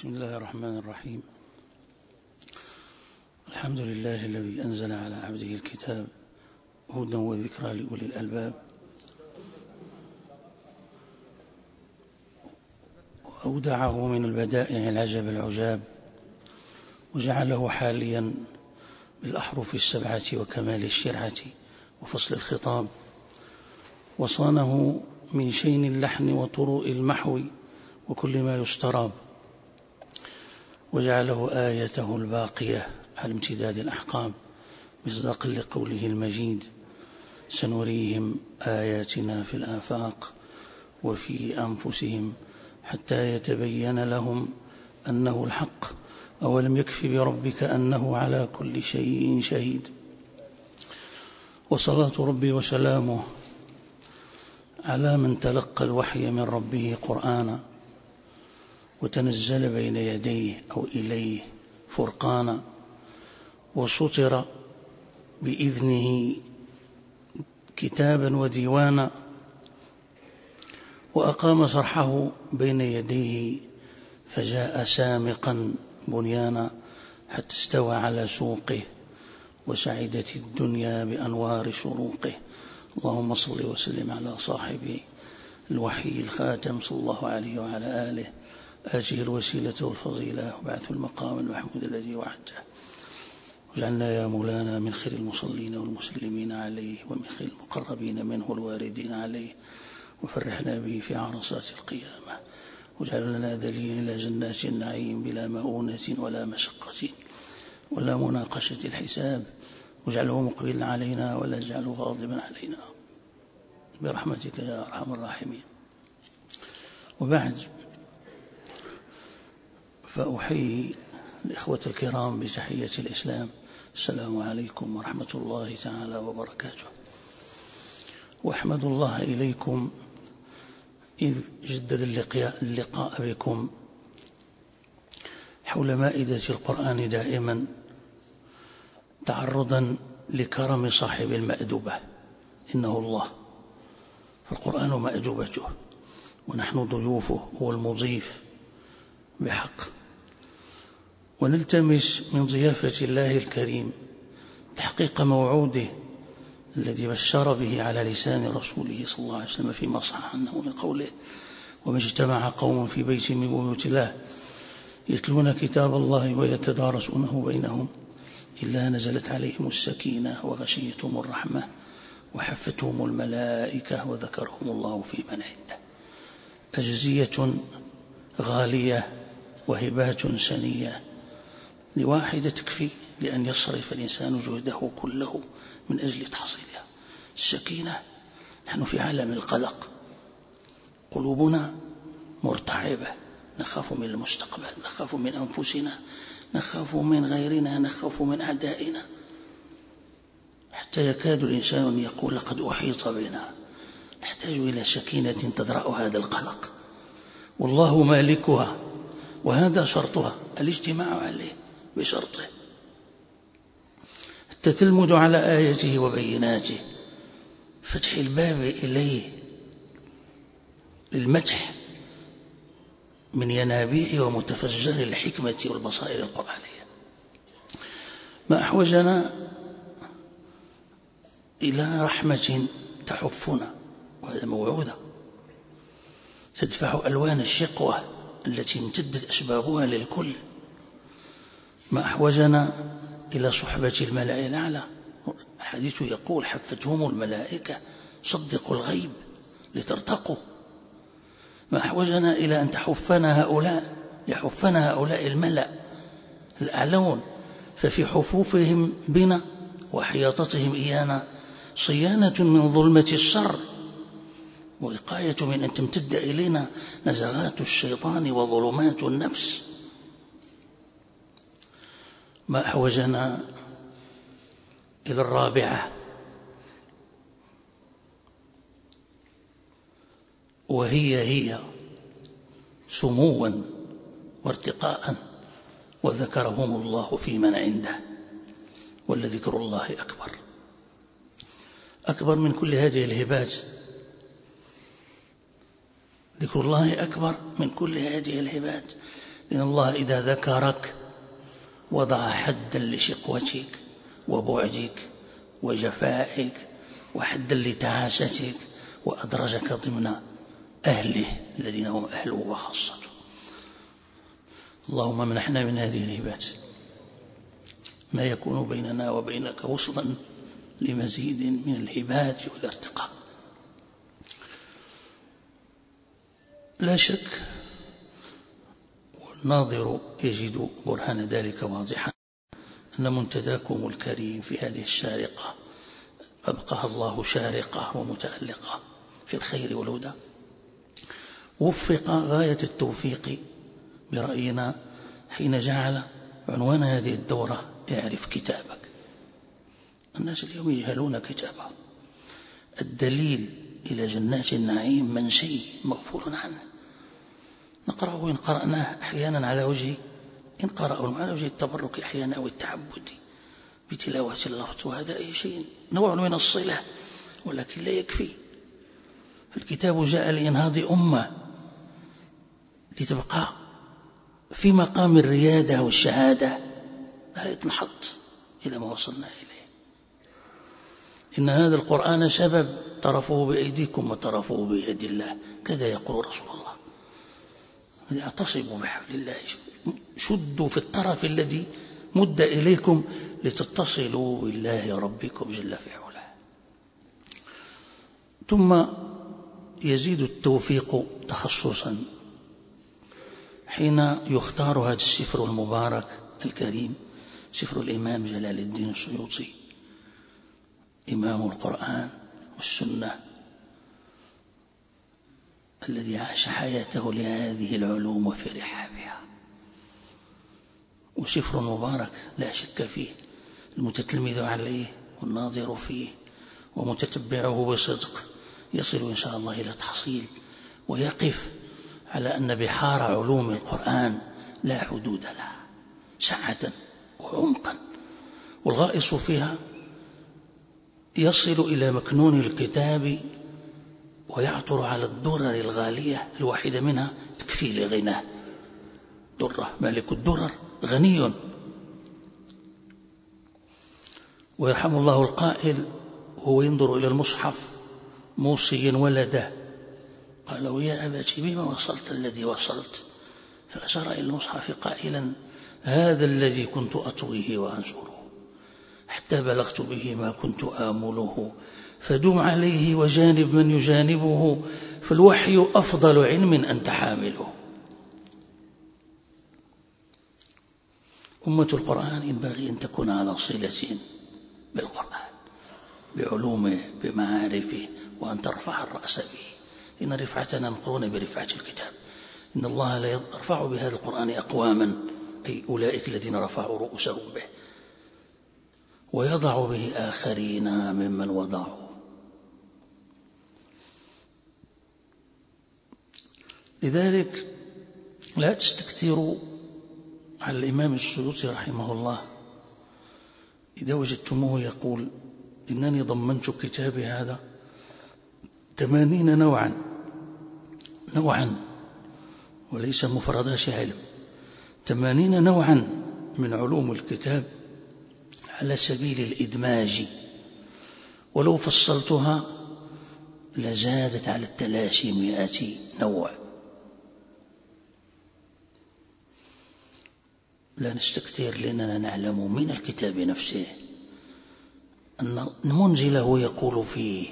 بسم الله الرحمن الرحيم. الحمد لله الذي أنزل على عبده الكتاب هدى وذكرى لأولي الألباب وأودعه من البدائع العجب العجاب وجعله حاليا بالأحرف السبعة وكمال الشرعة وفصل الخطاب وصانه من شين اللحن وطروء المحو وكل ما يستراب وجعله آيته الباقية على امتداد الأحقام مصداقا لقوله المجيد سنريهم آياتنا في الآفاق وفي أنفسهم حتى يتبين لهم أنه الحق أولم يكف بربك أنه على كل شيء شهيد. وصلاة ربي وسلامه على من تلقى الوحي من ربه قرآنا وتنزل بين يديه أو إليه فرقانا وسطر بإذنه كتابا وديوانا وأقام صرحه بين يديه فجاء سامقا بنيانا حتى استوى على سوقه وسعدت الدنيا بأنوار شروقه. اللهم صل وسلم على صاحب الوحي الخاتم صلى الله عليه وعلى آله. آتيه الوسيلة والفضيلة وبعث المقام المحمود الذي وعده واجعلنا يا مولانا من خير المصلين والمسلمين عليه ومن خير المقربين منه الواردين عليه وفرحنا به في عرصات القيامة. واجعل لنا دليل إلى جنات النعيم بلا مؤونة ولا مشقة ولا مناقشة الحساب. واجعله مقبلا علينا ولا اجعله غاضبا علينا. برحمتك يا أرحم الراحمين. وبعد فأحيي الإخوة الكرام بتحية الإسلام. السلام عليكم ورحمة الله تعالى وبركاته. وأحمد الله إليكم إذ جدد اللقاء, اللقاء بكم حول مائدة القرآن دائما تعرضا لكرم صاحب المأدبة إنه الله. فالقرآن مأدبته ونحن ضيوفه هو المضيف بحق. ونلتمس من ضيافة الله الكريم تحقيق موعوده الذي بشر به على لسان رسوله صلى الله عليه وسلم فيما صح عنه من قوله وما اجتمع قوم في بيت من بيوت الله يتلون كتاب الله ويتدارسونه بينهم إلا نزلت عليهم السكينة وغشيتهم الرحمة وحفتهم الملائكة وذكرهم الله في من عنده أجزية غالية وهبات سنية لواحدة تكفي لأن يصرف الإنسان جهده كله من أجل تحصيلها. السكينة. نحن في عالم القلق. قلوبنا مرتعبة. نخاف من المستقبل. نخاف من أنفسنا. نخاف من غيرنا. نخاف من أعدائنا. حتى يكاد الإنسان أن يقول لقد أحيط بنا. نحتاج إلى سكينة تدرأ هذا القلق. والله مالكها. وهذا شرطها. الاجتماع عليه. بشرطه. التتلمذ على آياته وبيناته. فتح الباب إليه للمدح من ينابيع ومتفجر الحكمة والبصائر القرآنية. ما أحوجنا إلى رحمة تحفنا وهذا موعودة. تدفع ألوان الشقوة التي امتدت أسبابها للكل. ما أحوجنا إلى صحبة الملأ الأعلى. الحديث يقول حفتهم الملائكة صدقوا الغيب لترتقوا. ما أحوجنا إلى أن تحفنا هؤلاء يحفنا هؤلاء الملأ الأعلون. ففي حفوفهم بنا وحياطتهم إيانا صيانة من ظلمة الشر ووقاية من أن تمتد إلينا نزغات الشيطان وظلمات النفس. ما أحوجنا إلى الرابعة. وهي هي سموا وارتقاء وذكرهم الله في من عنده ولذكر الله أكبر. أكبر من كل هذه الهبات. ذكر الله أكبر من كل هذه الهبات. إن الله إذا ذكرك وضع حدا لشقوتك وبعدك وجفائك وحدا لتعاستك وأدرجك ضمن أهله الذين هم أهله وخاصته. اللهم منحنا من هذه الهبات ما يكون بيننا وبينك وصلا لمزيد من الهبات والارتقاء. لا شك والناظر يجد برهان ذلك واضحا أن منتداكم الكريم في هذه الشارقة أبقاها الله شارقة ومتألقة في الخير والهدى. وفق غاية التوفيق برأينا حين جعل عنوان هذه الدورة اعرف كتابك. الناس اليوم يجهلون كتابهم الدليل إلى جنات النعيم منسي مغفور عنه. نقرأه إن قرأناه أحيانا على وجه إن قرأه على وجه التبرك أحيانا أو التعبد بتلاوة اللفظ وهذا أي شيء. نوع من الصلة ولكن لا يكفي. فالكتاب جاء لإنهاض أمة لتبقى في مقام الريادة والشهادة. لا يتنحط إلى ما وصلنا إليه. إن هذا القرآن سبب طرفه بأيديكم وطرفه بيد الله. كذا يقول رسول الله. اعتصموا بحبل الله. شدوا في الطرف الذي مد إليكم لتتصلوا بالله ربكم جل في علاه. ثم يزيد التوفيق تخصصا حين يختار هذا السفر المبارك الكريم سفر الإمام جلال الدين السيوطي إمام القرآن والسنة. الذي عاش حياته لهذه العلوم وفي رحابها. وسفر مبارك لا شك فيه المتتلمذ عليه والناظر فيه ومتتبعه بصدق يصل إن شاء الله إلى تحصيل ويقف على أن بحار علوم القرآن لا حدود لها سعة وعمقا. والغائص فيها يصل إلى مكنون الكتاب ويعثر على الدرر الغالية الواحدة منها تكفي لغناه. درة مالك الدرر غني. ويرحم الله القائل وهو ينظر إلى المصحف موصيا ولده. قال له يا أبتي بما وصلت الذي وصلت. فأشار إلى المصحف قائلا هذا الذي كنت أطويه وأنشره حتى بلغت به ما كنت آمله. فدم عليه وجانب من يجانبه فالوحي أفضل علم أنت حامله أمة القرآن ينبغي أن تكون على صلة بالقرآن بعلومه بمعارفه وأن ترفع الرأس به. إن رفعتنا مقرونة برفعة الكتاب. إن الله لا يرفع بهذا القرآن أقواما أي أولئك الذين رفعوا رؤوسهم به. ويضع به آخرين ممن وضعوا. لذلك لا تستكثروا على الإمام السيوطي رحمه الله. إذا وجدتموه يقول إنني ضمنت كتابي هذا ثمانين نوعا نوعا وليس مفردات علم ثمانين نوعا من علوم الكتاب على سبيل الإدماج. ولو فصلتها لزادت على مئات نوع. لا نستكثر لأننا نعلم من الكتاب نفسه. أن المنزل يقول فيه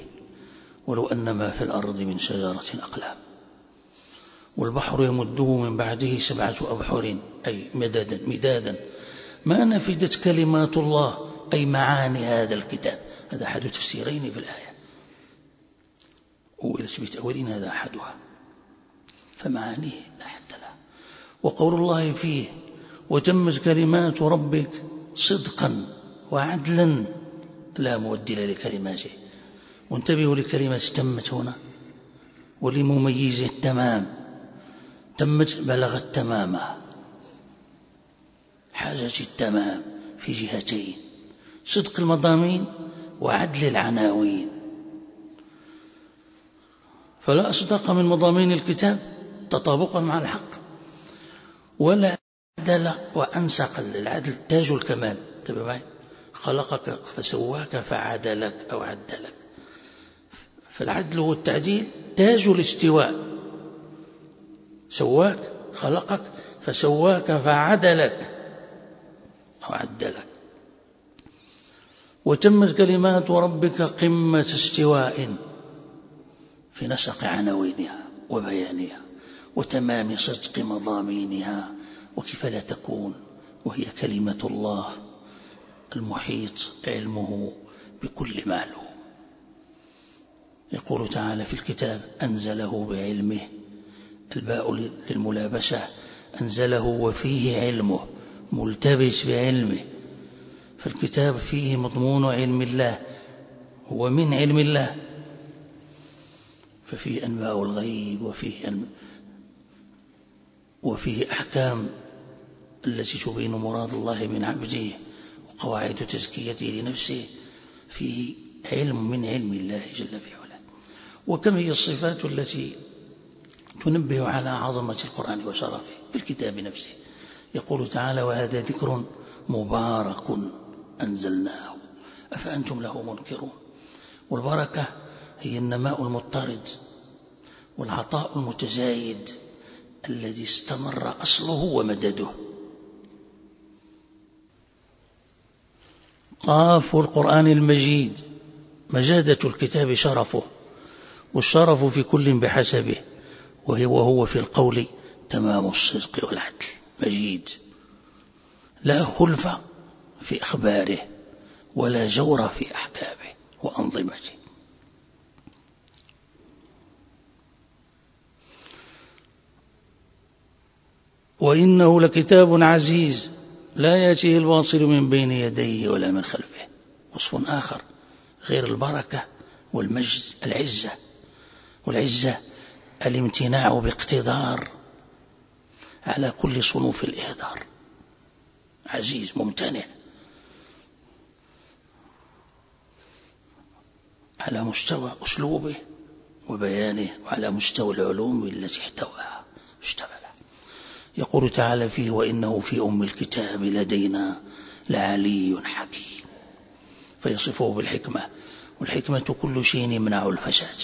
ولو أن ما في الأرض من شجرة أقلام. والبحر يمده من بعده سبعة أبحر أي مدادا مدادا. ما نفدت كلمات الله أي معاني هذا الكتاب. هذا أحد تفسيرين في الآية. وإلى بتأويلين هذا أحدها. فمعانيه لا حد لها. وقول الله فيه وتمت كلمات ربك صدقا وعدلا. لا مبدل لكلماته وانتبهوا لكلمة تمت هنا. ولمميزه التمام. تمت بلغت تمامها حاجة التمام في جهتين. صدق المضامين وعدل العناوين. فلا أصدق من مضامين الكتاب تطابقا مع الحق. ولا عدل وأنسق العدل تاج الكمال. معي. خلقك فسواك فعدلك أو عدلك. فالعدل والتعديل تاج الاستواء. سواك خلقك فسواك فعدلك أو عدلك. وتمت كلمات ربك قمة استواء في نسق عناوينها وبيانها وتمام صدق مضامينها. وكيف لا تكون؟ وهي كلمة الله المحيط علمه بكل معلوم يقول تعالى في الكتاب أنزله بعلمه. الباء للملابسة أنزله وفيه علمه ملتبس بعلمه. فالكتاب فيه مضمون علم الله هو من علم الله. ففيه أنباء الغيب وفيه أنباء وفيه أحكام التي تبين مراد الله من عبده وقواعد تزكيته لنفسه فيه علم من علم الله جل في علاه. وكم هي الصفات التي تنبه على عظمة القرآن وشرفه في الكتاب نفسه؟ يقول تعالى وهذا ذكر مبارك أنزلناه. أفأنتم له منكرون؟ والبركة هي النماء المضطرد والعطاء المتزايد الذي استمر أصله ومدده. قاف القرآن المجيد مجادة الكتاب شرفه والشرف في كل بحسبه وهو في القول تمام الصدق والعدل مجيد. لا خلف في أخباره ولا جور في أحكامه وأنظمته. وإنه لكتاب عزيز لا يأتيه الباطل من بين يديه ولا من خلفه. وصف آخر غير البركة والمجد العزة. والعزة الامتناع باقتدار على كل صنوف الإهدار. عزيز ممتنع. على مستوى أسلوبه وبيانه وعلى مستوى العلوم التي احتواها. اشتملها يقول تعالى فيه وإنه في أم الكتاب لدينا لعلي حكيم. فيصفه بالحكمة والحكمة كل شيء يمنع الفساد.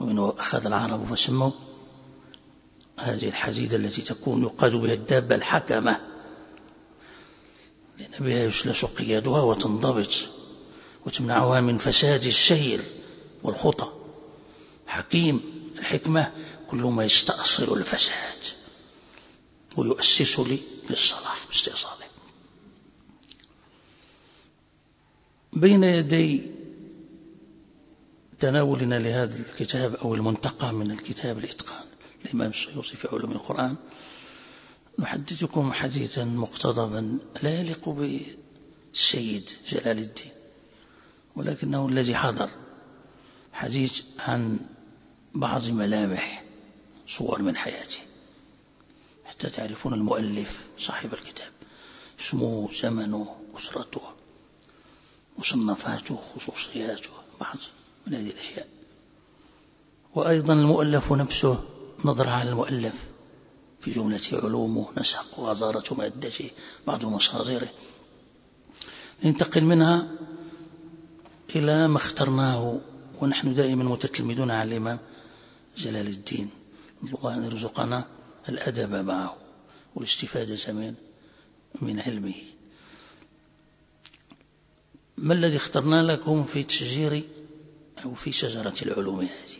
ومنه أخذ العرب فسموا هذه الحديدة التي تكون يقاد بها الدابة الحكمة. لأن بها يسلس قيادها وتنضبط وتمنعها من فساد السير والخطى حكيم الحكمة كل ما يستأصل الفساد. ويؤسس لي للصلاح باستئصاله. بين يدي تناولنا لهذا الكتاب أو المنتقى من الكتاب الإتقان الإمام السيوطي في علوم القرآن نحدثكم حديثا مقتضبا لا يليق بالسيد جلال الدين ولكنه الذي حضر حديث عن بعض ملامح صور من حياته. حتى تعرفون المؤلف صاحب الكتاب. اسمه زمنه أسرته مصنفاته خصوصياته بعض من هذه الأشياء. وأيضا المؤلف نفسه نظر على المؤلف في جملة علومه نسق وغزارة مادته بعض مصادره. ننتقل منها إلى ما اخترناه ونحن دائما متتلمذون على الإمام جلال الدين. الله أن يرزقنا الأدب معه والاستفادة من من علمه. ما الذي اخترنا لكم في تشجير أو في شجرة العلوم هذه؟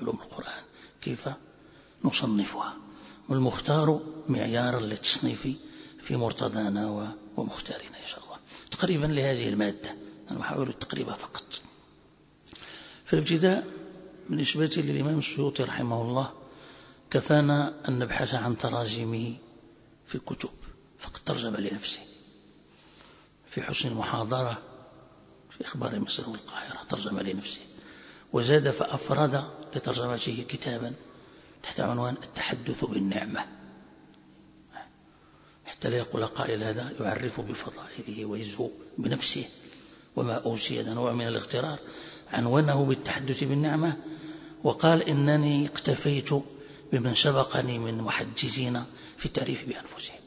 علوم القرآن. كيف نصنفها؟ والمختار معيارا للتصنيف في مرتضانا ومختارنا إن شاء الله. تقريبا لهذه المادة. أنا أحاول التقريب فقط. في الابتداء بالنسبة للإمام السيوطي رحمه الله كفانا أن نبحث عن تراجمه في كتب فقد ترجم لنفسه. في حسن المحاضرة في إخبار مصر والقاهرة ترجم لنفسه. وزاد فأفرد لترجمته كتابا تحت عنوان التحدث بالنعمة. حتى لا يقول قائل هذا يعرف بفضائله ويزهو بنفسه. وما أوصي نوع من الاغترار عنونه بالتحدث بالنعمة. وقال إنني اكتفيت بمن سبقني من محجزين في التعريف بأنفسهم.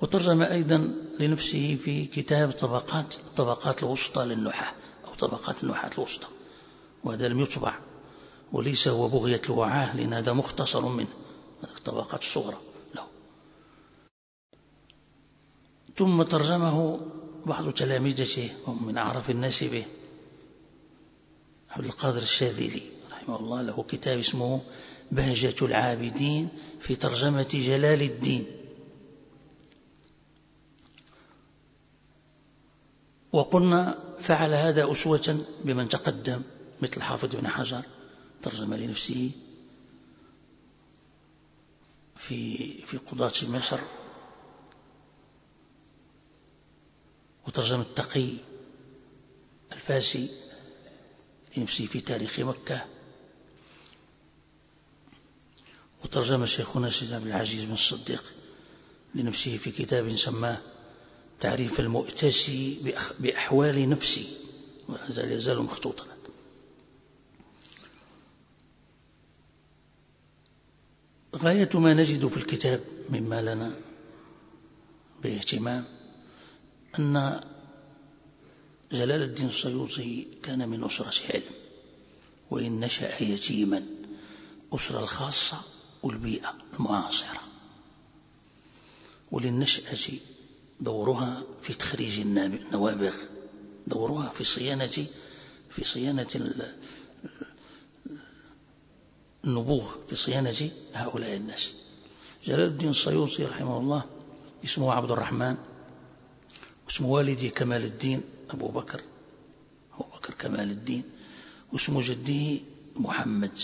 وترجم أيضا لنفسه في كتاب طبقات الطبقات الوسطى للنحاة أو طبقات النحاة الوسطى. وهذا لم يطبع وليس هو بغية الوعاة لأن هذا مختصر منه الطبقات الصغرى له. ثم ترجمه بعض تلاميذته وهم من أعرف الناس به عبد القادر الشاذلي. رحمه الله له كتاب اسمه بهجة العابدين في ترجمة جلال الدين. وقلنا فعل هذا أسوة بمن تقدم مثل حافظ بن حجر ترجم لنفسه في في قضاة مصر وترجم التقي الفاسي لنفسه في تاريخ مكة. وترجم شيخنا سيد عبد العزيز بن الصديق لنفسه في كتاب سماه تعريف المؤتسي بأحوال نفسي ولا زال يزال مخطوطا. غاية ما نجد في الكتاب مما لنا باهتمام أن جلال الدين السيوطي كان من أسرة علم وإن نشأ يتيما أسرة الخاصة والبيئة المعاصرة. وللنشأة دورها في تخريج النوابغ دورها في صيانة في صيانة النبوغ في صيانة هؤلاء الناس. جلال الدين السيوطي رحمه الله اسمه عبد الرحمن واسم والدي كمال الدين أبو بكر أبو بكر كمال الدين واسم جده محمد.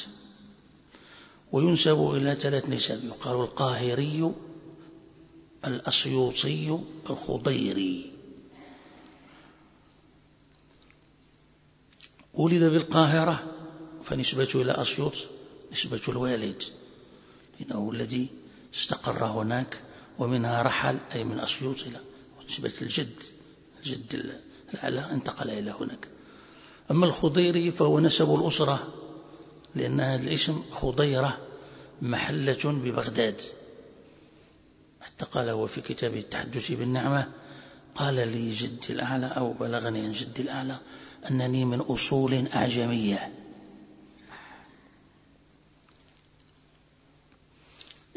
وينسب إلى ثلاث نسب يقال القاهري الأسيوطي الخضيري. ولد بالقاهرة فنسبته إلى أسيوط نسبة الوالد لأنه الذي استقر هناك ومنها رحل أي من أسيوط إلى نسبة الجد الجد الأعلى انتقل إلى هناك. أما الخضيري فهو نسب الأسرة. لأن هذا الاسم خضيرة محلة ببغداد. حتى قال هو في كتاب التحدث بالنعمة قال لي جدي الأعلى أو بلغني عن جدي الأعلى أنني من أصول أعجمية.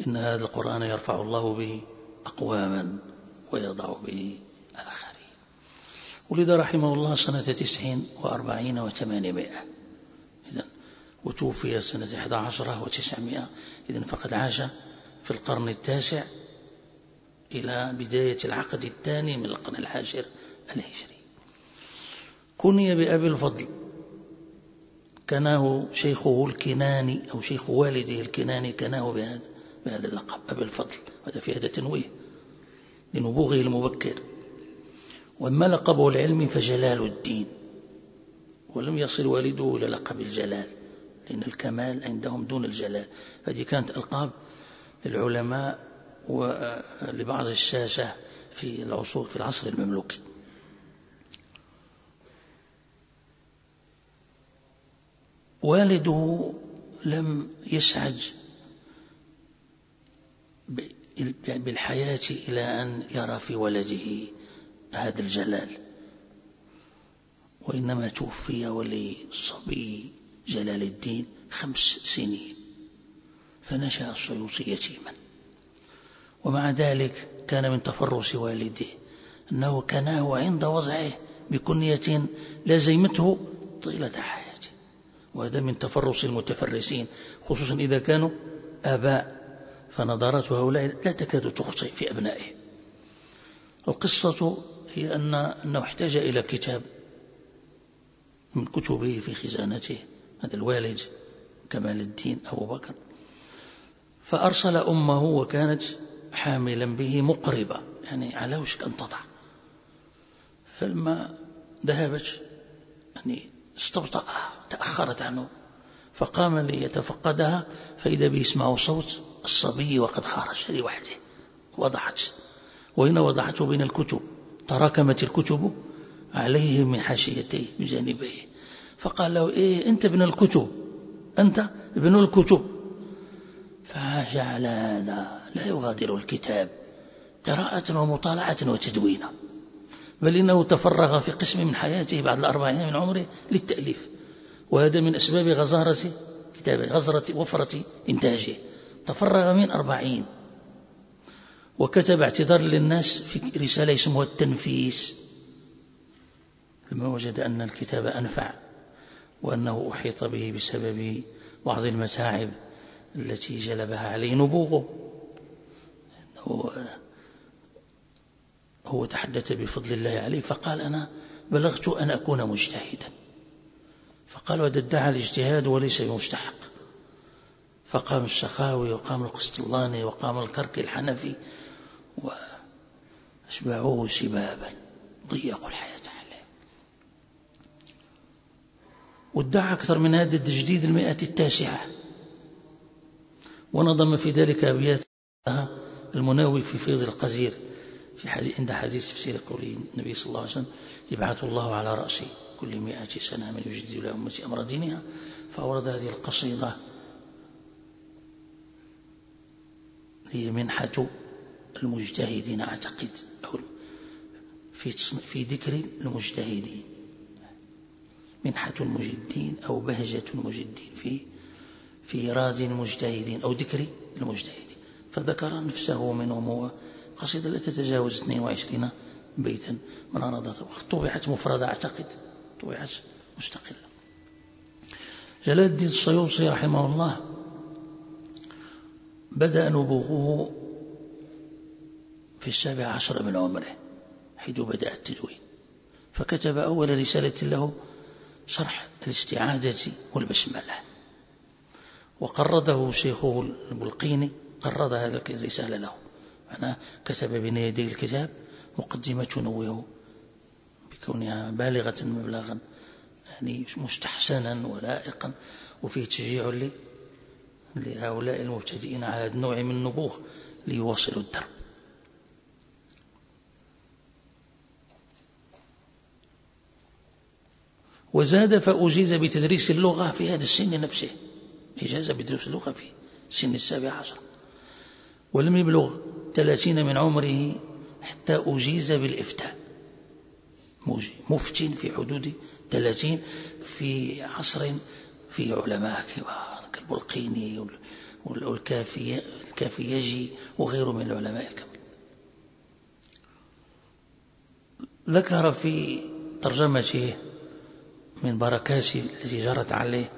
إن هذا القرآن يرفع الله به أقواما ويضع به الآخرين ولد رحمه الله سنة تسع وأربعين وثمانمائة. وتوفي سنة إحدى عشرة وتسعمائة إذن فقد عاش في القرن التاسع إلى بداية العقد الثاني من القرن العاشر الهجري. كني بأبي الفضل. كناه شيخه الكناني أو شيخ والده الكناني كناه بهذا بهذا اللقب أبي الفضل. هذا في هذا تنويه لنبوغه المبكر. وأما لقبه العلمي فجلال الدين ولم يصل والده إلى لقب الجلال. لأن الكمال عندهم دون الجلال. هذه كانت ألقاب للعلماء ولبعض الساسة في العصور في العصر المملوكي. والده لم يسعد بالحياة إلى أن يرى في ولده هذا الجلال. وإنما توفي ولصبي جلال الدين خمس سنين. فنشأ السيوطي يتيما. ومع ذلك كان من تفرس والده أنه كناه عند وضعه بكنية لزمته طيلة حياته. وهذا من تفرس المتفرسين خصوصا إذا كانوا آباء. فنظرات هؤلاء لا تكاد تخطئ في أبنائه. القصة هي أن أنه احتاج إلى كتاب من كتبه في خزانته. هذا الوالد كمال الدين أبو بكر. فأرسل أمه وكانت حاملا به مقربة يعني على وشك أن تضع فلما ذهبت يعني استبطأ تأخرت عنه. فقام ليتفقدها فإذا به يسمع صوت الصبي وقد خرج لوحده. وضعت وهنا وضعته بين الكتب. تراكمت الكتب عليه من حاشيتيه بجانبيه فقال له إيه أنت ابن الكتب. أنت ابن الكتب. على هذا لا يغادر الكتاب قراءة ومطالعة وتدوينا بل إنه تفرغ في قسم من حياته بعد الأربعين من عمره للتأليف. وهذا من أسباب غزارة كتابه غزرة وفرة إنتاجه. تفرغ من أربعين. وكتب اعتذار للناس في رسالة اسمها التنفيس. لما وجد أن الكتاب أنفع. وأنه أحيط به بسبب بعض المتاعب التي جلبها عليه نبوغه. أنه هو تحدث بفضل الله عليه فقال أنا بلغت أن أكون مجتهدا. فقال وقد ادعى الاجتهاد وليس بمستحق. فقام السخاوي وقام القسطلاني وقام الكركي الحنفي وأشبعوه سبابا ضيقوا الحياة عليه وادعى أكثر من هذا التجديد المئة التاسعة. ونظم في ذلك أبيات المناوي في فيض القزير في حديث عند حديث تفسير قوله النبي صلى الله عليه وسلم يبعث الله على رأس كل مئة سنة من يجدد لأمة أمر دينها. فأورد هذه القصيدة. هي منحة المجتهدين أعتقد أو في في ذكر المجتهدين. منحة المجدين أو بهجة المجدين في في راز المجتهدين أو ذكر المجتهدين. فذكر نفسه منهم هو قصيدة لا تتجاوز 22 بيتا. من أرادته طبعت مفردة أعتقد طبعت مستقلة. جلال الدين السيوطي رحمه الله بدأ نبوغه في السابع عشر من عمره حيث بدأ التدوين. فكتب أول رسالة له شرح الاستعادة والبسملة. وقرضه شيخه البلقيني قرض هذا الرسالة له. معناه كتب بين يدي الكتاب مقدمة تنوه بكونها بالغة مبلغا يعني مستحسنا ولائقا. وفيه تشجيع لهؤلاء المبتدئين على النوع من النبوغ ليواصلوا الدرب. وزاد فأجيز بتدريس اللغة في هذا السن نفسه. إجازة بتدريس اللغة في سن السابع عشر. ولم يبلغ ثلاثين من عمره حتى أجيز بالإفتاء. مفت في حدود ثلاثين في عصر في علماء كبار كالبلقيني والكافيجي وغيره من العلماء الكبار. ذكر في ترجمته من بركاته التي جرت عليه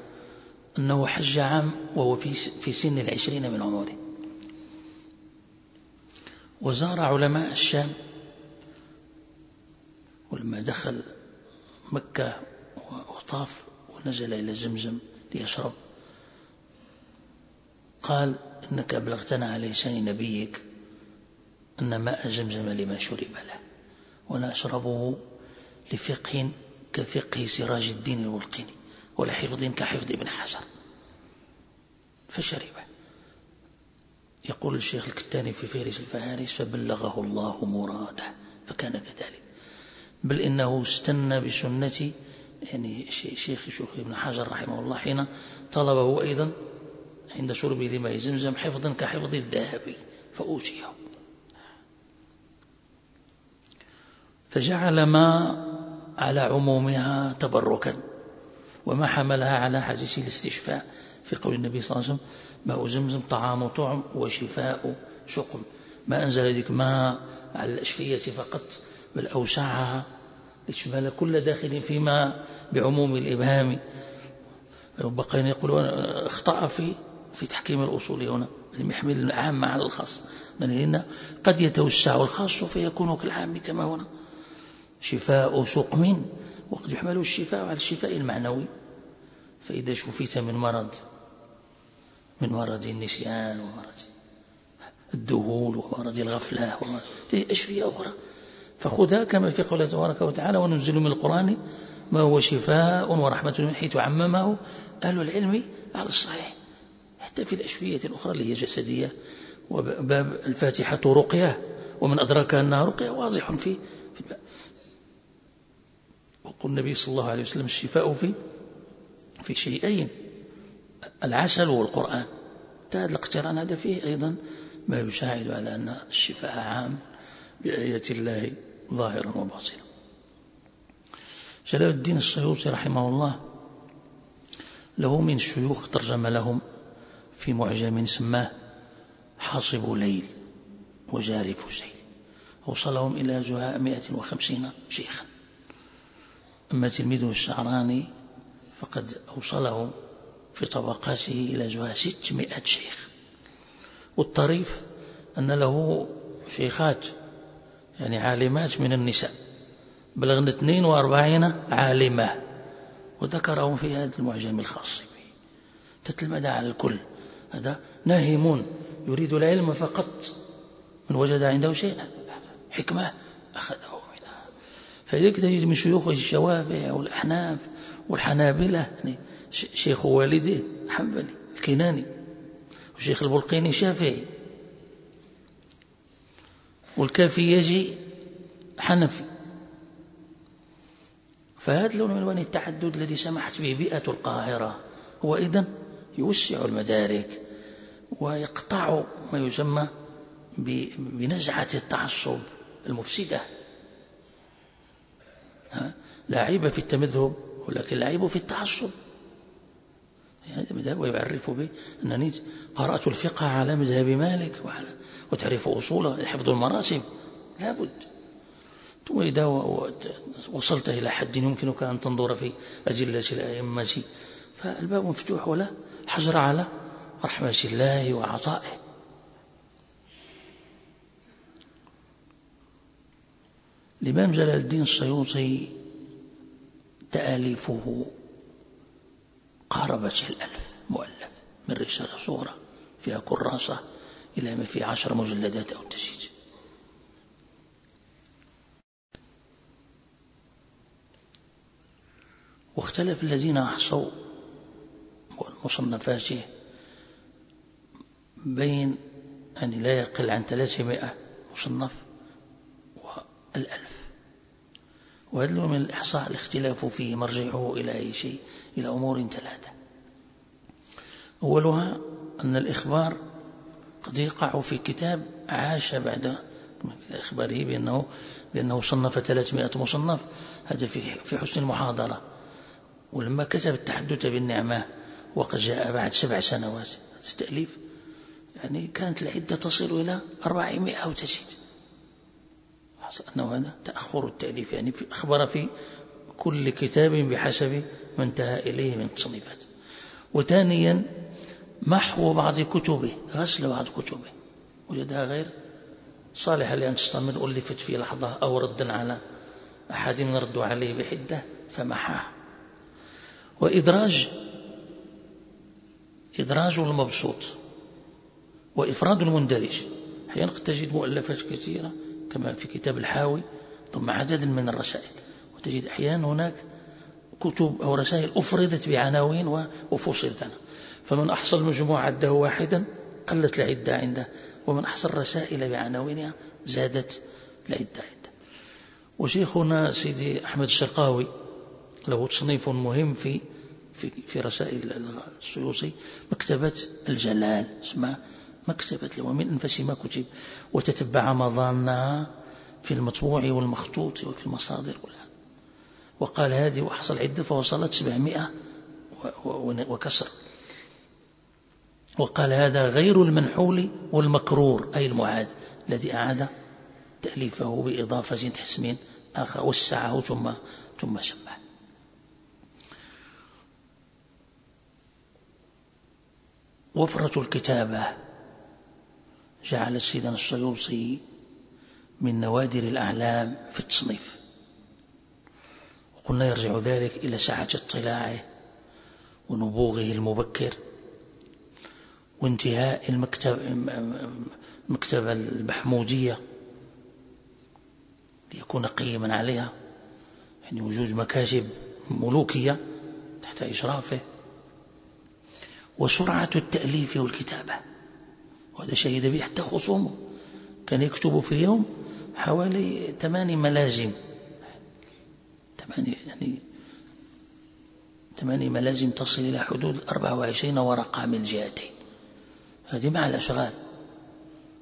أنه حج عام وهو في في سن العشرين من عمره. وزار علماء الشام ولما دخل مكة وطاف ونزل إلى زمزم ليشرب قال إنك أبلغتنا على لسان نبيك أن ماء زمزم لما شرب له وأنا أشربه لفقه كفقه سراج الدين الولقيني ولحفظ كحفظ ابن حجر. فشربه. يقول الشيخ الكتاني في فهرس الفهارس فبلغه الله مراده. فكان كذلك. بل إنه استنى بسنة يعني شيخ شيخ ابن حجر رحمه الله حين طلبه أيضا عند شربه لماء زمزم حفظا كحفظ الذهب فأوتيه. فجعل ما على عمومها تبركا وما حملها على حديث الاستشفاء. في قول النبي صلى الله عليه وسلم ماء زمزم طعام طعم وشفاء شقم. ما أنزل ذلك ماء على الأشفية فقط بل أوسعها لتشمل كل داخل فيما بعموم الإبهام. بقين يقول اخطأ في في تحكيم الأصول هنا لم يحمل العام على الخاص. لأن قد يتوسع الخاص فيكون كالعام كما هنا. شفاء سقم وقد يحمل الشفاء على الشفاء المعنوي. فإذا شفيت من مرض من مرض النسيان ومرض الذهول ومرض الغفلة ومرض أشفية أخرى. فخذها كما في قوله تبارك وتعالى وننزل من القرآن ما هو شفاء ورحمة من حيث عممه أهل العلم على الصحيح. حتى في الأشفية الأخرى اللي هي جسدية وباب الفاتحة رقية ومن أدرك أنها رقية واضح في في وقل النبي صلى الله عليه وسلم الشفاء في في شيئين العسل والقرآن. هذا الاقتران هذا فيه أيضا ما يساعد على أن الشفاء عام بآية الله ظاهرا وباطنا. جلال الدين السيوطي رحمه الله له من الشيوخ ترجم لهم في معجم سماه حاصب ليل وجارف سيل. أوصلهم إلى زهاء 150 شيخا. أما تلميذه الشعراني فقد أوصله في طبقاته إلى زهاء 600 شيخ. والطريف أن له شيخات يعني عالمات من النساء بلغن 42 عالمة وذكرهم في هذا المعجم الخاص به. تتلمذ على الكل. هذا ناهمون يريد العلم فقط من وجد عنده شيئا حكمة أخذه. فلذلك تجد من شيوخ الشوافع والأحناف والحنابلة يعني شيخ والده حنبلي الكناني وشيخ البلقيني شافعي والكافي يجي حنفي. فهذا اللون من ألوان التعدد الذي سمحت به بيئة القاهرة. هو إذن يوسع المدارك ويقطع ما يسمى بنزعة التعصب المفسدة. لا عيب في التمذهب ولكن لا عيب في التعصب. مذهب ويعرف به أنني قرأت الفقه على مذهب مالك وعلى وتعرف أصوله حفظ المراسم. لابد ثم إذا وصلت إلى حد يمكنك أن تنظر في أجلة الأئمة. فالباب مفتوح ولا حجر على رحمة الله وعطائه. الإمام جلال الدين السيوطي تآليفه قاربت الألف مؤلف من رسالة صغرى فيها كراسة إلى ما في عشر مجلدات أو تزيد واختلف الذين أحصوا مصنفاته بين أن لا يقل عن 300 مصنف والألف وهذا من الإحصاء؟ الاختلاف فيه مرجعه إلى أي شيء؟ إلى أمور ثلاثة. أولها أن الإخبار قد يقع في كتاب عاش بعد إخباره بأنه بأنه صنف 300 مصنف. هذا في في حسن المحاضرة. ولما كتب التحدث بالنعمة وقد جاء بعد سبع سنوات التأليف يعني كانت العدة تصل إلى 400 أو تزيد أنه هذا تأخر التأليف يعني في أخبر في كل كتاب بحسب ما انتهى إليه من تصنيفات وثانيا محو بعض كتبه غسل بعض كتبه. وجدها غير صالحة لأن تستمر ألفت في لحظة أو ردا على أحد من ردوا عليه بحدة فمحاه. وإدراج إدراج المبسوط وإفراد المندرج. أحيانا قد تجد مؤلفات كثيرة كما في كتاب الحاوي ثم عدد من الرسائل. وتجد أحيانا هناك كتب أو رسائل أفردت بعناوين وفصلت عنها. فمن أحصى المجموعة عده واحدا قلت العدة عنده ومن أحصى الرسائل بعناوينها زادت العدة عنده. وشيخنا سيدي أحمد الشرقاوي له تصنيف مهم في في في رسائل السيوطي مكتبة الجلال اسمها مكتبة له من أنفس ما كتب وتتبع مظانها في المطبوع والمخطوط وفي المصادر كلها وقال هذه وحصل عدة فوصلت سبعمائة وكسر. وقال هذا غير المنحول والمكرور أي المعاد الذي أعاد تأليفه بإضافة تحسمين آخر وسعه ثم ثم شبه وفرة الكتابة. جعل سيدنا السيوطي من نوادر الأعلام في التصنيف. وقلنا يرجع ذلك إلى سعة اطلاعه ونبوغه المبكر وانتهاء المكتب المكتبة المحمودية ليكون قيما عليها يعني وجود مكاتب ملوكية تحت إشرافه وسرعة التأليف والكتابة. وهذا شهد به حتى خصومه. كان يكتب في اليوم حوالي ثماني ملازم. ثماني يعني ثماني ملازم تصل إلى حدود 24 ورقة من الجهتين هذه مع الأشغال.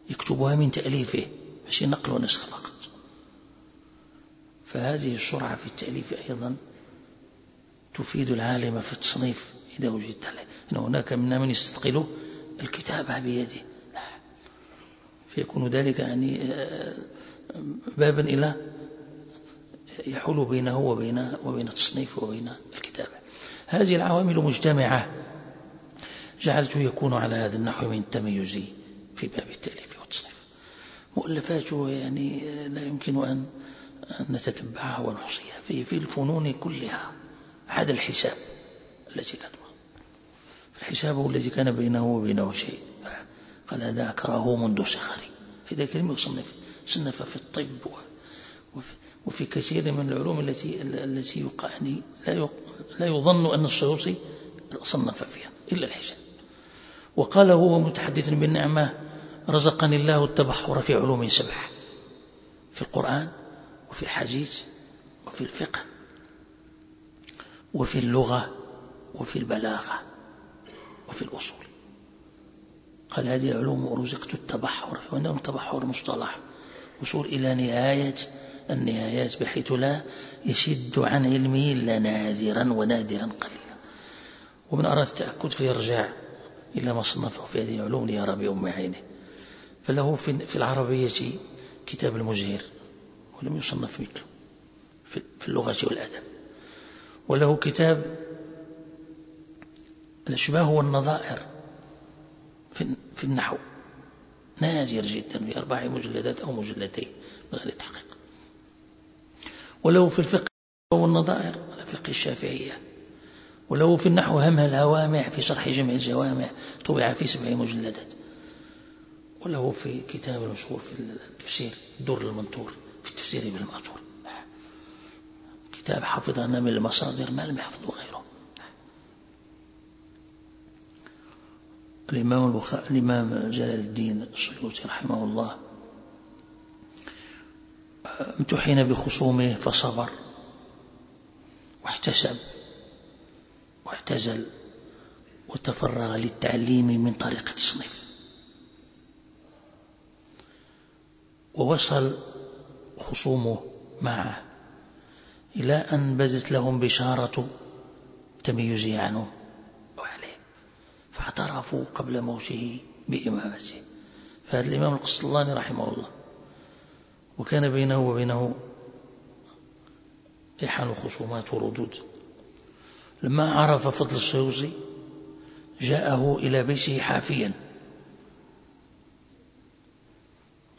يكتبها من تأليفه. ماشي نقل ونسخ فقط. فهذه السرعة في التأليف أيضا تفيد العالم في التصنيف. إذا وجدت عليه إن هناك منا من يستثقل الكتابة بيده. فيكون ذلك يعني آه، بابا إلى يحول بينه وبين وبين التصنيف وبين الكتابة. هذه العوامل مجتمعة. جعلته يكون على هذا النحو من التميز في باب التأليف والتصنيف. مؤلفاته يعني لا يمكن أن نتتبعها ونحصيها. في في الفنون كلها هذا الحساب التي كان الحساب الذي كان بينه وبينه شيء. قال هذا أكره منذ صغري. في ذلك الكلمة يصنف صنف في الطب وفي, وفي كثير من العلوم التي التي يعني لا لا يظن أن السيوطي صنف فيها إلا الحساب وقال هو متحدث بالنعمة رزقني الله التبحر في علوم سبع في القرآن وفي الحديث وفي الفقه وفي اللغة وفي البلاغة وفي الأصول. قال هذه العلوم رزقت التبحر وأنه التبحر مصطلح. وصول إلى نهاية النهايات بحيث لا يشد عن علمه إلا نادرا ونادرا قليلا. ومن أراد التأكد فيرجع إلى ما صنفه في هذه العلوم ليرى بأم عينه فله في العربية كتاب المزهر ولم يصنف مثله في اللغة والأدب. وله كتاب الأشباه والنظائر. في النحو. نادر جدا في أربع مجلدات أو مجلدين من غير تحقيق. وله في الفقه والنظائر على فقه الشافعية. وله في النحو همها الهوامع في شرح جمع الجوامع طبع في سبع مجلدات. وله في كتاب المشهور في التفسير الدر المنثور في التفسير بالمأثور كتاب حفظنا من المصادر ما لم يحفظه غيره. الإمام الإمام جلال الدين السيوطي رحمه الله. امتحن بخصومه فصبر واحتسب واعتزل وتفرغ للتعليم من طريق التصنيف. ووصل خصومه معه إلى أن بدت لهم بشارة تميزه عنه. فاعترفوا قبل موته بإمامته. فهذا الإمام القسطلاني رحمه الله. وكان بينه وبينه إحان خصومات وردود. لما عرف فضل السيوزي جاءه إلى بيته حافيا.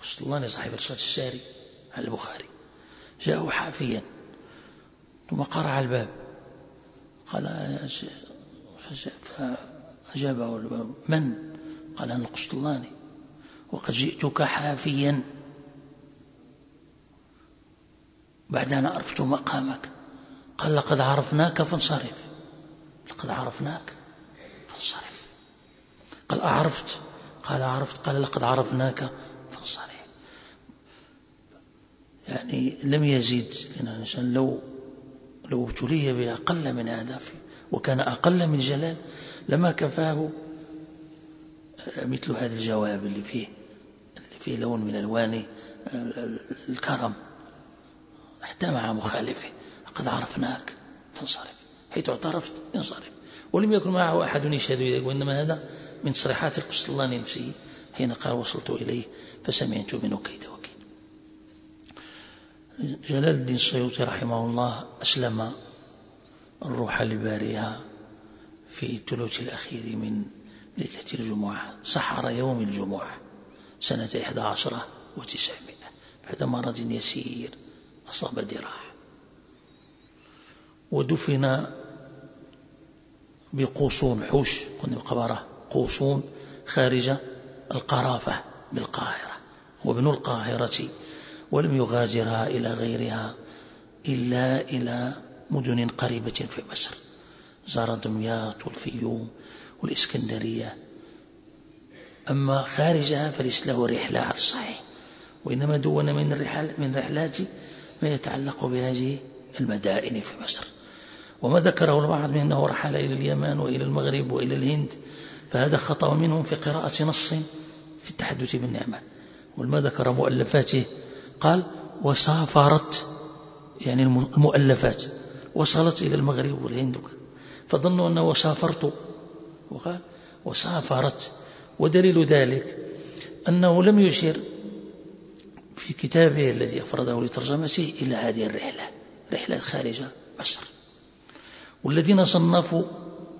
قسطلاني صاحب الصلاة الساري على البخاري. جاءه حافيا. ثم قرع الباب. قال الباب من؟ قال أنا القسطلاني. وقد جئتك حافيا. بعد أن عرفت مقامك. قال لقد عرفناك فانصرف. لقد عرفناك فانصرف. قال أعرفت. قال عرفت قال لقد عرفناك فانصرف. يعني لم يزيد الإنسان لو لو ابتلي بأقل من هذا وكان أقل من جلال. لما كفاه مثل هذا الجواب اللي فيه اللي فيه لون من ألوان الكرم. حتى مع مخالفه قد عرفناك. فانصرف. حيث اعترفت انصرف. ولم يكن معه أحد يشهد ذلك وإنما هذا من تصريحات القسطلاني نفسه حين قال وصلت إليه فسمعت منه كيد وكيد. جلال الدين السيوطي رحمه الله أسلم الروح لباريها. في الثلث الأخير من ليلة الجمعة سحر يوم الجمعة سنة إحدى عشرة وتسعمائة بعد مرض يسير أصاب ذراعه ودفن بقوصون حوش قلنا القبرة قوصون خارج القرافة بالقاهرة وابن القاهرة ولم يغادرها إلى غيرها إلا إلى مدن قريبة في مصر. زار دمياط والفيوم والإسكندرية. أما خارجها فليس له رحلة على الصحيح وإنما دون من الرحل من رحلات ما يتعلق بهذه المدائن في مصر. وما ذكره البعض من أنه رحل إلى اليمن وإلى المغرب وإلى الهند فهذا خطأ منهم في قراءة نص في التحدث بالنعمة. ولما ذكر مؤلفاته قال وسافرت يعني المؤلفات وصلت إلى المغرب والهند فظنوا أنه وسافرت وقال وسافرت. ودليل ذلك أنه لم يشير في كتابه الذي أفرده لترجمته إلى هذه الرحلة رحلة خارج مصر. والذين صنفوا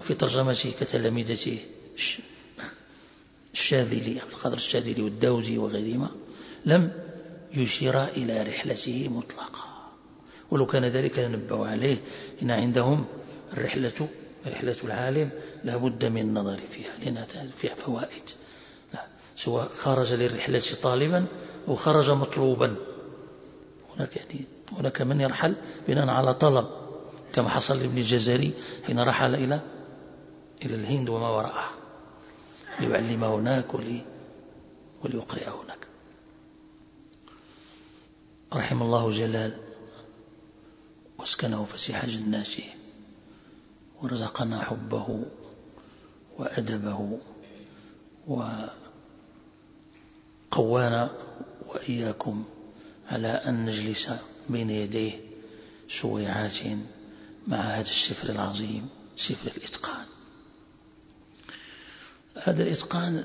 في ترجمته كتلامذته الشاذلي عبد القادر الشاذلي والداودي وغيرهما لم يشير إلى رحلته مطلقا. ولو كان ذلك لنبهوا عليه إن عندهم الرحلة رحلة العالم لا بد من النظر فيها لأنها فيها فوائد. لا سواء خرج للرحلة طالبا أو خرج مطلوبا. هناك يعني هناك من يرحل بناء على طلب كما حصل لابن الجزري حين رحل إلى إلى الهند وما وراءها ليعلم هناك ولي وليقرئ هناك. رحم الله جلال واسكنه فسيح جناته. ورزقنا حبه وأدبه وقوانا وإياكم على أن نجلس بين يديه سويعات مع هذا السفر العظيم سفر الإتقان. هذا الإتقان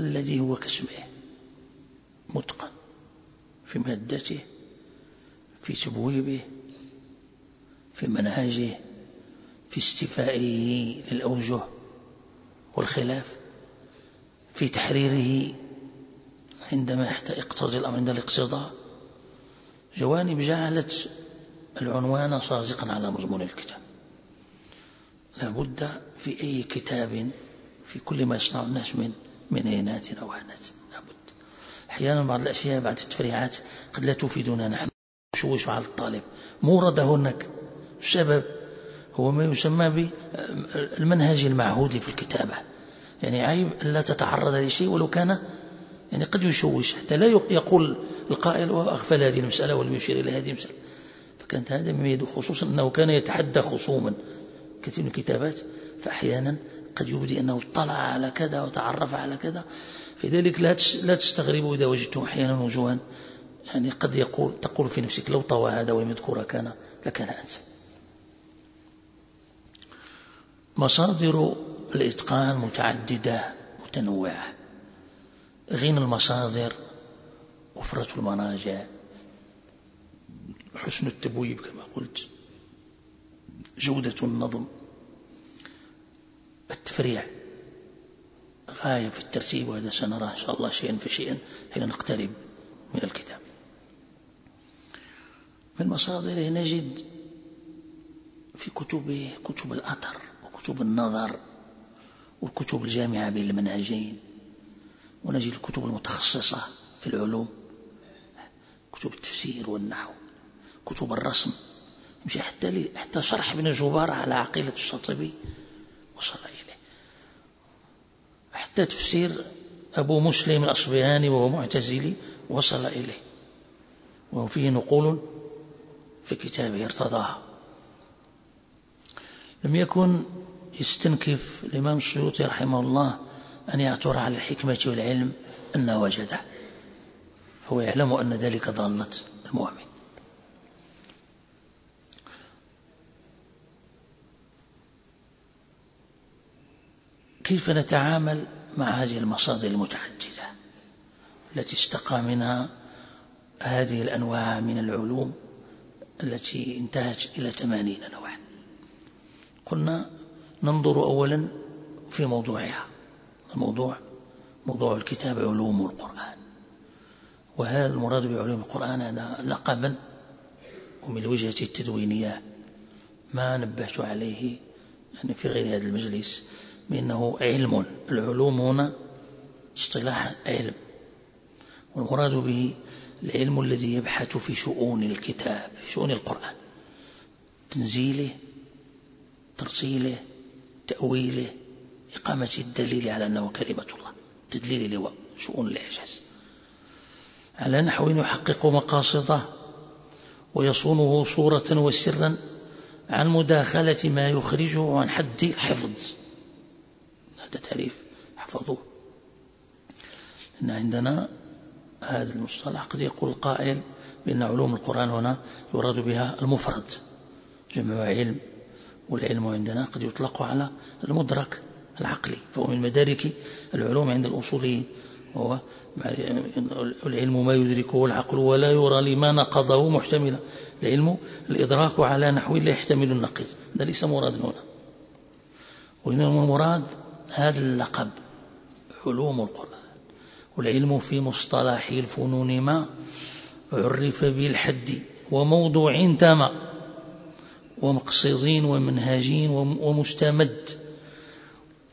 الذي هو كاسمه متقن في مادته في تبويبه في منهجه في استيفائه للأوجه والخلاف في تحريره عندما يقتضي الأمر عند الاقتضاء. جوانب جعلت العنوان صادقا على مضمون الكتاب. لابد في أي كتاب في كل ما يصنع الناس من من عينات أو عنات لابد أحيانا بعض الأشياء بعض التفريعات قد لا تفيدنا نحن. نشوش على الطالب. مورد هناك. السبب هو ما يسمى بالمنهج المعهود في الكتابة. يعني عيب لا تتعرض لشيء ولو كان يعني قد يشوش. حتى لا يقول القائل وأغفل هذه المسألة ولم يشير إلى هذه المسألة. فكانت هذا مما خصوصا أنه كان يتحدى خصوما كثير من الكتابات فأحيانا قد يبدي أنه اطلع على كذا وتعرف على كذا. لذلك لا تستغربوا إذا وجدتم أحيانا وجوها. يعني قد يقول تقول في نفسك لو طوى هذا ولم يذكر كان لكان أنسب مصادر الإتقان متعددة متنوعة. غنى المصادر وفرة المراجع. حسن التبويب كما قلت. جودة النظم. التفريع. غاية في الترتيب وهذا سنراه إن شاء الله شيئا فشيئا حين نقترب من الكتاب. من مصادره نجد في كتبه كتب الأثر وكتب النظر والكتب الجامعة بين المنهجين ونجد الكتب المتخصصة في العلوم كتب التفسير والنحو كتب الرسم مشي حتى حتى شرح ابن جبار على عقيلة الشاطبي وصل إليه. حتى تفسير أبو مسلم الأصبهاني وهو معتزلي وصل إليه. وفيه نقول في كتابه ارتضاها لم يكن يستنكف الإمام السيوطي رحمه الله أن يعثر على الحكمة والعلم أنه وجده هو يعلم أن ذلك ضالة المؤمن. كيف نتعامل مع هذه المصادر المتعددة التي استقى منها هذه الأنواع من العلوم التي انتهت إلى ثمانين نوعا؟ قلنا ننظر أولا في موضوعها. الموضوع موضوع الكتاب علوم القرآن. وهذا المراد بعلوم القرآن هذا لقبا ومن الوجهة التدوينية ما نبهت عليه يعني في غير هذا المجلس بأنه علم. العلوم هنا اصطلاح علم والمراد به العلم الذي يبحث في شؤون الكتاب في شؤون القرآن. تنزيله ترسيله تأويله إقامة الدليل على أنه كلمة الله تدليل لواء شؤون الإعجاز. على نحو يحقق مقاصده ويصونه صورة وسرا عن مداخلة ما يخرجه عن حد الحفظ. هذا تعريف احفظوه إن عندنا هذا المصطلح قد يقول القائل بأن علوم القرآن هنا يراد بها المفرد جمع علم والعلم عندنا قد يطلق على المدرك العقلي فهو من مدارك العلوم عند الأصوليين وهو العلم ما يدركه العقل ولا يرى لما نقضه محتملا. العلم الإدراك على نحو لا يحتمل النقيض. هذا ليس مراد هنا. وإنما المراد هذا اللقب علوم القرآن. والعلم في مصطلح الفنون ما عرف بالحد وموضوع تام. ومقصدين ومنهاجين ومستمد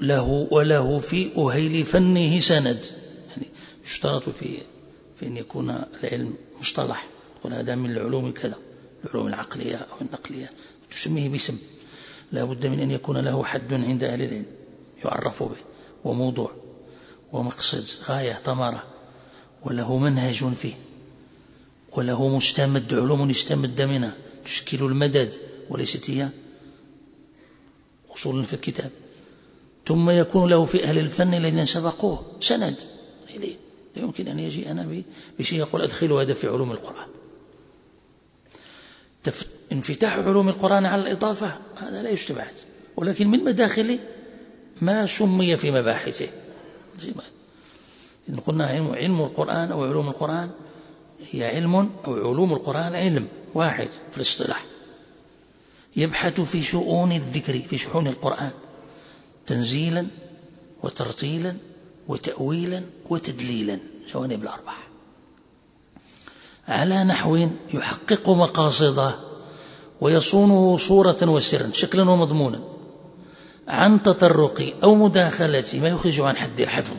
له وله في أهيل فنه سند. يعني يشترط في في أن يكون العلم مصطلح. تقول هذا من العلوم كذا العلوم العقلية أو النقلية. تسميه باسم. لا بد من أن يكون له حد عند أهل العلم يعرف به. وموضوع. ومقصد. غاية. ثمرة. وله منهج فيه. وله مستمد. علوم استمد منها تشكل المدد. وليست هي أصول في الكتاب. ثم يكون له في أهل الفن الذين سبقوه سند إليه. لا يمكن أن يجي أنا بشيء يقول أدخلوا هذا في علوم القرآن. انفتاح علوم القرآن على الإضافة هذا لا يجتمع. ولكن من مداخله ما سمي في مباحثه. إذن قلنا علم القرآن أو علوم القرآن هي علم أو علوم القرآن علم واحد في الاصطلاح. يبحث في شؤون الذكر في شؤون القرآن تنزيلا وترتيلا وتأويلا وتدليلا جوانب الأربعة على نحو يحقق مقاصده ويصونه صورة وسرا شكلا ومضمونا. عن تطرق أو مداخلة ما يخرج عن حد الحفظ.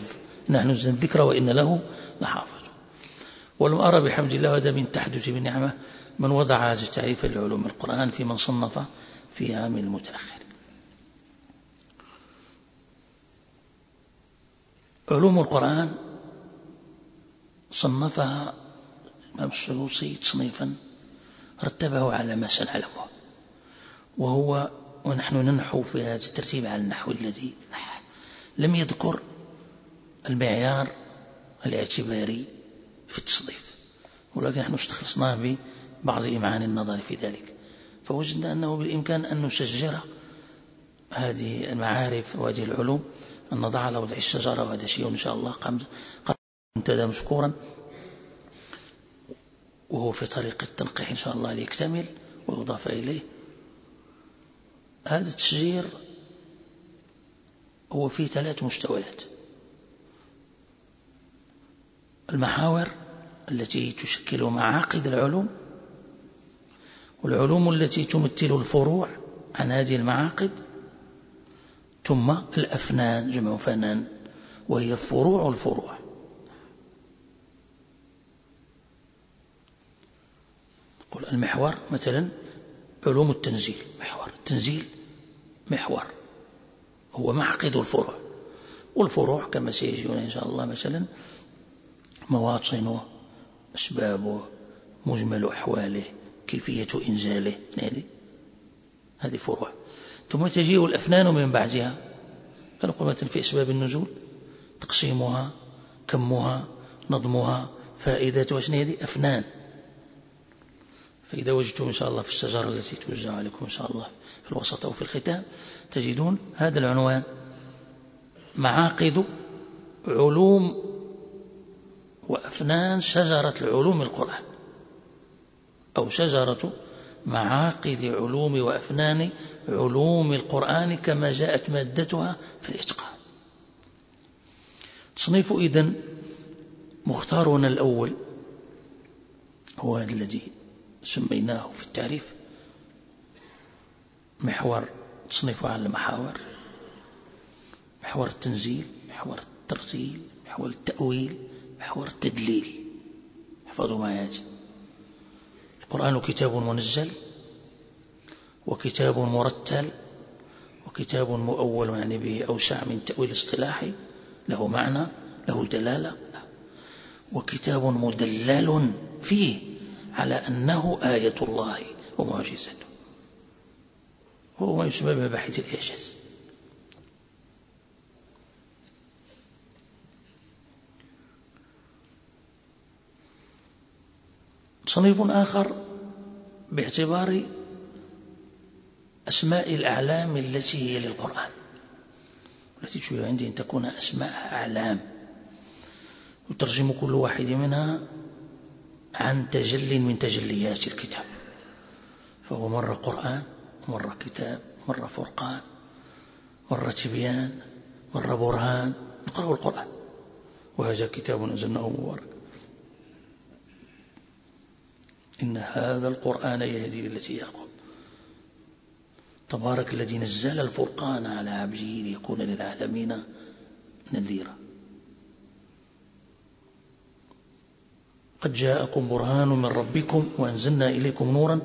نحن نزل الذكر وإن له لحافظ. ولم أرى بحمد الله هذا من تحدث بالنعمة من وضع هذا التعريف لعلوم القرآن في من صنف في عام المتأخر. علوم القرآن صنفها الإمام السيوطي تصنيفا رتبه على ما سنعلمه وهو ونحن ننحو في هذا الترتيب على النحو الذي نحى لم يذكر المعيار الاعتباري في التصنيف ولكن نحن استخلصناه ببعض إمعان النظر في ذلك. فوجدنا أنه بالإمكان أن نسجر هذه المعارف وهذه العلوم أن نضع على وضع الشجرة وهذا شيء إن شاء الله قد انتدى مشكورا. وهو في طريق التنقيح إن شاء الله ليكتمل ويضاف إليه. هذا التسجير هو فيه ثلاث مستويات. المحاور التي تشكل معاقد العلوم والعلوم التي تمثل الفروع عن هذه المعاقد ثم الأفنان جمع فنان وهي فروع الفروع. قل المحور مثلا علوم التنزيل محور التنزيل محور هو معقد الفروع. والفروع كما سيجينا إن شاء الله مثلا مواطنه أسبابه مجمل أحواله. كيفية إنزاله. هذه هذه فروع. ثم تجيء الأفنان من بعدها. فنقول مثلا في أسباب النزول. تقسيمها كمها نظمها فائدتها شنو هذه أفنان. فإذا وجدتم إن شاء الله في الشجرة التي توزع عليكم إن شاء الله في الوسط أو في الختام تجدون هذا العنوان. معاقد علوم وأفنان شجرة العلوم القرآن. أو شجرة معاقد علوم وأفنان علوم القرآن كما جاءت مادتها في الإتقان. تصنيف إذن مختارنا الأول هو الذي سميناه في التعريف محور تصنيفه على المحاور محور التنزيل محور الترتيل محور التأويل محور التدليل. احفظوا معي القرآن كتاب منزل وكتاب مرتل وكتاب مؤول يعني به أوسع من تأويل اصطلاحي له معنى له دلالة وكتاب مدلل فيه على أنه آية الله ومعجزته. هو ما يسمى بمباحث الإعجاز. تصنيف آخر باعتبار أسماء الأعلام التي هي للقرآن. التي تشبه عندي أن تكون أسماء أعلام. يترجم كل واحد منها عن تجل من تجليات الكتاب. فهو مرة قرآن مرة كتاب مرة فرقان مرة تبيان مرة برهان. نقرأ القرآن. وهذا كتاب أنزلناه مبارك. إن هذا القرآن يهدي للتي يقوم تبارك الذي نزل الفرقان على عبده ليكون للعالمين نذيرا. قد جاءكم برهان من ربكم وأنزلنا إليكم نورا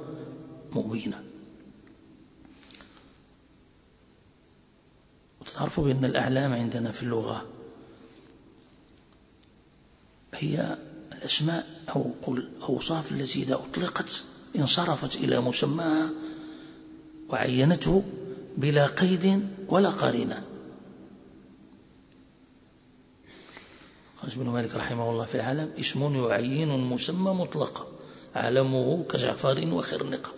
مبينا. وتعرفوا بأن الأعلام عندنا في اللغة هي الأسماء أو قل أوصاف التي إذا أطلقت انصرفت إلى مسماها وعينته بلا قيد ولا قرينة خرج بن مالك رحمه الله في العالم اسم يعين مسمى مطلقا علمه كجعفر وخرنقة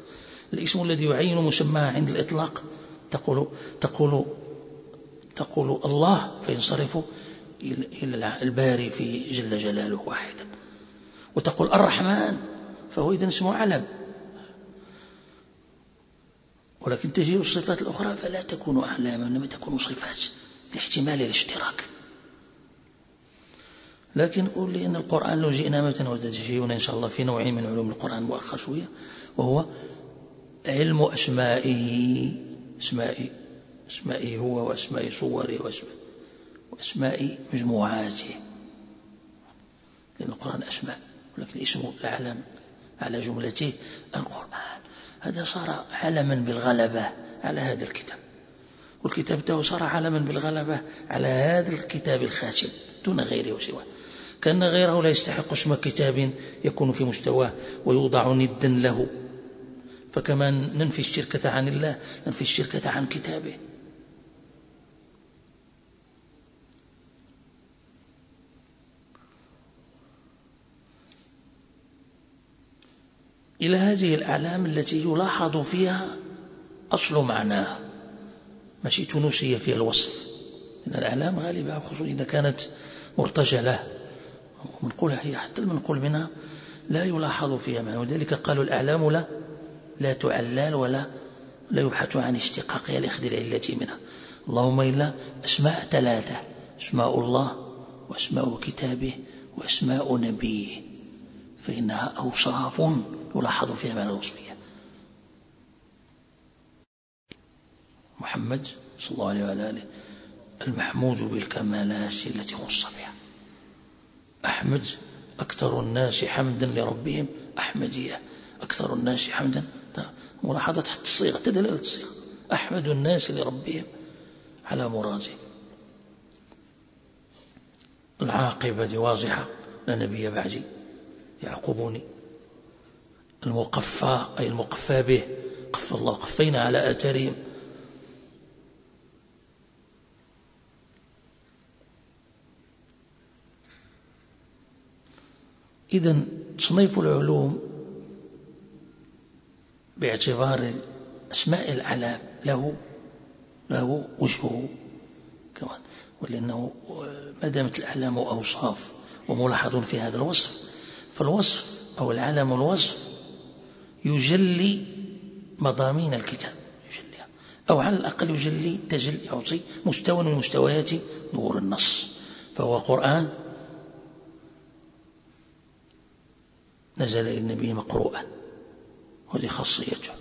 الاسم الذي يعين مسماه عند الإطلاق تقول تقول تقول الله فينصرف إلى الباري في جل جلاله واحدا. وتقول الرحمن فهو إذن اسمه علم. ولكن تجي الصفات الأخرى فلا تكون أعلاما إنما تكون صفات لاحتمال الاشتراك. لكن قول لي أن القرآن لو جئنا مثلا وتجينا إن شاء الله في نوع من علوم القرآن مؤخر شوية وهو علم أسمائه. أسمائه أسمائه هو وأسماء صوره وأسماء, وأسماء مجموعاته. لأن القرآن أسماء. ولكن اسم العلم على جملته القرآن. هذا صار علما بالغلبة على هذا الكتاب. والكتاب ده صار علما بالغلبة على هذا الكتاب الخاتم دون غيره وسواه. كأن غيره لا يستحق اسم كتاب يكون في مستواه ويوضع ندا له. فكما ننفي الشركة عن الله ننفي الشركة عن كتابه. إلى هذه الأعلام التي يلاحظ فيها أصل معناها ماشي تونسية فيها الوصف. إن الأعلام غالبا خصوصا إذا كانت مرتجلة. منقولة هي حتى المنقول منها لا يلاحظ فيها معنى ولذلك قالوا الأعلام لا لا تعلال ولا لا يبحث عن اشتقاقها لأخذ العلة منها. اللهم إلا أسماء ثلاثة أسماء الله وأسماء كتابه وأسماء نبيه. فإنها أوصاف يلاحظ فيها معنى الوصفية. محمد صلى الله عليه وعلى آله المحمود بالكمالات التي خص بها. أحمد أكثر الناس حمدا لربهم أحمدية أكثر الناس حمدا ملاحظة تحت الصيغة تدلالة الصيغة. أحمد الناس لربهم على مراده. العاقبة واضحة لا نبي بعدي يعقبني المقفى أي المقفى به قف الله قفينا على آثارهم. إذا تصنيف العلوم باعتبار أسماء العلام له له وجهه كمان ولأنه ما دامت الأعلام أوصاف وملاحظ في هذا الوصف. فالوصف أو العلم الوصف يجلي مضامين الكتاب يجليها. أو على الأقل يجلي تجل يعطي مستوى من مستويات نور النص. فهو قرآن نزل إلى النبي مقروءا وهذه خاصيته.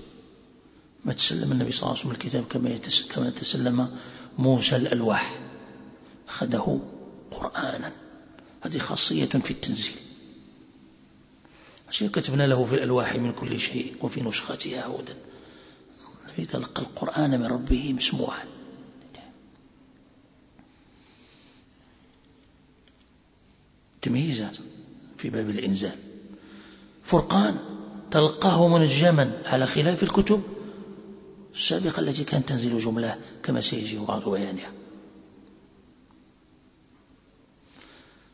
ما تسلم النبي صلى الله عليه وسلم الكتاب كما كما تسلم موسى الألواح. أخذه قرآنا. هذه خاصية في التنزيل. عشان كتبنا له في الألواح من كل شيء وفي نسختها هدى. النبي تلقى القرآن من ربه مسموعا. تمييزات في باب الإنزال. فرقان تلقاه منجما على خلاف الكتب السابقة التي كانت تنزل جملة كما سيجي بعض بيانها.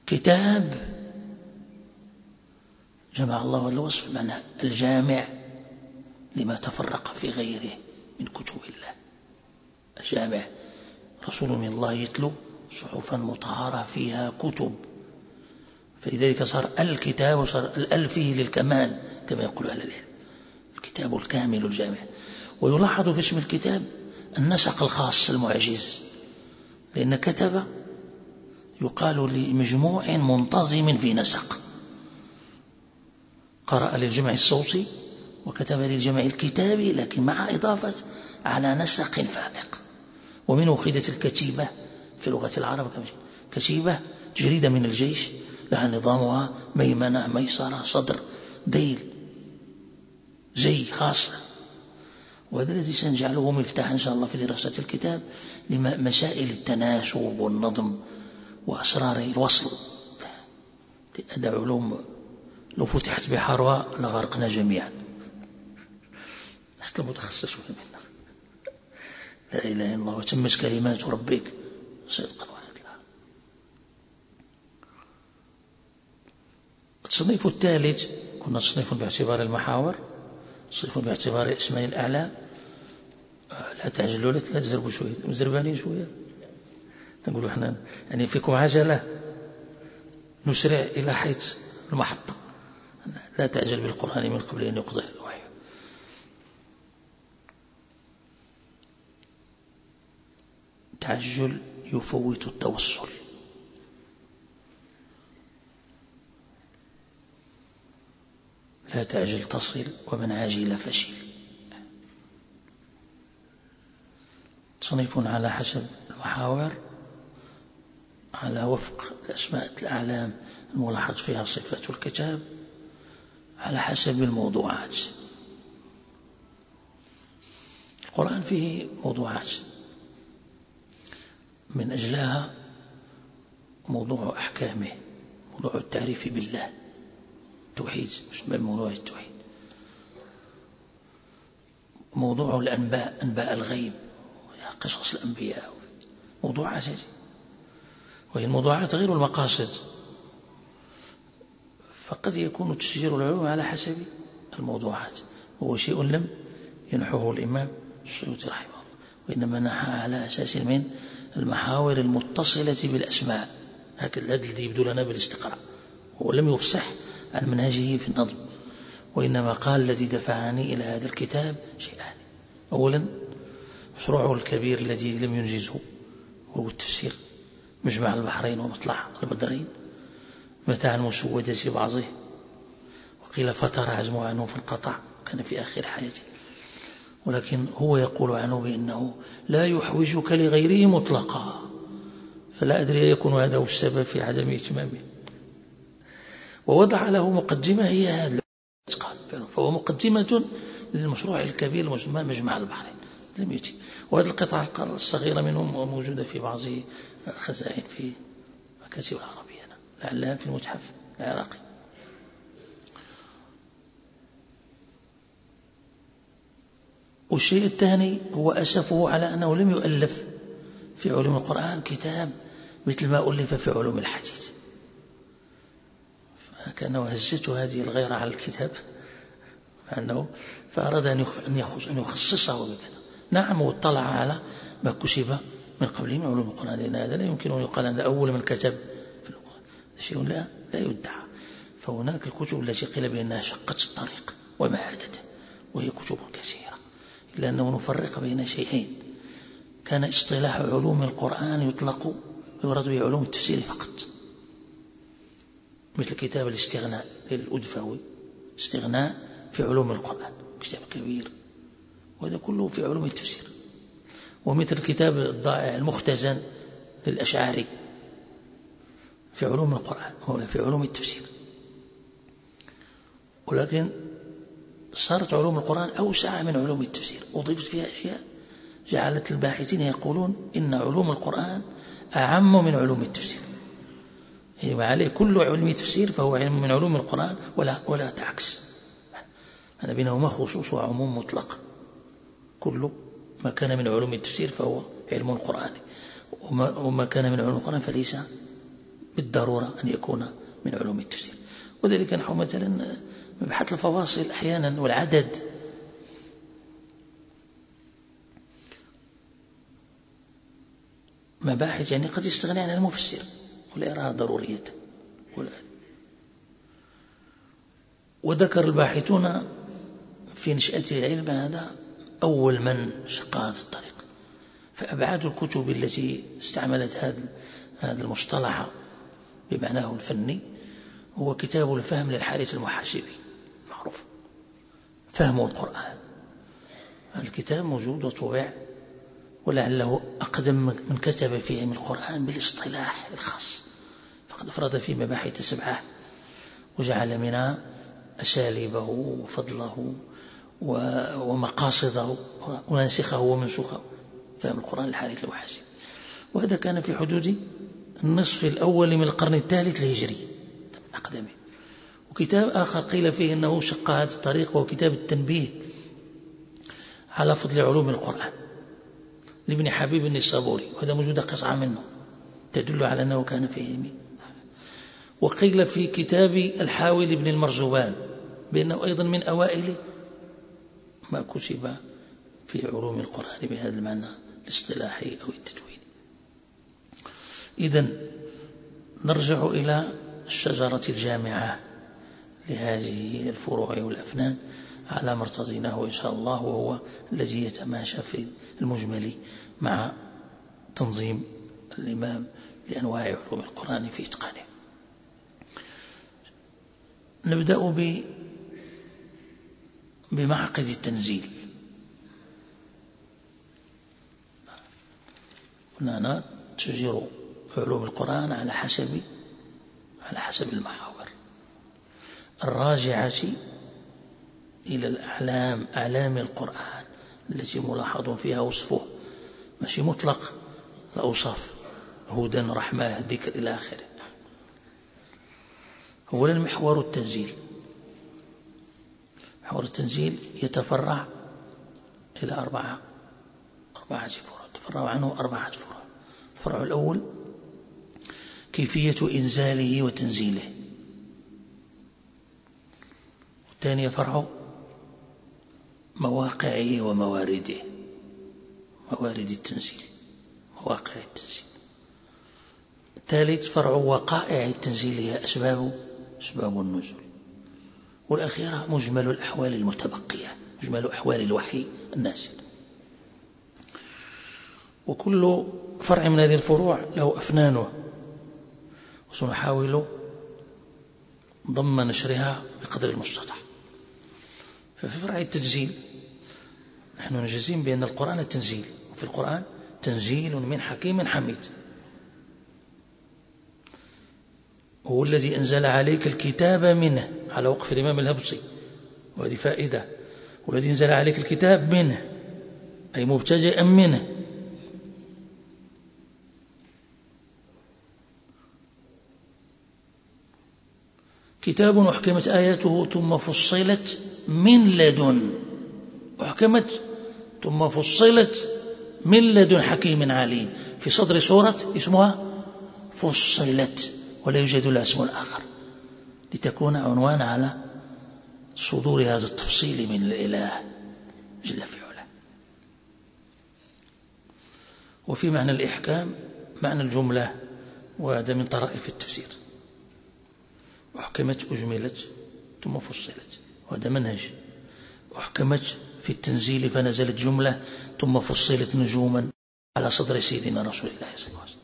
كتاب جمع الله الوصف معنى الجامع لما تفرق في غيره من كتب الله. الجامع رسول من الله يتلو صحفا مطهرة فيها كتب. فلذلك صار الكتاب وصار الأل فيه للكمال كما يقول أهل العلم. الكتاب الكامل الجامع. ويلاحظ في اسم الكتاب النسق الخاص المعجز لأن كتب يقال لمجموع منتظم في نسق. قرأ للجمع الصوتي وكتب للجمع الكتابي لكن مع إضافة على نسق فائق. ومنه أخذت الكتيبة في لغة العرب كتيبة جريدة من الجيش لها نظامها ميمنة ميسرة صدر ديل زي خاصة وهذا الذي سنجعله مفتاح إن شاء الله في دراسة الكتاب لمسائل التناسب والنظم وأسرار الوصل. هذا علوم لو فتحت بحارها لغرقنا جميعا. حتى المتخصصون منا لا إله إلا الله وتمت كلمات ربك. صدقا وعدلا التصنيف الثالث كنا تصنيف باعتبار المحاور تصنيف باعتبار الاسماء الأعلام لا تعجلوا لا تزربوا شوية مزربانين شوية. نقولوا إحنا يعني فيكم عجلة. نسرع إلى حيث المحطة. لا تعجل بالقرآن من قبل أن يقضي الوحي. تعجل يفوت التوصل لا تعجل تصل ومن عاجل فشل. تصنيف على حسب المحاور على وفق الأسماء الأعلام الملاحظ فيها صفة الكتاب. على حسب الموضوعات. القرآن فيه موضوعات. من أجلها موضوع أحكامه موضوع التعريف بالله. التوحيد مش موضوع التوحيد. موضوع الأنباء أنباء الغيب قصص الأنبياء. موضوعات هذه. وهي الموضوعات غير المقاصد. فقد يكون تسجيل العلوم على حسب الموضوعات. وهو شيء لم ينحه الإمام السيوطي رحمه الله. وإنما نحى على أساس من المحاور المتصلة بالأسماء. هكذا الذي يبدو لنا بالاستقراء. ولم يفصح عن منهجه في النظم. وإنما قال الذي دفعني إلى هذا الكتاب شيئان. أولا مشروعه الكبير الذي لم ينجزه وهو التفسير. مجمع البحرين ومطلع البدرين. متاع المسودة بعضه وقيل فتر عزمه عنه في القطع كان في آخر حياته. ولكن هو يقول عنه بأنه لا يحوجك لغيره مطلقا. فلا أدري يكون هذا هو السبب في عدم إتمامه. ووضع له مقدمة هي هذا فهو مقدمة للمشروع الكبير المسمى مجمع البحرين. لم يتم وهذه القطع الصغيرة منهم موجودة في بعض الخزائن في مكاتب العربية لعلها في المتحف العراقي والشيء الثاني هو أسفه على أنه لم يؤلف في علوم القرآن كتاب مثل ما ألف في علوم الحديث. فكأنه هزته هذه الغيرة على الكتاب فأنه فأراد أن يخصصه بكذا. نعم واطلع على ما كسب من قبله من علوم القرآن. لأن هذا لا يمكن أن يقال أن أول من كتب شيء لا لا يدعى. فهناك الكتب التي قيل بأنها شقت الطريق ومهدته وهي كتب كثيرة إلا أنه نفرق بين شيئين. كان اصطلاح علوم القرآن يطلق ويراد به علوم التفسير فقط. مثل كتاب الاستغناء للأدفوي استغناء في علوم القرآن كتاب كبير وهذا كله في علوم التفسير. ومثل كتاب الضائع المختزن للأشعاري في علوم القرآن هو في علوم التفسير. ولكن صارت علوم القرآن أوسع من علوم التفسير. أضيفت فيها أشياء جعلت الباحثين يقولون إن علوم القرآن أعم من علوم التفسير. هي عليه كل علم تفسير فهو علم من علوم القرآن ولا ولا تعكس. هذا بينهما خصوص وعموم مطلق. كل ما كان من علوم التفسير فهو علم قرآني. وما, وما كان من علوم القرآن فليس بالضرورة أن يكون من علوم التفسير. وذلك نحو مثلا مبحث الفواصل أحيانا والعدد. مباحث يعني قد يستغني عنها المفسر ولا يراها ضرورية. وذكر الباحثون في نشأة العلم هذا أول من شق هذا الطريق. فأبعاد الكتب التي استعملت هذا المصطلح بمعناه الفني هو كتاب الفهم للحارث المحاسبي معروف. فهم القرآن. هذا الكتاب موجود وطبع ولعله أقدم من كتب في علم القرآن بالاصطلاح الخاص. فقد أفرد في مباحث سبعة. وجعل منها أساليبه وفضله ومقاصده وناسخه ومنسوخه. فهم القرآن الحارث الوحاسي وهذا كان في حدود النصف الأول من القرن الثالث الهجري. أقدمه وكتاب آخر قيل فيه أنه شق هذا الطريق وهو كتاب التنبيه على فضل علوم القرآن لابن حبيب النسابوري وهذا موجود قصعة منه تدل على أنه كان في علم. وقيل في كتاب الحاوي لابن المرزوان بأنه أيضا من أوائل ما كتب في علوم القرآن بهذا المعنى الاصطلاحي أو التدويني إذا نرجع إلى الشجرة الجامعة لهذه الفروع والأفنان على ما ارتضيناه إن شاء الله وهو الذي يتماشى في المجمل مع تنظيم الإمام لأنواع علوم القرآن في إتقانه. نبدأ ب بمعقد التنزيل. هنا تجر علوم القرآن على حسب على حسب المحاور. الراجعة إلى الأعلام أعلام القرآن التي ملاحظ فيها وصفه. ماشي مطلق الأوصاف. هدى رحمة ذكر إلى آخره. أولا محور التنزيل. محور التنزيل يتفرع إلى أربعة أربعة فروع تفرع عنه أربعة فروع الفرع الأول كيفية إنزاله وتنزيله. الثاني فرع مواقعه وموارده. موارد التنزيل. مواقع التنزيل. الثالث فرع وقائع التنزيل. هي أسباب أسباب النزول. والأخيرة مجمل الأحوال المتبقية مجمل أحوال الوحي النازل. وكل فرع من هذه الفروع له أفنانه. وسنحاول ضم نشرها بقدر المستطاع. ففي فرع التنزيل نحن نجزم بأن القرآن تنزيل. وفي القرآن تنزيل من حكيم حميد. هو الذي أنزل عليك الكتاب منه. على وقف الإمام الهبصي وهذه فائدة. والذي أنزل عليك الكتاب منه. أي مبتدئا منه. كتاب أحكمت آياته ثم فصلت من لدن. أحكمت ثم فصلت من لدن حكيم عليم. في صدر سورة اسمها فصلت ولا يوجد لها اسم آخر. لتكون عنوان على صدور هذا التفصيل من الإله جل في علاه. وفي معنى الإحكام معنى الجملة وهذا من طرائف التفسير. أحكمت أجملت ثم فصلت وهذا منهج. أحكمت في التنزيل فنزلت جملة ثم فصلت نجوما على صدر سيدنا رسول الله صلى الله عليه وسلم.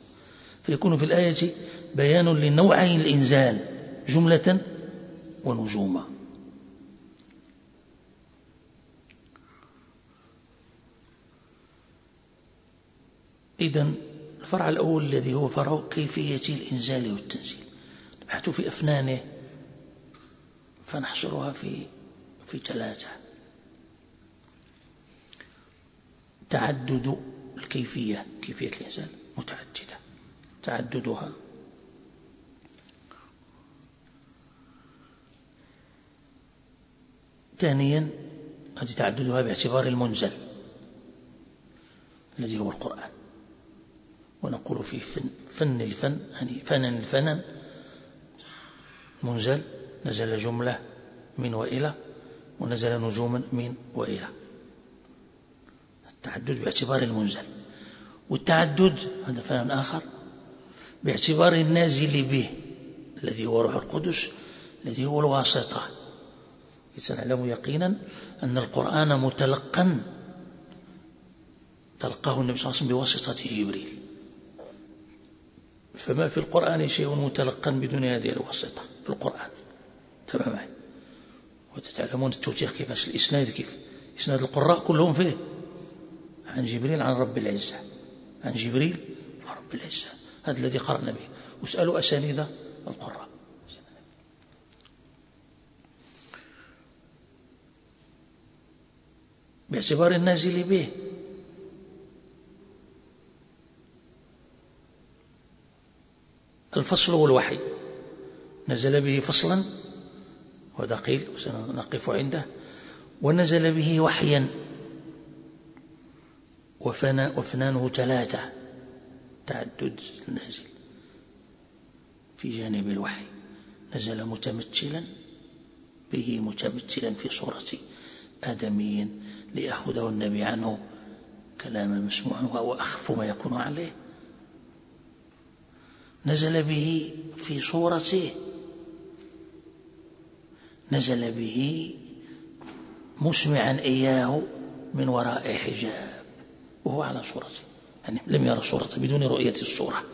فيكون في الآية بيان لنوعي الإنزال جملة ونجوما. إذا الفرع الأول الذي هو فرع كيفية الإنزال والتنزيل. نبحث في أفنانه فنحصرها في في ثلاثة تعدد الكيفية كيفية الإنزال متعددة. تعددها. ثانيا هذه تعددها باعتبار المنزل الذي هو القرآن. ونقول في فن, فن الفن يعني فنن الفنن منزل نزل جملة من وإلى ونزل نجوما من وإلى. التعدد باعتبار المنزل. والتعدد هذا فهم آخر باعتبار النازل به الذي هو روح القدس الذي هو الواسطة. سنعلم يقينا أن القرآن متلقا تلقاه النبي صلى الله عليه وسلم بواسطة جبريل. فما في القرآن شيء متلقا بدون هذه الواسطة. في القرآن تماما وتتعلمون التوثيق كيفاش الإسناد كيف. إسناد القراء كلهم فيه. عن جبريل عن رب العزة. عن جبريل عن رب العزة. هذا الذي قرأنا به. واسألوا أسانيد القراء. باعتبار النازل به. الفصل والوحي. نزل به فصلا وهذا قيل وسنقف عنده. ونزل به وحيا. وفنا وفنانه ثلاثة. تعدد النازل. في جانب الوحي. نزل متمثلا. به متمثلا في صورة آدمي ليأخذه النبي عنه. كلاما مسموعا وهو أخف ما يكون عليه. نزل به في صورته نزل به مسمعا إياه من وراء حجاب وهو على صورته يعني لم يرى صورته بدون رؤية الصورة.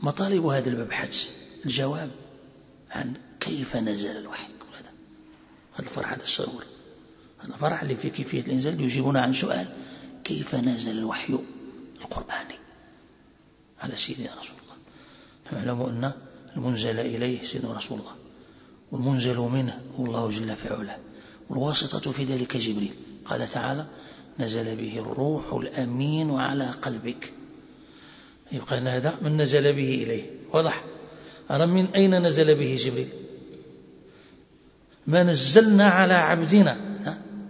مطالب هذا المبحث الجواب عن كيف نزل الوحي؟ هذا الفرح هذا الصور هذا الفرح اللي في كيفية الإنزال يجيبنا عن سؤال كيف نزل الوحي القرآني؟ على سيدنا رسول الله. نعلم أن المنزل إليه سيدنا رسول الله. والمنزل منه هو الله جل في علاه والواسطة في ذلك جبريل. قال تعالى نزل به الروح الأمين على قلبك. يبقى هذا من نزل به إليه. واضح؟ أرى من أين نزل به جبريل؟ ما نزلنا على عبدنا.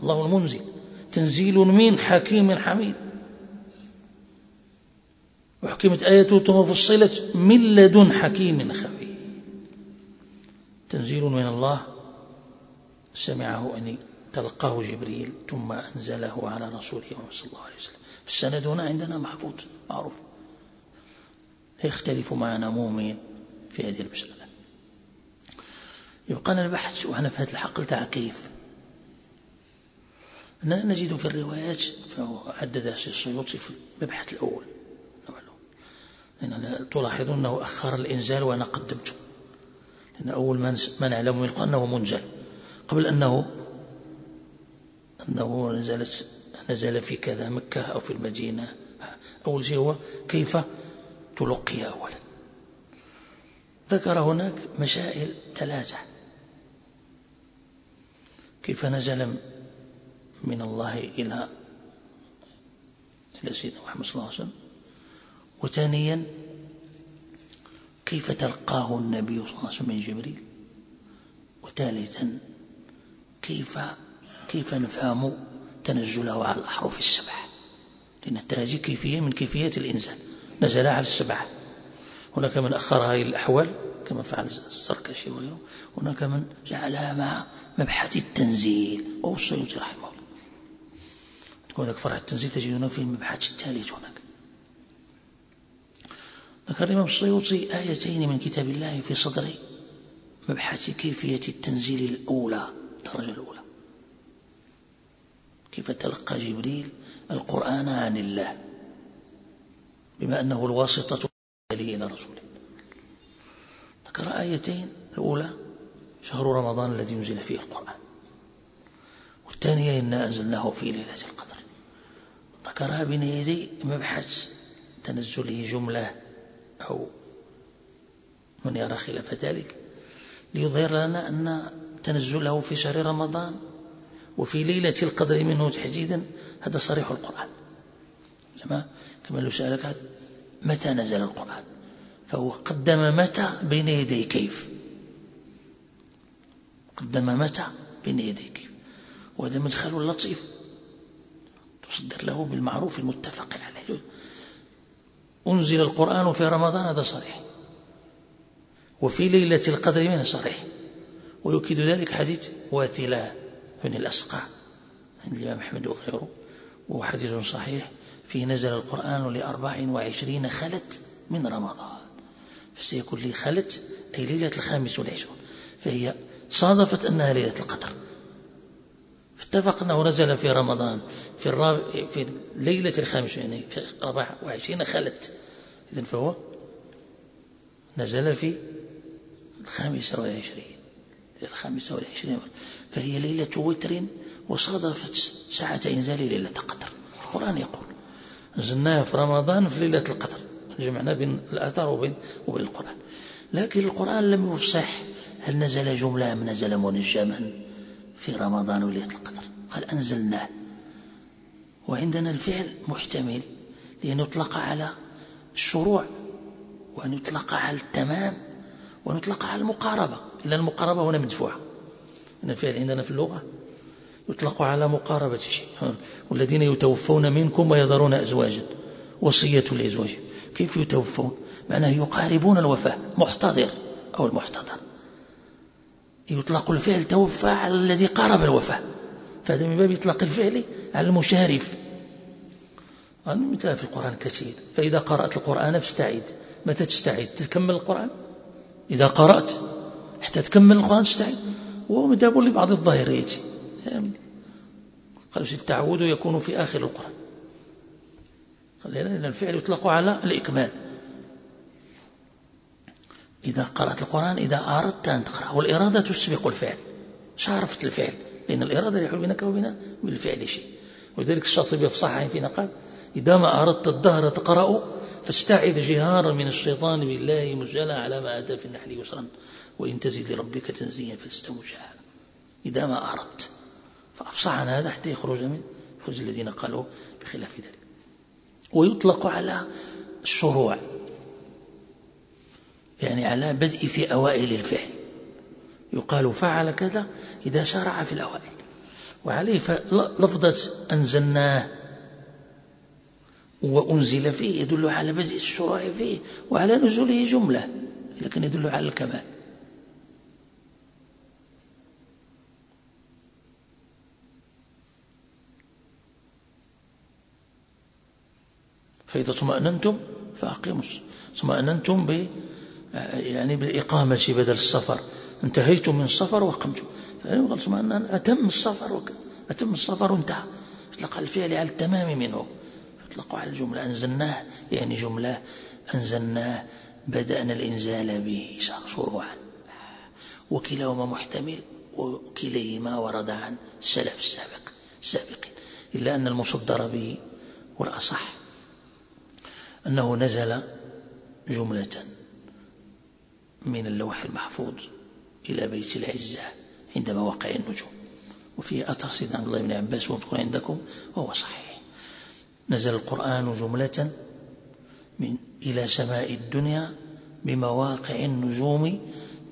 الله المنزل. تنزيل من حكيم حميد. وحكمت آياته ثم فصلت من لدن حكيم خبير. تنزيل من الله. سمعه أن تلقاه جبريل ثم أنزله على رسوله صلى الله عليه وسلم. فالسند هنا عندنا محفوظ معروف. يختلف معنا مؤمن في هذه المسألة. يبقى البحث وأنا في هذا الحقل تاع كيف نجد في الروايات فهو عدد السيوطي في المبحث الأول. تلاحظون أنه أخر الإنزال وأنا قدمته لأن أول ما نعلم من القرآن أنه منزل. قبل أنه أنه نزلت نزل في كذا مكة أو في المدينة. أول شيء هو كيف تلقي أولا. ذكر هناك مسائل ثلاثة. كيف نزل من الله إلى إلى سيدنا محمد صلى الله عليه وسلم؟ وثانيا كيف تلقاه النبي صلى الله عليه وسلم من جبريل؟ وثالثا كيف كيف نفهم تنزله على الأحرف السبع؟ لأن هذه كيفية من كيفيات الإنزال نزل على السبعة هناك من أخرها إلى الأحوال كما فعل السركشي وغيره. هناك من جعلها مع مبحث التنزيل وهو السيوطي رحمه الله. تكون هناك فرع التنزيل تجدونه في المبحث الثالث هناك. ذكر الإمام السيوطي آيتين من كتاب الله في صدر مبحث كيفية التنزيل الأولى الدرجة الأولى. كيف تلقى جبريل القرآن عن الله؟ بما أنه الواسطة إلى رسوله. ذكر آيتين الأولى شهر رمضان الذي نزل فيه القرآن. والثانية إنا أنزلناه في ليلة القدر. ذكرها بين يدي مبحث تنزله جملة أو من يرى خلاف ذلك. ليظهر لنا أن تنزله في شهر رمضان وفي ليلة القدر منه تحديدا. هذا صريح القرآن. كما لو سألك متى نزل القرآن فهو قدم متى بين يدي كيف؟ قدم متى بين يدي كيف؟ وهذا مدخل لطيف تصدر له بالمعروف المتفق عليه. أنزل القرآن في رمضان هذا صريح. وفي ليلة القدر منه صريح. ويؤكد ذلك حديث واثلة بن الأسقى عند الإمام أحمد وغيره. وهو حديث صحيح. فيه نزل القرآن لأربع وعشرين خلت من رمضان. فسيكون لي خلت أي ليلة الخامس والعشرون. فهي صادفت أنها ليلة القدر. اتفق أنه نزل في رمضان في, الرابع في ليلة الخامس يعني في 24 خلت إذن فهو نزل في الخامسة والعشرين الخامسة والعشرين. فهي ليلة وتر وصادفت ساعة إنزال ليلة القدر. القرآن يقول نزلناها في رمضان في ليلة القدر. جمعنا بين الآثار وبين, وبين القرآن. لكن القرآن لم يفصح هل نزل جملة أم نزل منجما. في رمضان وليلة القدر. قال أنزلناه. وعندنا الفعل محتمل لأن يطلق على الشروع وأن يطلق على التمام وأن يطلق على المقاربة. إلا المقاربة هنا مدفوعة. أن الفعل عندنا في اللغة يطلق على مقاربة شيء. والذين يتوفون منكم ويذرون أزواجا. وصية لأزواجهم. كيف يتوفون؟ معناه يقاربون الوفاة محتضر. أو المحتضر. يطلق الفعل توفى على الذي قارب الوفاة. فهذا من باب إطلاق الفعل على المشارف. مثال في القرآن كثير. فإذا قرأت القرآن فاستعيد متى تستعيد تكمل القرآن؟ إذا قرأت حتى تكمل القرآن تستعيد وهو مذهب لبعض الظاهرية قالوا التعود يكون في آخر القرآن. لأن الفعل يطلق على الإكمال. إذا قرأت القرآن إذا أردت أن تقرأ. والإرادة تسبق الفعل. شارفت الفعل. لأن الإرادة يحول بينك وبين بالفعل شيء. ولذلك الشاطبي في صحيح فينا قال إذا ما أردت الدهر تقرأ فاستعذ جهارا من الشيطان بالله مجلا على ما أتى في النحل يسرا. وإن تزد لربك تنزيا فاستموا جهارا. إذا ما أردت. فأفصح عن هذا حتى يخرج من يخرج الذين قالوا بخلاف ذلك. ويطلق على الشروع. يعني على بدء في أوائل الفعل. يقال فعل كذا إذا شرع في الأوائل. وعليه لفظة أنزلناه وأنزل فيه يدل على بدء الشروع فيه وعلى نزوله جملة لكن يدل على الكمال. فإذا اطمأننتم فأقيموا اطمأننتم يعني بالإقامة بدل السفر. انتهيتم من السفر فيقول اطمأنن أتم السفر أتم السفر وانتهى. يطلق الفعل على التمام منه. يطلق على الجملة أنزلناه. يعني جملة أنزلناه بدأنا الإنزال به شروعا وكلاهما محتمل وكليهما ورد عن السلف السابق السابقين. إلا أن المصدر به والأصح أنه نزل جملة من اللوح المحفوظ إلى بيت العزة عند مواقع النجوم. وفيه أثر سيدنا عبد الله بن عباس ومذكور عندكم وهو صحيح. نزل القرآن جملة من إلى سماء الدنيا بمواقع النجوم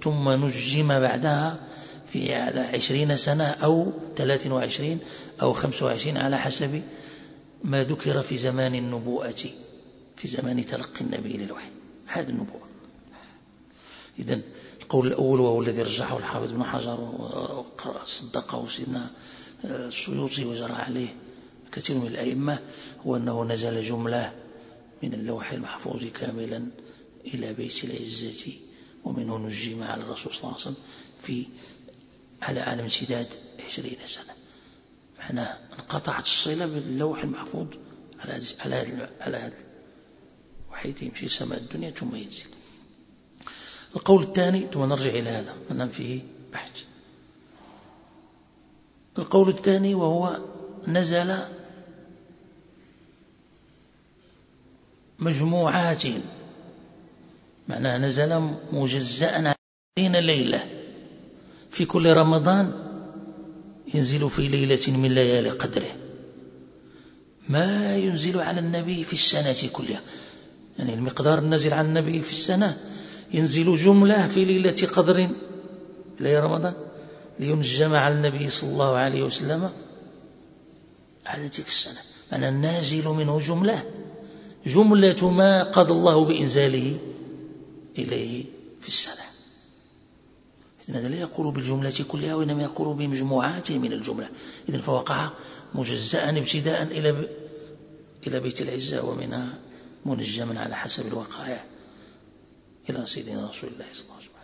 ثم نجم بعدها في على عشرين سنة أو ثلاث وعشرين أو خمس وعشرين على حسب ما ذكر في زمان النبوءة في زمان تلقي النبي للوحي. هذه النبوة إذا القول الأول وهو الذي رجحه الحافظ بن حجر وصدقه سيدنا آه، السيوطي وجرى عليه كثير من الأئمة هو أنه نزل جملة من اللوح المحفوظ كاملا إلى بيت العزة ومنه نجم على الرسول صلى الله عليه وسلم في على عالم امتداد عشرين سنة. معناه انقطعت الصلة باللوح المحفوظ على على هذا على هذا وحيث يمشي سماء الدنيا ثم ينزل. القول الثاني ثم نرجع إلى هذا أننا فيه بحث. القول الثاني وهو نزل مجموعات معناها نزل مجزأ عشرين ليلة في كل رمضان ينزل في ليلة من ليالي قدره. ما ينزل على النبي في السنة كلها. يعني المقدار النازل على النبي في السنة ينزل جملة في ليلة قدر. ليلة رمضان لينجم على النبي صلى الله عليه وسلم على تلك السنة. أنا النازل منه جملة. جملة ما قضى الله بإنزاله إليه في السنة. هذا لا يقول بالجملة كلها وإنما يقول بمجموعات من الجملة. إذا فوقع مجزأ ابتداء إلى إلى بيت العزة ومنها منجما على حسب الوقائع إلى سيدنا رسول الله صلى الله عليه وسلم.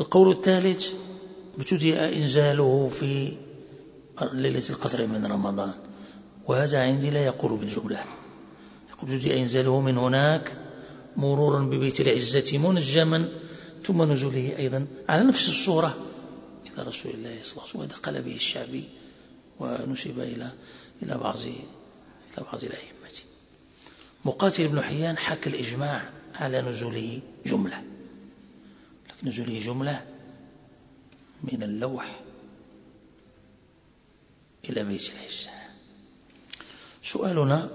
القول الثالث ابتدأ إنزاله في ليلة القدر من رمضان. وهذا عندي لا يقول بالجملة. يقول ابتدأ إنزاله من هناك مرورا ببيت العزة منجما ثم نزوله أيضا على نفس الصورة إلى رسول الله صلى الله عليه وسلم ودخل به الشعبي ونسب إلى إلى بعض إلى بعض الأئمة. مقاتل بن حيان حكى الإجماع على نزوله جملة. لكن نزوله جملة من اللوح إلى بيت العزة سؤالنا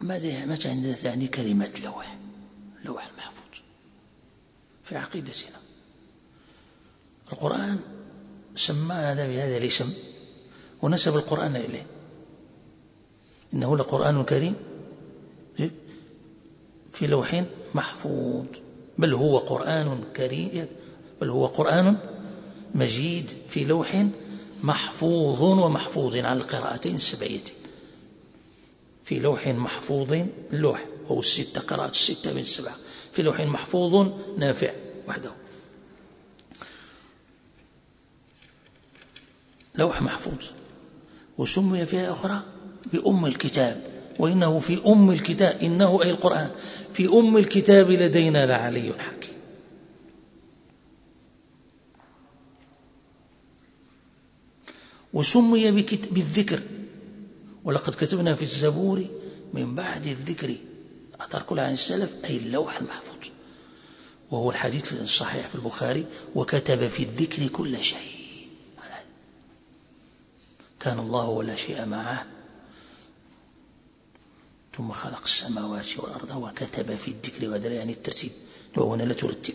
ماذا متى تعني كلمة لوح؟ لوح المحفوظ في عقيدتنا. القرآن سمى هذا بهذا الاسم ونسب القرآن إليه. إنه لقرآن كريم. في لوح محفوظ. بل هو قرآن كريم. بل هو قرآن مجيد. في لوح محفوظ ومحفوظ على القراءتين السبعيتين. في لوح محفوظ اللوح وهو الستة. قراءة الستة من السبعة. في لوح محفوظ نافع وحده. لوح محفوظ. وسمي فيها أخرى بأم الكتاب وإنه في أم الكتاب إنه أي القرآن في أم الكتاب لدينا لعلي حكيم وسمي بالذكر. ولقد كتبنا في الزبور من بعد الذكر. أثر كل عن السلف؟ أي اللوح المحفوظ. وهو الحديث الصحيح في البخاري وكتب في الذكر كل شيء. كان الله ولا شيء معه. ثم خلق السماوات والأرض وكتب في الذكر وهذا يعني الترتيب. وهنا لا ترتب.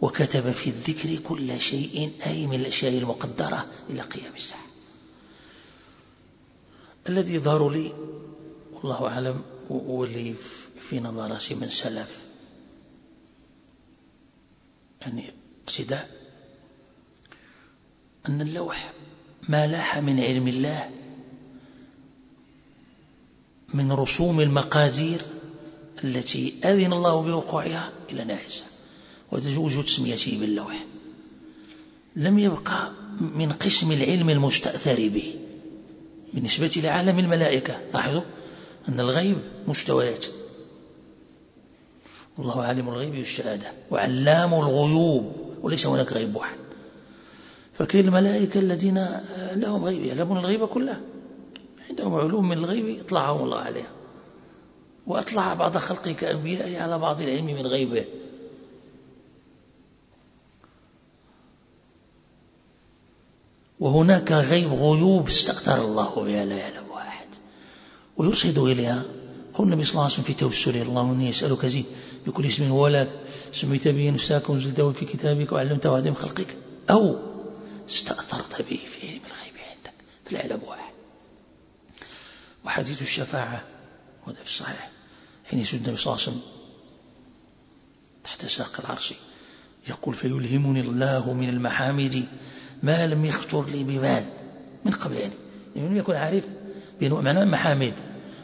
وكتب في الذكر كل شيء أي من الأشياء المقدرة إلى قيام الساعة. الذي يظهر لي والله أعلم واللي في نظراتي من سلف. يعني اقتداء. أن اللوح ما لاح من علم الله من رسوم المقادير التي أذن الله بوقوعها إلى ناعسة وتزوج تسميته باللوح. لم يبقى من قسم العلم المستأثر به. بالنسبة لعالم الملائكة. لاحظوا أن الغيب مستويات. والله عالم الغيب والشهادة. وعلام الغيوب. وليس هناك غيب واحد. فكاين الملائكة الذين لهم غيب يعلمون الغيب كله. عندهم علوم من الغيب اطلعهم الله عليها. وأطلع بعض خلقه كأنبياء على بعض العلم من غيبه. وهناك غيب غيوب استأثر الله بها لا يعلم واحد ويرشد إليها. قول النبي صلى الله عليه وسلم في توسله اللهم إني أسألك زين بكل اسم هو لك. سميت به نفسك وزلته في كتابك وعلمته أحد من خلقك. أو استأثرت به في علم الغيب عندك. فلا يعلم واحد وحديث الشفاعة وهذا في الصحيح. حين يسود النبي صلى الله عليه وسلم تحت ساق العرش يقول فيلهمني الله من المحامد ما لم يخطر لي ببال. من قبل يعني؟ لم يعني يكون عارف بأنه معنى محامد.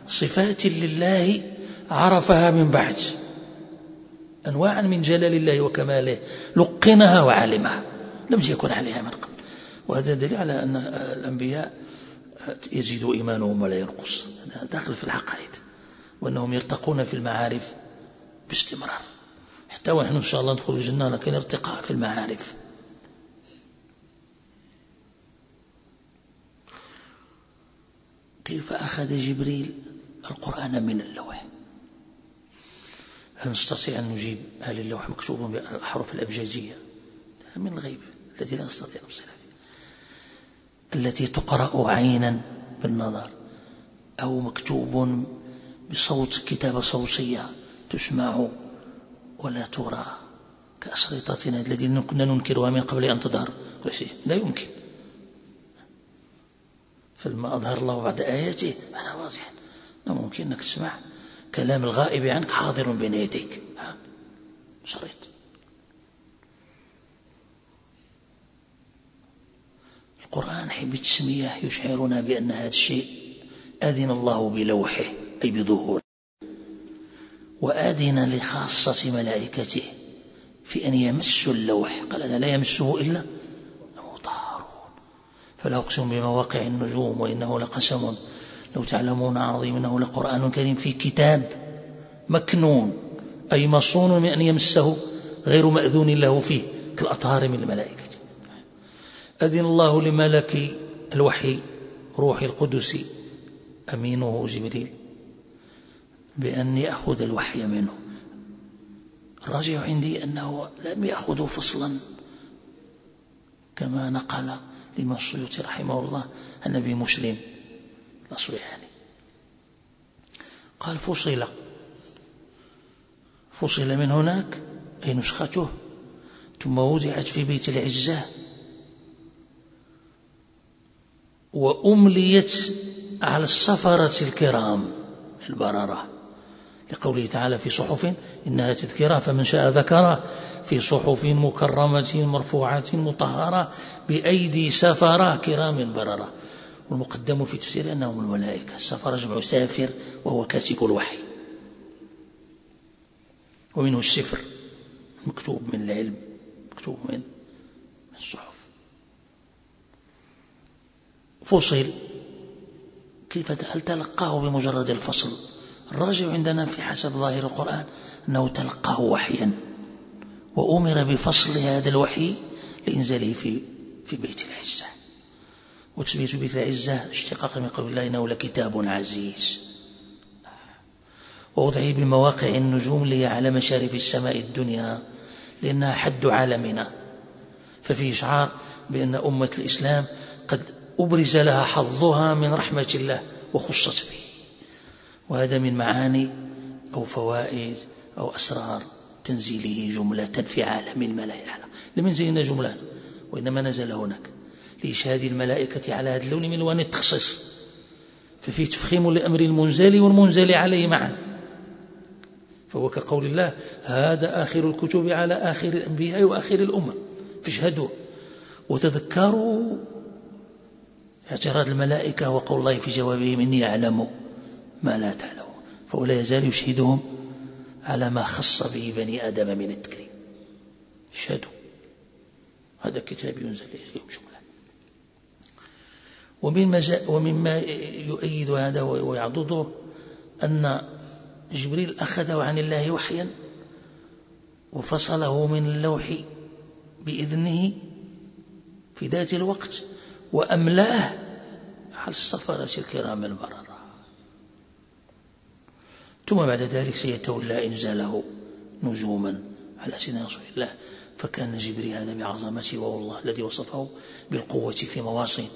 صفات لله عرفها من بعد. أنواعا من جلال الله وكماله لقنها وعلمها. لم يكن عليها من قبل. وهذا دليل على أن الأنبياء يزيد إيمانهم ولا ينقص. داخل في العقائد. وأنهم يرتقون في المعارف باستمرار. حتى ونحن إن شاء الله ندخل الجنة لكن ارتقاء في المعارف. كيف أخذ جبريل القرآن من اللوح؟ هل نستطيع أن نجيب هل اللوح مكتوب بالأحرف الأبجدية من الغيب الذي لا نستطيع نفسنا التي تقرأ عينا بالنظر أو مكتوب بصوت كتابة صوتية تسمع ولا ترى كأشرطتنا الذي كنا ننكرها من قبل أن تظهر. لا يمكن. فلما أظهر الله بعد آياته أنا واضح. لا ممكن أنك تسمع كلام الغائب عنك حاضر بين يديك. شريط. القرآن حب التسمية يشعرنا بأن هذا الشيء أذن الله بلوحه أي بظهوره وآذن لخاصة ملائكته في أن يمسوا اللوح. قال أنا لا يمسه إلا المطهرون. فلا أقسم بمواقع النجوم وإنه لقسم لو تعلمون عظيم إنه لقرآن كريم في كتاب مكنون أي مصون من أن يمسه غير مأذون له فيه كالأطهار من الملائكة. أذن الله لملك الوحي روح القدس أمينه جبريل بأن يأخذ الوحي منه. الراجع عندي أنه لم يأخذه فصلا كما نقل الإمام السيوطي رحمه الله أبي مسلم الأصبحاني قال فصل. فصل من هناك أي نسخته ثم وضعت في بيت العزة. وأمليت على السفرة الكرام البررة. لقوله تعالى في صحف إنها تذكرة فمن شاء ذكره في صحف مكرمة مرفوعة مطهرة بأيدي سفرة كرام بررة. والمقدم في تفسير أنهم الملائكة. السفر جمع سافر وهو كاتب الوحي. ومنه السفر مكتوب من العلم مكتوب من الصحف. فصل كيف هل تلقاه بمجرد الفصل؟ الراجع عندنا في حسب ظاهر القرآن أنه تلقاه وحيا وأمر بفصل هذا الوحي لإنزاله في في بيت العزة. وتسمية بيت العزة اشتقاق من قول الله إنه لكتاب عزيز. ووضعه بمواقع النجوم لي على مشارف السماء الدنيا لأنها حد عالمنا. ففيه إشعار بأن أمة الإسلام قد أبرز لها حظها من رحمة الله وخصت به وهذا من معاني أو فوائد أو أسرار تنزيله جملة في عالم الملائكة. لم ينزل جملة وإنما نزل هناك لإشهاد الملائكة على هذا اللون من ألوان التخصيص. ففيه تفخيم لأمر المنزل والمنزل عليه معا. فهو كقول الله هذا آخر الكتب على آخر الأنبياء وآخر الأمة. فاشهدوا وتذكروا اعتراض الملائكة وقول الله في جوابهم إني أعلم ما لا تعلمون. فهو لا يزال يشهدهم على ما خص به بني آدم من التكريم. اشهدوا هذا كتاب ينزل إليهم جملة ومن ومما يؤيد هذا ويعضده أن جبريل أخذه عن الله وحيا وفصله من اللوح بإذنه في ذات الوقت. وأملاه. على السفرة الكرام البررة ثم بعد ذلك سيتولى إنزاله نجوما على سيدنا رسول الله فكان جبريل هذا بعظمته وهو الله الذي وصفه بالقوة في مواصين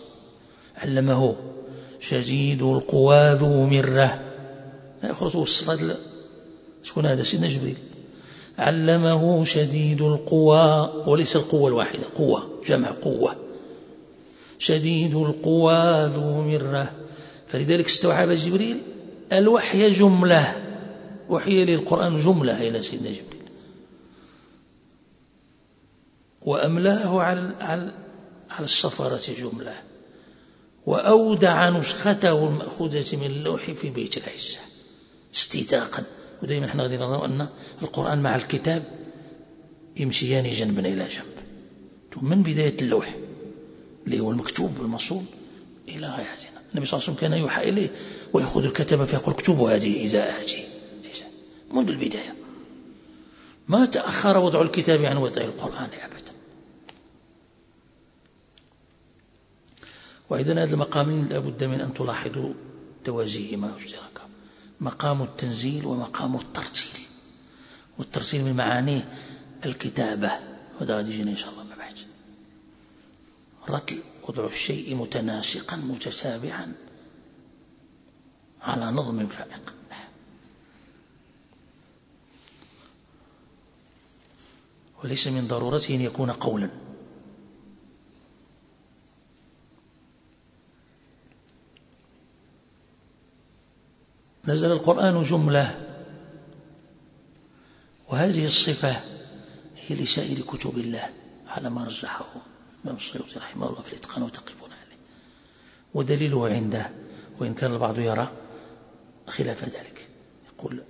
علمه شديد القوى ذو مرة. يخرج الصفات شكون هذا؟ سيدنا جبريل. علمه شديد القوى وليس القوة الواحدة قوة جمع قوة. شديد القوى ذو مرة. فلذلك استوعب جبريل الوحي جملة. وحي للقرآن جملة إلى سيدنا جبريل. وأملاه على على السفرة جملة. وأودع نسخته المأخوذة من اللوح في بيت العزة. استيثاقا ودائما إحنا غادي نرى أن القرآن مع الكتاب يمشيان جنبا إلى جنب. من بداية اللوح. اللي هو المكتوب المصون إلى غايتنا النبي صلى الله عليه وسلم كان يوحى إليه ويأخذ الكتب فيقول اكتبوا هذه إذا هذه. منذ البداية. ما تأخر وضع الكتاب عن وضع القرآن أبدا. وإذا هذا المقامين لابد من أن تلاحظوا توازيهما واشتراكا مقام التنزيل ومقام الترتيل. والترتيل من معانيه الكتابة. وهذا غادي يجينا إن شاء الله. رتل وضع الشيء متناسقا متتابعا على نظم فائق. وليس من ضرورته أن يكون قولا. نزل القرآن جملة وهذه الصفة هي لسائر كتب الله على ما رجحه. الإمام السيوطي رحمه الله في الإتقان وتقفون عليه. ودليله عنده وإن كان البعض يرى خلاف ذلك. يقول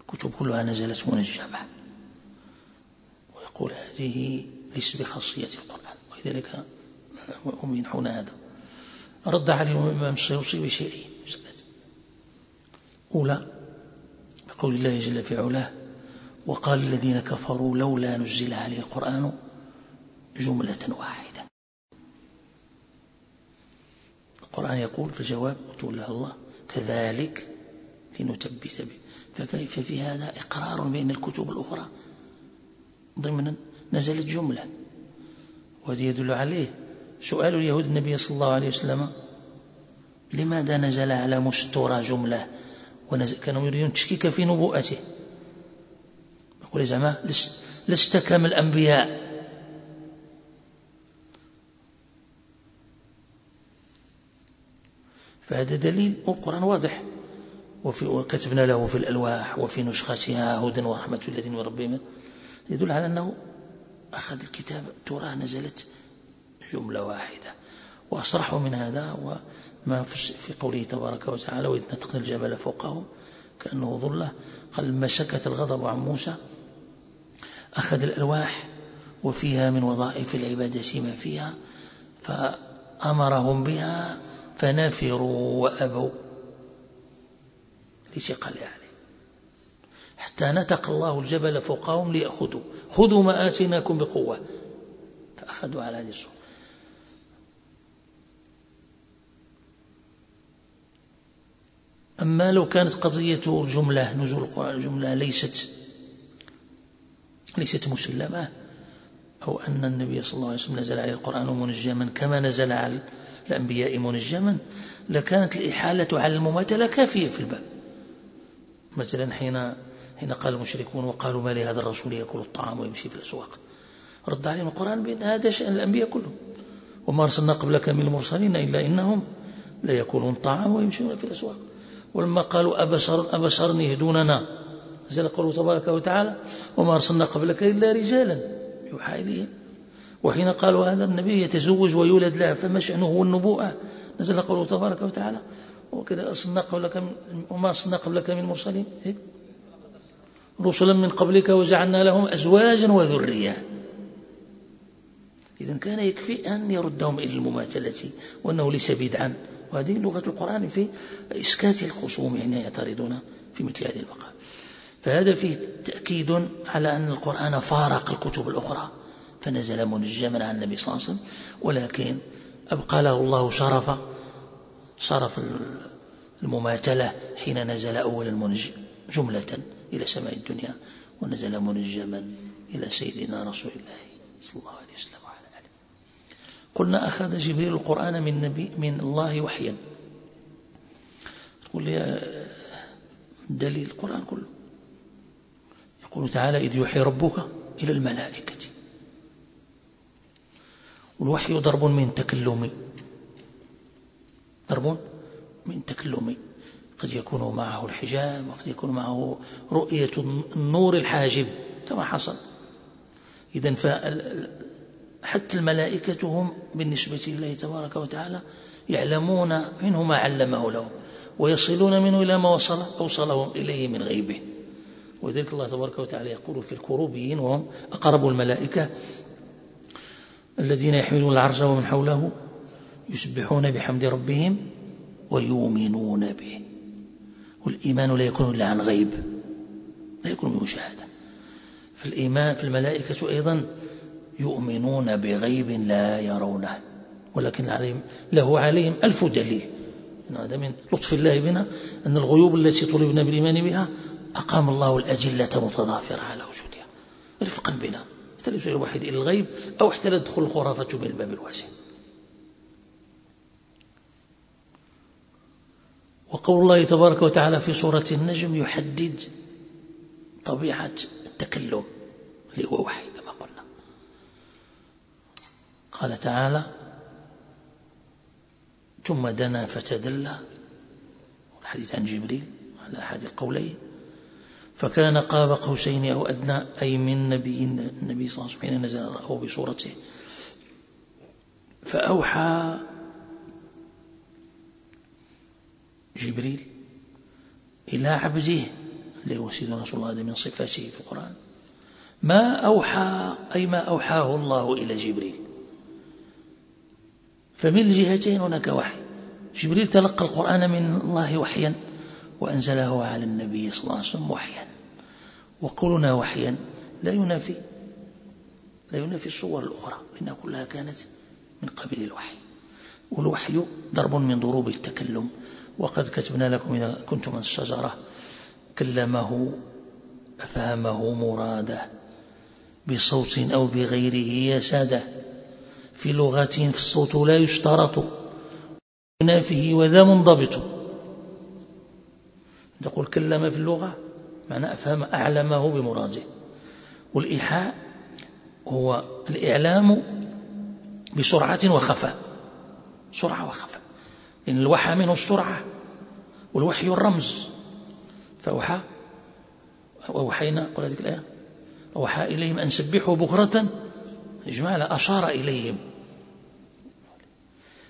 الكتب كلها نزلت منجمة ويقول هذه ليست بخاصية القرآن ولذلك هم ينحون هذا. رد عليهم الإمام السيوطي بشيئين أولى بقول الله جل في علاه وقال الذين كفروا لولا نزل عليه القرآن جملة واحدة. القرآن يقول في الجواب وتولى الله كذلك لنتبت به. ففي هذا إقرار بأن الكتب الأخرى. ضمن نزلت جملة. وهذا يدل عليه. سؤال اليهود النبي صلى الله عليه وسلم لماذا نزل على مستورة جملة كانوا يريدون التشكيك في نبوءته. يقول زعما لست كما الأنبياء. فهذا دليل القرآن واضح. وفي وكتبنا له في الألواح وفي نسختها هدى ورحمة الذين ربهم. يدل على أنه أخذ الكتاب التوراة نزلت جملة واحدة. وأصرح من هذا وما في قوله تبارك وتعالى وإذ نتقن الجبل فوقهم كأنه ظلة قال لما سكت الغضب عن موسى. أخذ الألواح وفيها من وظائف العبادة ما فيها فأمرهم بها فنفروا وأبوا لثقل يعني حتى نتق الله الجبل فوقهم ليأخذوا. خذوا ما آتيناكم بقوة. فأخذوا على هذه الصورة. أما لو كانت قضية الجملة نزول القرآن الجملة ليست ليست مسلمة أو أن النبي صلى الله عليه وسلم نزل عليه القرآن منجما كما نزل على الأنبياء منجما لكانت الإحالة على المماثلة كافية في الباب. مثلا حين حين قال المشركون وقالوا ما لهذا الرسول يأكل الطعام ويمشي في الأسواق. رد عليهم القرآن بأن هذا شأن الأنبياء كلهم. وما أرسلنا قبلك من المرسلين إلا إنهم لا يأكلون الطعام ويمشون في الأسواق. ولما قالوا أبشر أبشر يهدوننا نزل قوله تبارك وتعالى وما أرسلنا قبلك إلا رجالا. يوحى إليهم. وحين قالوا هذا النبي يتزوج ويولد له فما شأنه النبوءة؟ نزل قوله تبارك وتعالى وكذا أرسلنا قبلك وما أرسلنا قبلك من المرسلين إيه؟ رسلا من قبلك وجعلنا لهم أزواجا وذرية. إذا كان يكفي أن يردهم إلى المماثلة وأنه ليس بدعا. وهذه لغة القرآن في إسكات الخصوم يعني يعترضون في مثل هذه المقام فهذا فيه تأكيد على أن القرآن فارق الكتب الأخرى. فنزل منجما عن النبي صلى الله عليه وسلم ولكن أبقى له الله شرف شرف المماثلة حين نزل أولا منج جملة إلى سماء الدنيا ونزل منجما إلى سيدنا رسول الله صلى الله عليه وسلم وعلى آله. قلنا أخذ جبريل القرآن من, نبي من الله وحيا. تقول لي دليل القرآن كله. يقول تعالى إذ يوحي ربك إلى الملائكة. والوحي ضرب من تكلم ضرب من تكلم قد يكون معه الحجاب وقد يكون معه رؤية النور الحاجب. كما حصل. إذا حتى الملائكة هم بالنسبة لله تبارك وتعالى يعلمون منه ما علمه لهم ويصلون منه إلى ما وصل أوصلهم إليه من غيبه. وذلك الله تبارك وتعالى يقول في الكروبيين وهم أقرب الملائكة الذين يحملون العرش ومن حوله يسبحون بحمد ربهم ويؤمنون به. والإيمان لا يكون إلا عن غيب لا يكون بمشاهدة فالإيمان في الملائكة أيضا يؤمنون بغيب لا يرونه ولكن عليهم له عليهم ألف دليل. هذا من لطف الله بنا أن الغيوب التي طلبنا بالإيمان بها أقام الله الأجلة متضافرة على وجودها. رفقا بنا. احتل الواحد إلى الغيب أو احتل دخول الخرافة من الباب الواسع. وقول الله تبارك وتعالى في سورة النجم يحدد طبيعة التكلم اللي هو وحي كما قلنا. قال تعالى ثم دنا فتدلى الحديث عن جبريل على أحد القولين. فكان قاب قوسين أو أدنى أي من نبي النبي صلى الله عليه وسلم نزل رأه بصورته. فأوحى جبريل إلى عبده اللي هو سيدنا رسول الله من صفاته في القرآن. ما أوحى أي ما أوحاه الله إلى جبريل. فمن الجهتين هناك وحي. جبريل تلقى القرآن من الله وحيا. وأنزله على النبي صلى الله عليه وسلم وحيا. وقولنا وحيا لا ينافي لا ينافي الصور الأخرى لأنها كلها كانت من قبيل الوحي. والوحي ضرب من ضروب التكلم. وقد كتبنا لكم إذا كنتم من الشجرة كلمه أفهمه مراده بصوت أو بغيره يا سادة في لغة في الصوت لا يشترط. ينافه وذا منضبط. تقول كلم في اللغة معنى أفهم أعلمه بمراده والإيحاء هو الإعلام بسرعة وخفاء. سرعة وخفاء. لأن الوحى منه السرعة والوحي الرمز. فأوحى وأوحينا قل هذه الآية أوحى إليهم أن سبحوا بكرة. إجمالا أشار إليهم.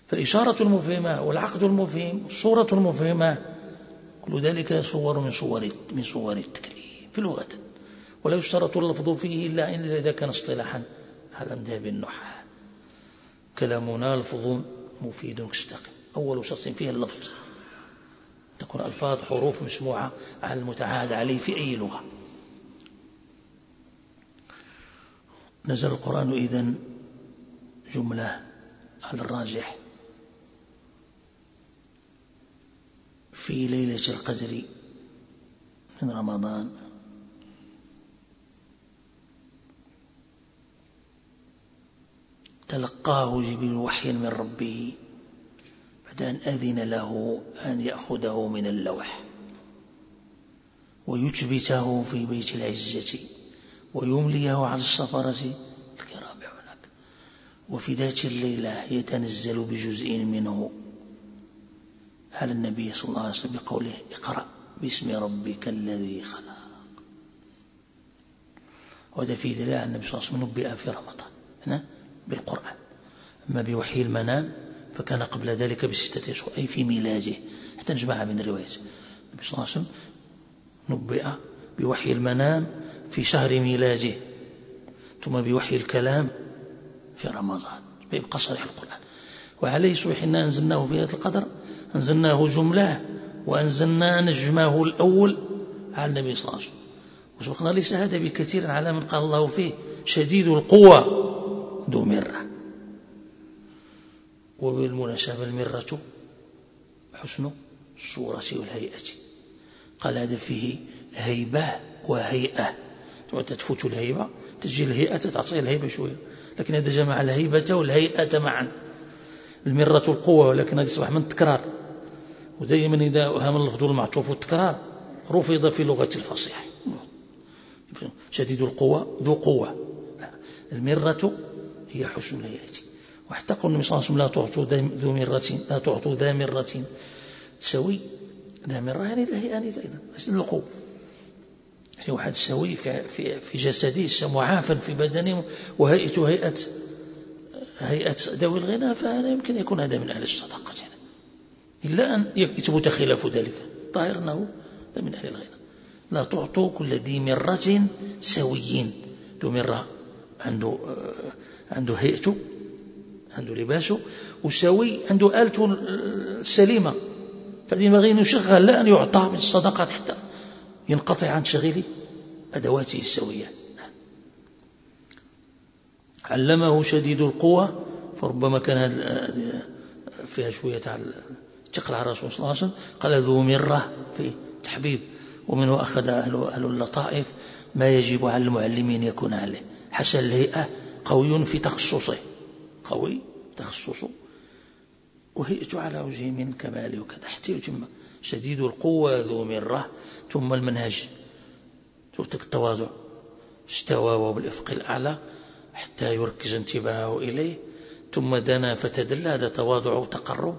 فالإشارة المفهمة والعقد المفهم الصورة المفهمة كل ذلك صور من صور من صور التكليف في لغة. ولا يشترط اللفظ فيه إلا إن إذا كان اصطلاحا. هذا مذهب النحاة. كلامنا لفظ مفيد كاستقم أول شخص فيه اللفظ. تكون ألفاظ حروف مسموعة على المتعاد عليه في أي لغة. نزل القرآن إذن جملة على الراجح. في ليلة القدر من رمضان. تلقاه جبريل وحيا من ربه بعد أن أذن له أن يأخذه من اللوح ويثبته في بيت العزة ويمليه على السفرة الكرام هناك. وفي ذات الليلة يتنزل بجزء منه. على النبي صلى الله عليه وسلم بقوله اقرأ باسم ربك الذي خلق؟ وهذا في دليل على النبي صلى الله عليه وسلم نبئ في رمضان هنا بالقرآن. أما بوحي المنام فكان قبل ذلك بستة أشهر أي في ميلاده حتى نجمعها من الروايات. النبي صلى الله عليه وسلم نبئ بوحي المنام في شهر ميلاده ثم بوحي الكلام في رمضان بيبقى صريح القرآن. وعليه صبح إنا أنزلناه في هذا القدر أنزلناه جملة وأنزلنا نجمه الأول على النبي صلى الله عليه وسلم. وسبقنا ليس هذا بكثير على من قال الله فيه شديد القوة ذو مرة. وبالمناسبة المرة حسن الصورة والهيئة. قال هذا فيه هيبة وهيئة. تفوت الهيبة تجي الهيئة تعطي الهيبة شوية. لكن هذا جمع الهيبة والهيئة معا. المرة القوة ولكن هذه صباح من التكرار. ودائما إذا أهم اللفظ المعطوف والتكرار رفض في لغة الفصيح. شديد القوة ذو قوة. المرة هي حسن الهيئة وحتى قول النبي صلى الله عليه وسلم لا تعطوا ذو مرة لا تعطوا ذا مرة سوي. ذا مرة يعني ذا يعني أيضا. مثل القوة يعني واحد سوي في, في, في جسده معافى في بدنه وهيئته هيئة هيئة ذوي الغنى فهذا يمكن يكون هذا من أهل الصدقة. يعني. إلا أن يثبت خلاف ذلك. طاهر أنه من أهل الغنى. لا تعطوا كل ذي مرة سويين. ذو مرة عنده آه، عنده هيئته عنده لباسه وسوي عنده آلته السليمة. فهذه ينبغي أن يشغل لا أن يعطى من الصدقات حتى ينقطع عن تشغيل أدواته السوية. علمه شديد القوة فربما كان فيها شوية تقل على الرسول صلى الله عليه وسلم قال ذو مرة في تحبيب. ومنه أخذ أهل, أهل اللطائف ما يجب على المعلمين يكون عليه. حسن الهيئة قوي في تخصصه. قوي تخصصه. وهيئة على وجه من كماله وكذا. حتى يتم شديد القوة ذو مرة. ثم المنهج. ترتك التواضع. استوى وبالإفق الأعلى حتى يركز انتباهه إليه. ثم دنا فتدلى. هذا تواضع وتقرب.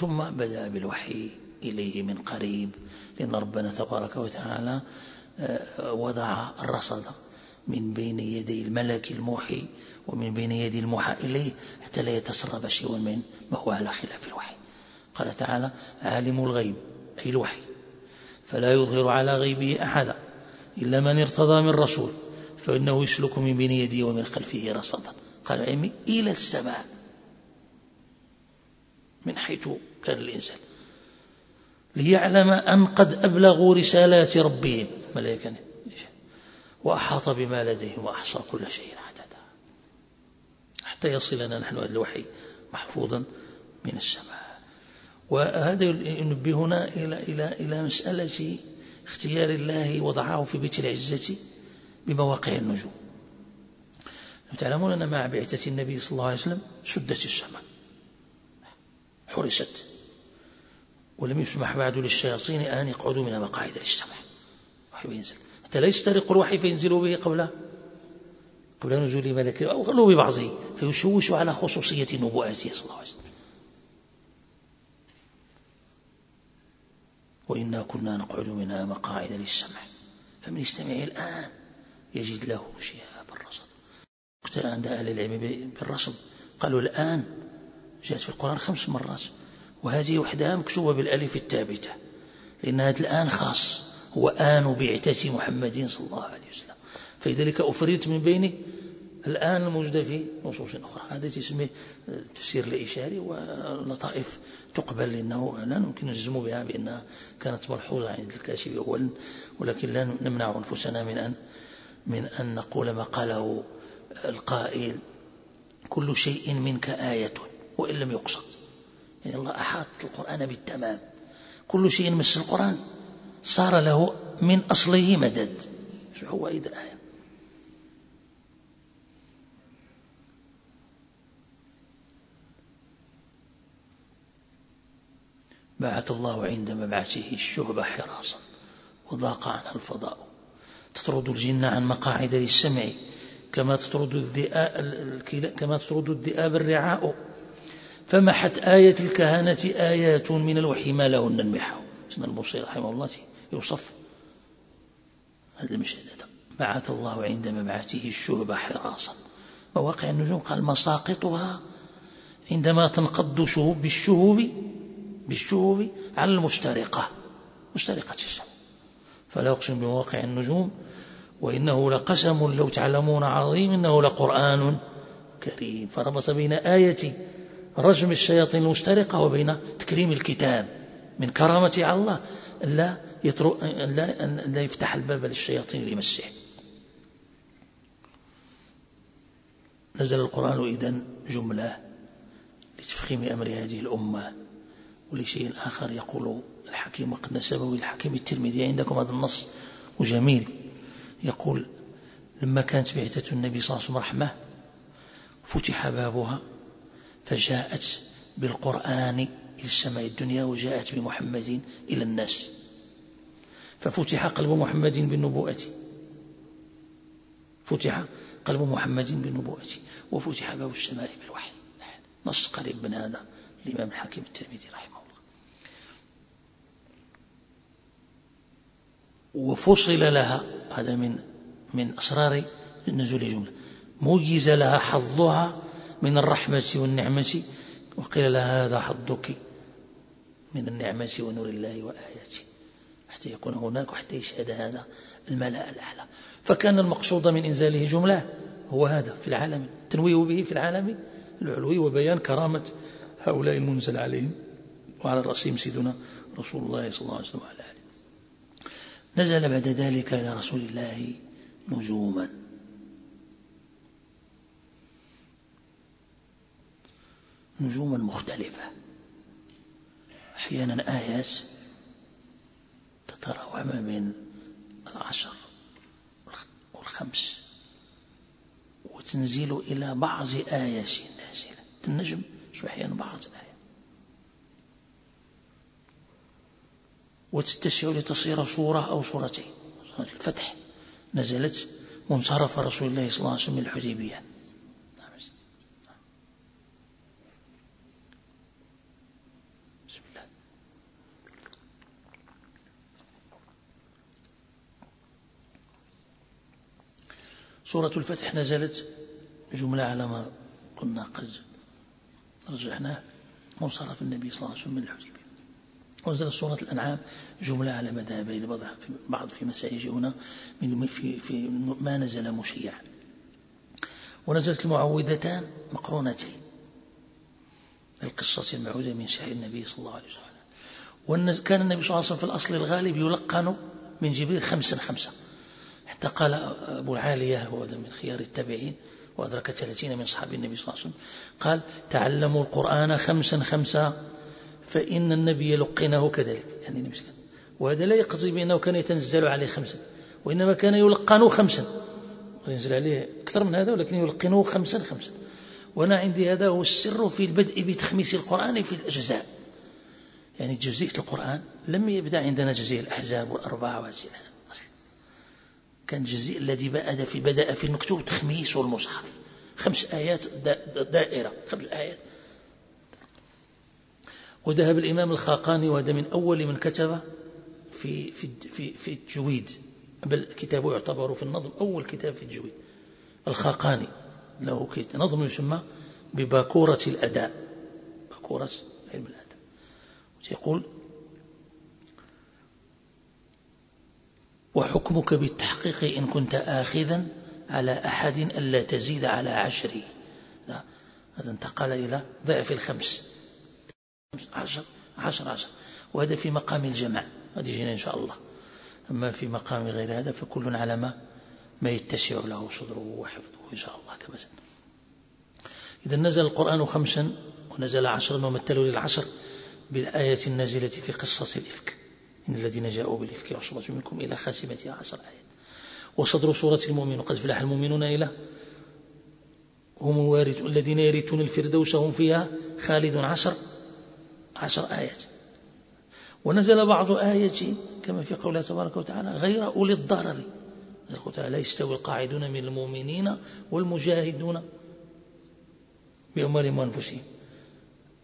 ثم بدأ بالوحي إليه من قريب لأن ربنا تبارك وتعالى آه، وضع الرصد من بين يدي الملك الموحي ومن بين يدي الموحى إليه حتى لا يتسرب شيء من ما هو على خلاف الوحي. قال تعالى عالم الغيب أي الوحي. فلا يظهر على غيبه أحدا إلا من ارتضى من رسول فإنه يسلك من بين يديه ومن خلفه رصدا. قال العلم إلى السماء. من حيث كان الإنسان. ليعلم أن قد أبلغوا رسالات ربهم ملائكة وأحاط بما لديهم وأحصى كل شيء عددا. حتى يصلنا نحن هذا الوحي محفوظا من السماء. وهذا ينبهنا إلى إلى إلى مسألة اختيار الله وضعه في بيت العزة بمواقع النجوم. تعلمون أن مع بعثة النبي صلى الله عليه وسلم سدت السماء. حرست ولم يسمح بعد للشياطين أن يقعدوا من مقاعد للسمع وحي ينزل حتى لا يسترق الوحي فينزلوا به قبل قبل نزول ملك أو خلوا ببعضه فيشوش على خصوصية نبوءته صلى الله عليه وسلم. وإنا كنا نقعد منها مقاعد للسمع فمن يستمع الآن يجد له شهاب الرصد. عند أهل العلم بالرصد قالوا الآن جاءت في القرآن خمس مرات وهذه وحدها مكتوبة بالألف الثابتة لأن هذا الآن خاص هو آن بعثة محمد صلى الله عليه وسلم. فلذلك أفردت من بين الآن الموجودة في نصوص أخرى. هذا تسميه تفسير الإشاري ولطائف تقبل لأنه لا يمكن نجزم بها بأنها كانت ملحوظة عند الكاشف أولا ولكن لا نمنع أنفسنا من أن من أن نقول ما قاله القائل كل شيء منك آية. وإن لم يقصد. يعني الله أحاط القرآن بالتمام. كل شيء مس القرآن. صار له من أصله مدد. شو هو أيد الآية؟ بعث الله عند مبعثه الشهب حراسا وضاق عنها الفضاء. تطرد الجن عن مقاعد للسمع كما تطرد الذئاب كما تطرد الذئاب الرعاء. فمحت آية الكهنة آيات من الوحي ما لهن المحو سنة البصير رحمه الله يوصف هذا المشهد. بعث الله عند مبعثه الشهب حراسا. مواقع النجوم قال مساقطها عندما تنقض شهوب بالشهوب بالشهوب على المشترقة. مشترقة الشمس. فلا أقسم بمواقع النجوم وإنه لقسم لو تعلمون عظيم إنه لقرآن كريم. فربط بين آية رجم الشياطين المشترقة وبين تكريم الكتاب من كرامة على الله لا, لا, لا يفتح الباب للشياطين لمسه. نزل القرآن إذن جملة لتفخيم أمر هذه الأمة ولشيء آخر يقول الحكيم وقد نسبه الحكيم الترمذي عندكم هذا النص وجميل. يقول لما كانت بعثة النبي صلى الله عليه وسلم رحمة فتح بابها فجاءت بالقرآن إلى السماء الدنيا وجاءت بمحمد إلى الناس. ففتح قلب محمد بالنبوءة فتح قلب محمد بالنبوءة وفتح باب السماء بالوحي. نص قريب من هذا الإمام الحاكم الترمذي رحمه الله. وفصل لها هذا من من أسرار النزول جملة موجز لها حظها من الرحمة والنعمة وقيل لها هذا حظك من النعمة ونور الله وآياته حتى يكون هناك وحتى يشهد هذا الملأ الأعلى. فكان المقصود من إنزاله جملة هو هذا في العالم التنويه به في العالم العلوي وبيان كرامة هؤلاء المنزل عليهم وعلى رأسهم سيدنا رسول الله صلى الله عليه وسلم نزل بعد ذلك إلى رسول الله نجوما. نجوما مختلفة. أحيانا آيات تتراوح ما بين العشر والخمس وتنزل إلى بعض آيات نازلة. النجم أحيانا بعض آية وتتسع لتصير صورة أو صورتين الفتح نزلت وانصرف رسول الله صلى الله عليه وسلم من الحديبية سورة الفتح نزلت جملة على ما قلنا قد رجحناه منصرف النبي صلى الله عليه وسلم من الحديبية ونزلت سورة الأنعام جملة على مذهبين بعض في مسائج هنا من في, في ما نزل مشيعا. ونزلت المعوذتان مقرونتين. القصة المعودة من سحر النبي صلى الله عليه وسلم. وكان النبي صلى الله عليه وسلم في الأصل الغالب يلقن من جبريل خمسا خمسة حتى قال أبو العالية وهذا من خيار التابعين وأدرك ثلاثين من صحابي النبي صلى الله عليه وسلم قال تعلموا القرآن خمسا خمسا فإن النبي يلقنه كذلك. يعني النبي وهذا لا يقضي بأنه كان يتنزل عليه خمسا وإنما كان يلقنه خمسا. وينزل عليه أكثر من هذا ولكن يلقنه خمسا خمسا. وأنا عندي هذا هو السر في البدء بتخميس القرآن في الأجزاء. يعني جزئية القرآن لم يبدأ عندنا جزئية الأحزاب والأربعة وهذه كان الجزء الذي بدأ في بدأ في المكتوب تخميس والمصحف. خمس آيات دائرة خمس آيات. وذهب الإمام الخاقاني وهذا من أول من كتب في في في في التجويد بل كتابه يعتبر في النظم أول كتاب في التجويد الخاقاني له نظم يسمى بباكورة الأداء. باكورة علم الأداء. يقول وحكمك بالتحقيق إن كنت آخذا على أحد ألا تزيد على عشره هذا انتقل إلى ضعف الخمس. عشر عشر عشر. وهذا في مقام الجمع. هذه جينا إن شاء الله. أما في مقام غير هذا فكل على ما ما يتسع له صدره وحفظه إن شاء الله كما زال إذا نزل القرآن خمسا ونزل عشرا ومثلوا للعشر بالآية النازلة في قصة الإفك. إن الذين جاءوا بالإفك عصبة منكم إلى خاتمتها عشر آيات. وصدر سورة المؤمن قد فلح المؤمنون إلى هم الوارثون الذين يرثون الفردوس هم فيها خالد عشر عشر آيات. ونزل بعض آيات كما في قوله تبارك وتعالى غير أولي الضرر. لا يستوي القاعدون من المؤمنين والمجاهدون بأموالهم وأنفسهم.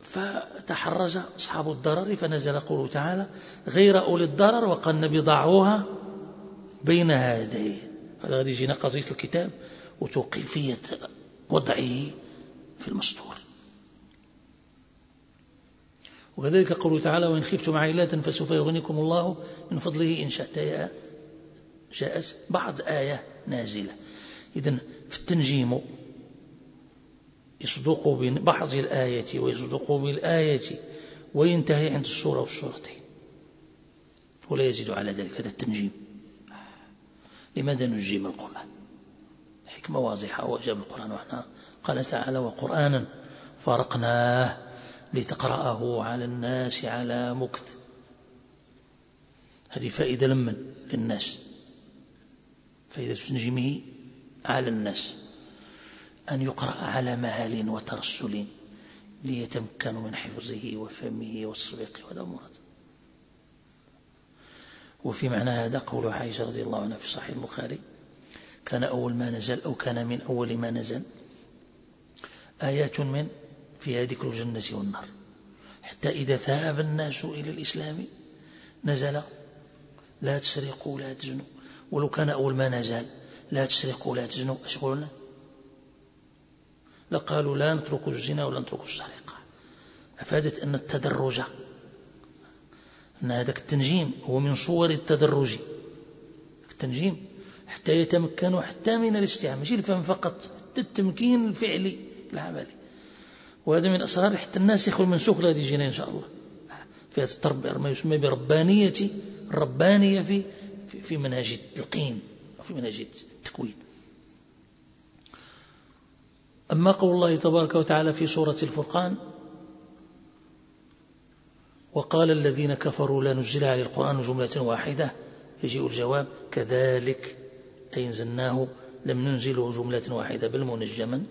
فتحرز أصحاب الضرر فنزل قوله تعالى غير أولي الضرر وقال بضعوها بين هذين هذا غادي يجينا قضية الكتاب وتوقيفية وضعه في المسطور. وكذلك قوله تعالى وإن خفتم عائلات فسوف يغنيكم الله من فضله إن شاء جاءت بعض آية نازلة. إذن في التنجيم يصدق ببعض الآية ويصدق بالآية وينتهي عند السورة والسورتين ولا يزيد على ذلك. هذا التنجيم. لماذا نجيم القرآن؟ حكمة واضحة وأجاب القرآن وحنا قال تعالى وقرآنا فرقناه لتقرأه على الناس على مكث هذه فائدة لمن؟ للناس. فائدة تنجيمه على الناس. أن يقرأ على مهال وترسل ليتمكنوا من حفظه وفهمه والتصديق وهذا مراد وفي معنى هذا قول عائشة رضي الله عنها في صحيح البخاري كان أول ما نزل أو كان من أول ما نزل آيات من فيها ذكر الجنة والنار. حتى إذا ذهب الناس إلى الإسلام نزل لا تسرقوا لا تزنوا. ولو كان أول ما نزل لا تسرقوا لا تزنوا. أش قلنا لقالوا لا نترك الزنا ولا نترك السرقة. أفادت أن التدرج أن هذاك التنجيم هو من صور التدرج. التنجيم حتى يتمكنوا حتى من الاستعمال ماشي الفهم فقط حتى التمكين الفعلي العملي. وهذا من أسرار حتى الناسخ والمنسوخ الذي يجينا إن شاء الله. في هذا التربية ما يسمى بربانية الربانية في في منهج التلقين وفي منهج التكوين. أما قول الله تبارك وتعالى في سورة الفرقان وقال الذين كفروا لا نزل على القرآن جملة واحدة. يجيء الجواب كذلك. أي انزلناه لم ننزله جملة واحدة بل منجما.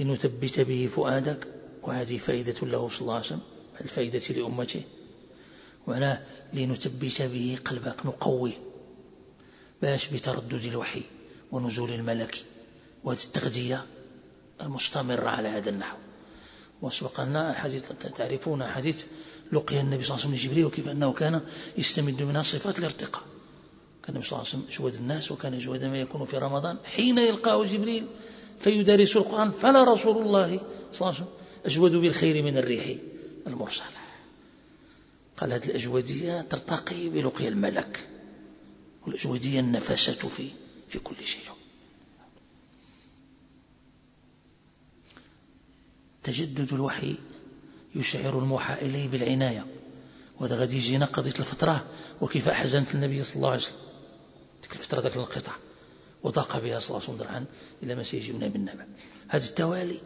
لنثبت به فؤادك. وهذه فائدة له صلى الله عليه وسلم الفائدة لأمته. ومعناه لنثبت به قلبك نقويه باش بتردد الوحي ونزول الملك وهذه التغذية المستمرة على هذا النحو. وسبق لنا حديث تعرفون حديث لقي النبي صلى الله عليه وسلم جبريل وكيف أنه كان يستمد منها صفات الارتقاء. كان النبي صلى الله عليه وسلم أجود الناس وكان أجود ما يكون في رمضان. حين يلقاه جبريل فيدرس القرآن فلا رسول الله صلى الله عليه وسلم أجود بالخير من الريح المرسلة. قال هذه الأجودية ترتقي بلقي الملك والأجودية النفاسة في في كل شيء. تجدد الوحي يشعر الموحى إليه بالعناية. وهذا غادي يجينا قضية الفترة وكيف أحزن في النبي صلى الله عليه وسلم. تلك الفترة ذاك الانقطاع. وضاق بها صلى الله عليه وسلم ذرعا إلى ما سيجيبنا من نبع هذا التوالي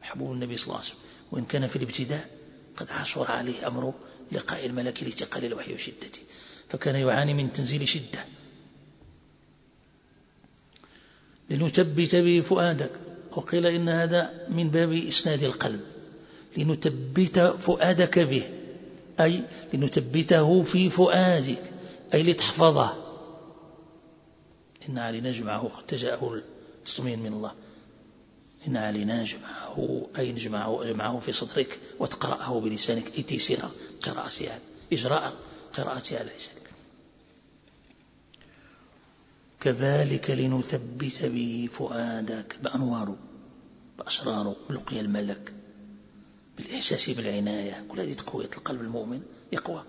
محبوب النبي صلى الله عليه وسلم. وإن كان في الابتداء قد عاشر عليه أمر لقاء الملك لتقال الوحي وشدته. فكان يعاني من تنزيل شدة. لنثبت به فؤادك. وقيل إن هذا من باب إسناد القلب. لنثبت فؤادك به أي لنثبته في فؤادك أي لتحفظه. إن علينا جمعه قد تجاءه التصميم من الله. إن علينا جمعه أي نجمعه جمعه في صدرك وتقرأه بلسانك. تيسير قراءته يعني إجراء قراءته على لسانك. كذلك لنثبت به فؤادك بأنواره بأسراره بلقيا الملك. بالإحساس بالعناية. كل هذه تقوية القلب المؤمن يقوى.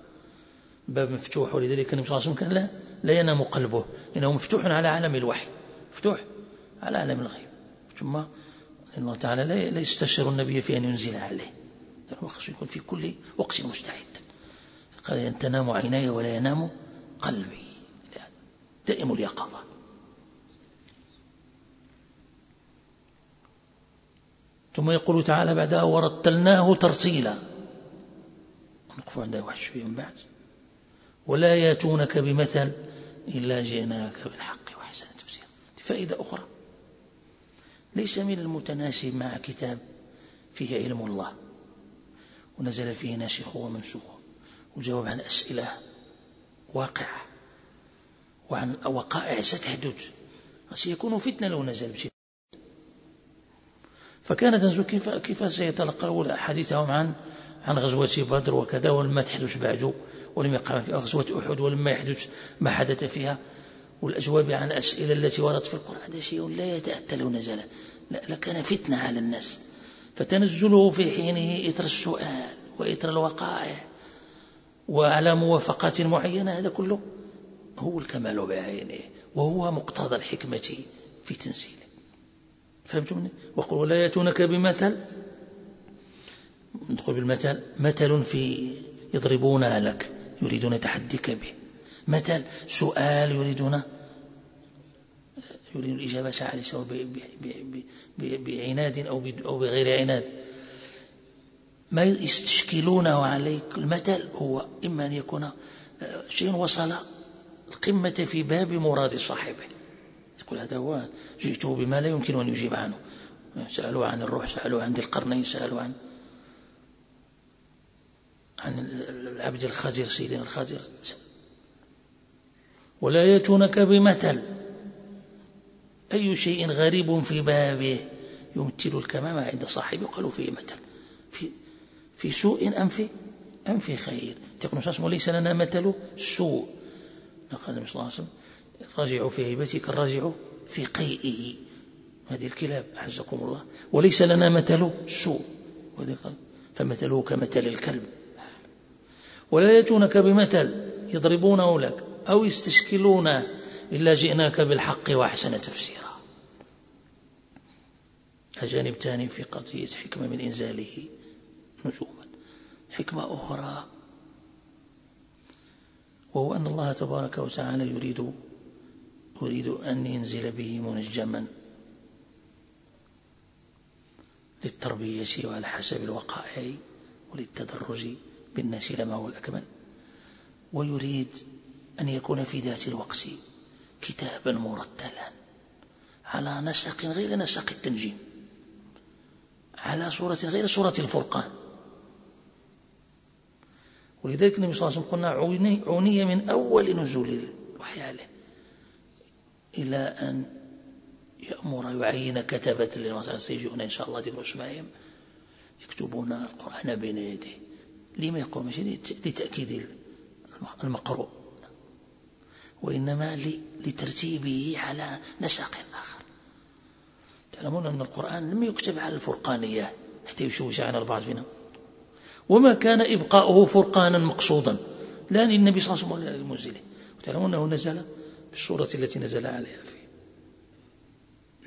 باب مفتوح ولذلك النبي صلى الله عليه وسلم كان لا, لا ينام قلبه. إنه مفتوح على عالم الوحي. مفتوح على عالم الغيب. ثم الله تعالى لا يستشر النبي في أن ينزل عليه. لأنه يكون في كل وقت مستعد. قال أن تنام عيناي ولا ينام قلبي. دائم اليقظة. ثم يقول تعالى بعدها ورتلناه ترتيلا. نقف عند واحد شوية من بعد. ولا ياتونك بمثل إلا جئناك بالحق وحسن تفسير فائدة أخرى. ليس من المتناسب مع كتاب فيه علم الله. ونزل فيه ناسخ ومنسوخ. وجاوب عن أسئلة واقعة. وعن وقائع ستحدث سيكون فتنة لو نزل بشيء. فكان تنزل كيف كيف سيتلقى حديثهم عن عن غزوة بدر وكذا ولما تحدث بعد ولم يقع في غزوة أحد ولما يحدث ما حدث فيها. والأجواب عن الأسئلة التي وردت في القرآن هذا شيء لا يتأتى لو نزل لكان فتنة على الناس. فتنزله في حينه إثر السؤال وإثر الوقائع وعلى موافقات معينة هذا كله هو الكمال بعينه وهو مقتضى الحكمة في تنزيله. فهمتم وقل ولا يأتونك بمثل. ندخل بالمثل. مثل في يضربونها لك يريدون تحديك به. مثل سؤال يريدون يريد الإجابة عليه سواء بعناد أو أو بغير عناد. ما يستشكلونه عليك المثل هو إما أن يكون شيء وصل القمة في باب مراد صاحبه. يقول هذا هو جئته بما لا يمكن أن يجيب عنه. سألوا عن الروح سألوا عن ذي القرنين سألوا عن عن العبد الخضر سيدنا الخضر ولا يأتونك بمثل. أي شيء غريب في بابه؟ يمثل الكمام عند صاحبه قالوا فيه مثل. في في سوء أم في أم في خير؟ تقول صلى ليس لنا مثل سوء. قال النبي صلى الله عليه وسلم الراجع في هيبتك الراجع في قيئه. هذه الكلاب أعزكم الله. وليس لنا مثل سوء فمثله كمثل الكلب. ولا يأتونك بمثل يضربونه لك أو يستشكلونه إلا جئناك بالحق وأحسن تفسيرا. أجانب تاني في قضية حكمة من إنزاله. نجوما. حكمة أخرى. وهو أن الله تبارك وتعالى يريد يريد أن ينزل به منجما للتربية وعلى حسب الوقائع وللتدرج بالناس إلى ما هو الأكمل. ويريد أن يكون في ذات الوقت كتابا مرتلا على نسق غير نسق التنجيم على صورة غير صورة الفرقان. ولذلك النبي صلى الله عليه وسلم قلنا عني من أول نزول الوحي عليه. إلى أن يأمر يعين كتبة مثلا سيجون إن شاء الله ذكر اسمائهم يكتبون القرآن بين يديه. لما يقول ماشي لتأكيد المقروء. وإنما لترتيبه على نسق آخر. تعلمون أن القرآن لم يكتب على الفرقانية حتى يشوش على البعض فينا. وما كان إبقاؤه فرقانا مقصودا لا للنبي صلى الله عليه وسلم للمنزله وتعلمون أنه نزل في السورة التي نزل عليها في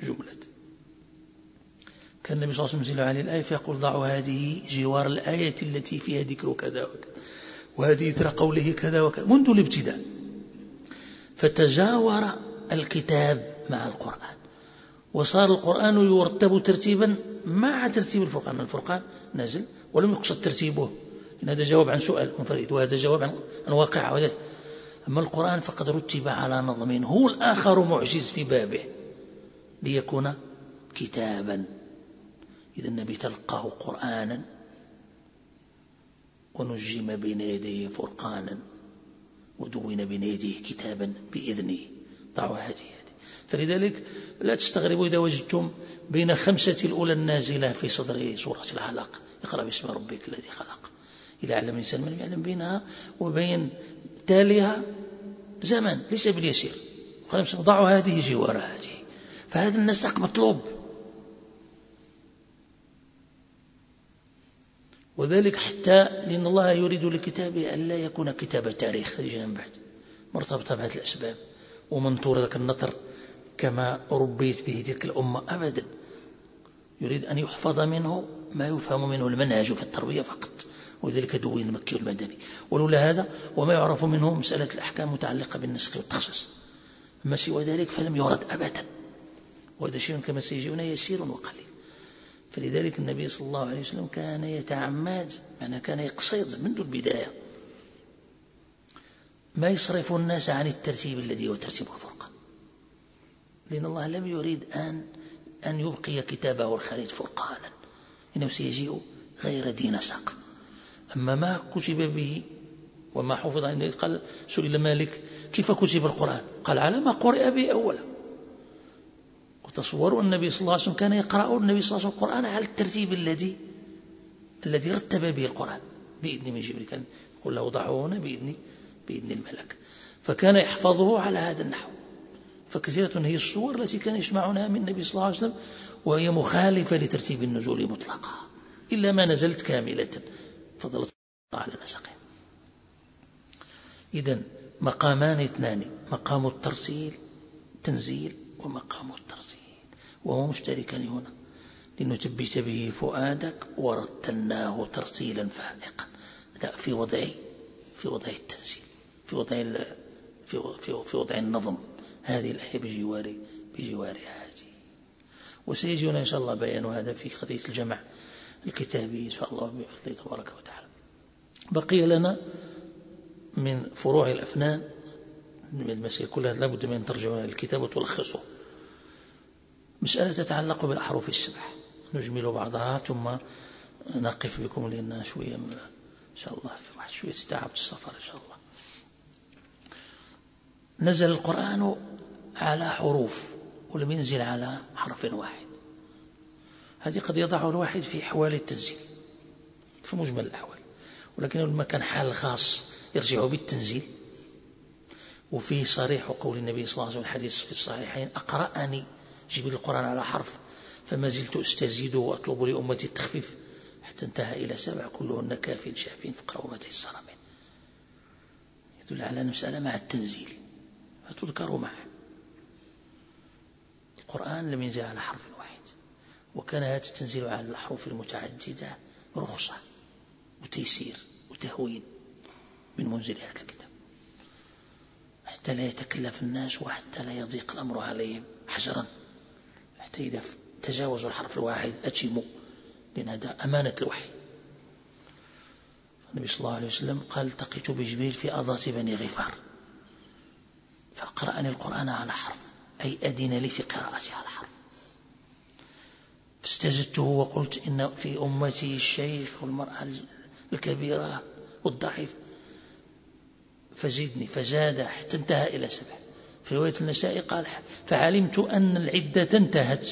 جملة. كان النبي صلى الله عليه وسلم ينزل عليه الآية فيقول ضعوا هذه جوار الآية التي فيها ذكر كذا وكذا وهذه إثر قوله كذا وكذا منذ الابتداء. فتجاور الكتاب مع القرآن وصار القرآن يرتب ترتيبا مع ترتيب الفرقان. الفرقان نازل ولم يقصد ترتيبه إن هذا جواب عن سؤال منفرد وهذا جواب عن, عن واقع أما القرآن فقد رتب على نظم هو الآخر معجز في بابه ليكون كتابا. إذا النبي تلقاه قرآنا ونجم بين يديه فرقانا ودون بين يديه كتابا بإذنه. ضعوا هذه فلذلك لا تستغربوا إذا وجدتم بين خمسة الأولى النازلة في صدر سورة العلق. اقرأ باسم ربك الذي خلق. إلى علم الإنسان من يعلم بينها وبين تاليها زمن ليس باليسير. ضعوا هذه جوار هذه. فهذا النسق مطلوب. وذلك حتى لأن الله يريد لكتابه أن لا يكون كتاب تاريخ يجينا من بعد. مرتبطة بهذه الأسباب. ومنطور ذاك النطر كما ربيت به تلك الأمة أبدا. يريد أن يحفظ منه ما يفهم منه المنهج في التربية فقط. وذلك دوين المكي والمدني. ولولا هذا وما يعرف منه مسألة الأحكام متعلقة بالنسخ والتخصيص. ما سوى ذلك فلم يرد أبدا. وهذا شيء كما سيجينا يسير وقليل. فلذلك النبي صلى الله عليه وسلم كان يتعمد معنى كان يقصد منذ البداية ما يصرف الناس عن الترتيب الذي هو ترتيب الفرقان لأن الله لم يريد أن أن يبقي كتابه الخارج فرقانا. إنه سيجيء غير دين ساق. أما ما كتب به وما حفظ عنه قال سئل مالك كيف كتب القرآن؟ قال على ما قرئ به أولا. وتصوروا النبي صلى الله عليه وسلم كان يقرأ النبي صلى الله عليه وسلم القرآن على الترتيب الذي الذي رتب به القرآن. بإذن من جبريل كان يقول له ضعه هنا بإذن بإذن الملك. فكان يحفظه على هذا النحو. فكثيرة هي الصور التي كان يسمعونها من النبي صلى الله عليه وسلم وهي مخالفة لترتيب النزول مطلقا إلا ما نزلت كاملة. فضلت على نسقه إذا مقامان اثنان مقام الترسيل تنزيل ومقام الترسيل. وهو مشتركان هنا. لنثبت به فؤادك ورتلناه ترتيلا فائقا. في وضع في وضع التنزيل في وضع في, في وضع النظم. هذه الآية بجوار بجوار هذه. وسيجينا إن شاء الله بيان هذا في قضية الجمع. الكتابي إن شاء الله بفضل تبارك وتعالى. بقي لنا من فروع الأفنان من المسائل كلها لابد من ترجمة الكتاب وتلخصه. مسألة تتعلق بالأحرف السبع. نجمل بعضها ثم نقف بكم لأننا شوية إن شاء الله في واحد شوية استعبت السفر إن شاء الله. نزل القرآن على حروف ولم ينزل على حرف واحد. هذه قد يضعه الواحد في أحوال التنزيل في مجمل الأحوال. ولكن لما كان حال خاص يرجع بالتنزيل وفيه صريح قول النبي صلى الله عليه وسلم الحديث في الصحيحين أقرأني جبريل القرآن على حرف فما زلت أستزيد وأطلب لأمتي التخفيف حتى انتهى إلى سبع كلهن كافٍ شافين ما تيسر منه يدل على المسألة مع التنزيل فتذكر معه القرآن لم ينزل على حرف. وكان هذا التنزيل على الأحرف المتعددة رخصة وتيسير وتهوين من منزل هذا الكتاب. حتى لا يتكلف الناس وحتى لا يضيق الأمر عليهم حجرا حتى إذا تجاوزوا الحرف الواحد أتموا لأن هذا أمانة الوحي. النبي صلى الله عليه وسلم قال التقيت بجبريل في أضاة بني غفار. فقرأني القرآن على حرف أي أدين لي في قراءتي على حرف. فاستزدته وقلت إن في أمتي الشيخ والمرأة الكبيرة والضعيف. فزدني فزاد حتى انتهى إلى سبع. في رواية النساء قال فعلمت أن العدة انتهت.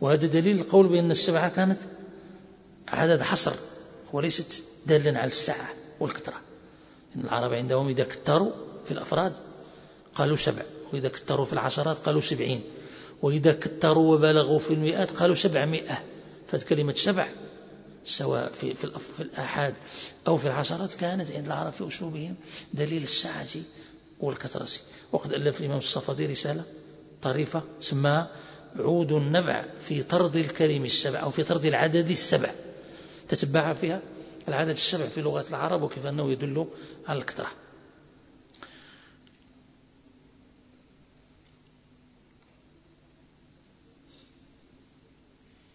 وهذا دليل القول بأن السبعة كانت عدد حصر وليست دالا على السعة والكثرة. العرب عندهم إذا كثروا في الأفراد قالوا سبع وإذا كتروا في العشرات قالوا سبعين. وإذا كتروا وبلغوا في المئات قالوا سبعمائة فكلمة سبع سواء في في, في الآحاد أو في العشرات كانت عند العرب في أسلوبهم دليل السعة والكثرة. وقد ألف الإمام الصفدي رسالة طريفة سماها عود النبع في طرد الكلم السبع أو في طرد العدد السبع. تتبع فيها العدد السبع في لغة العرب وكيف أنه يدل على الكثرة.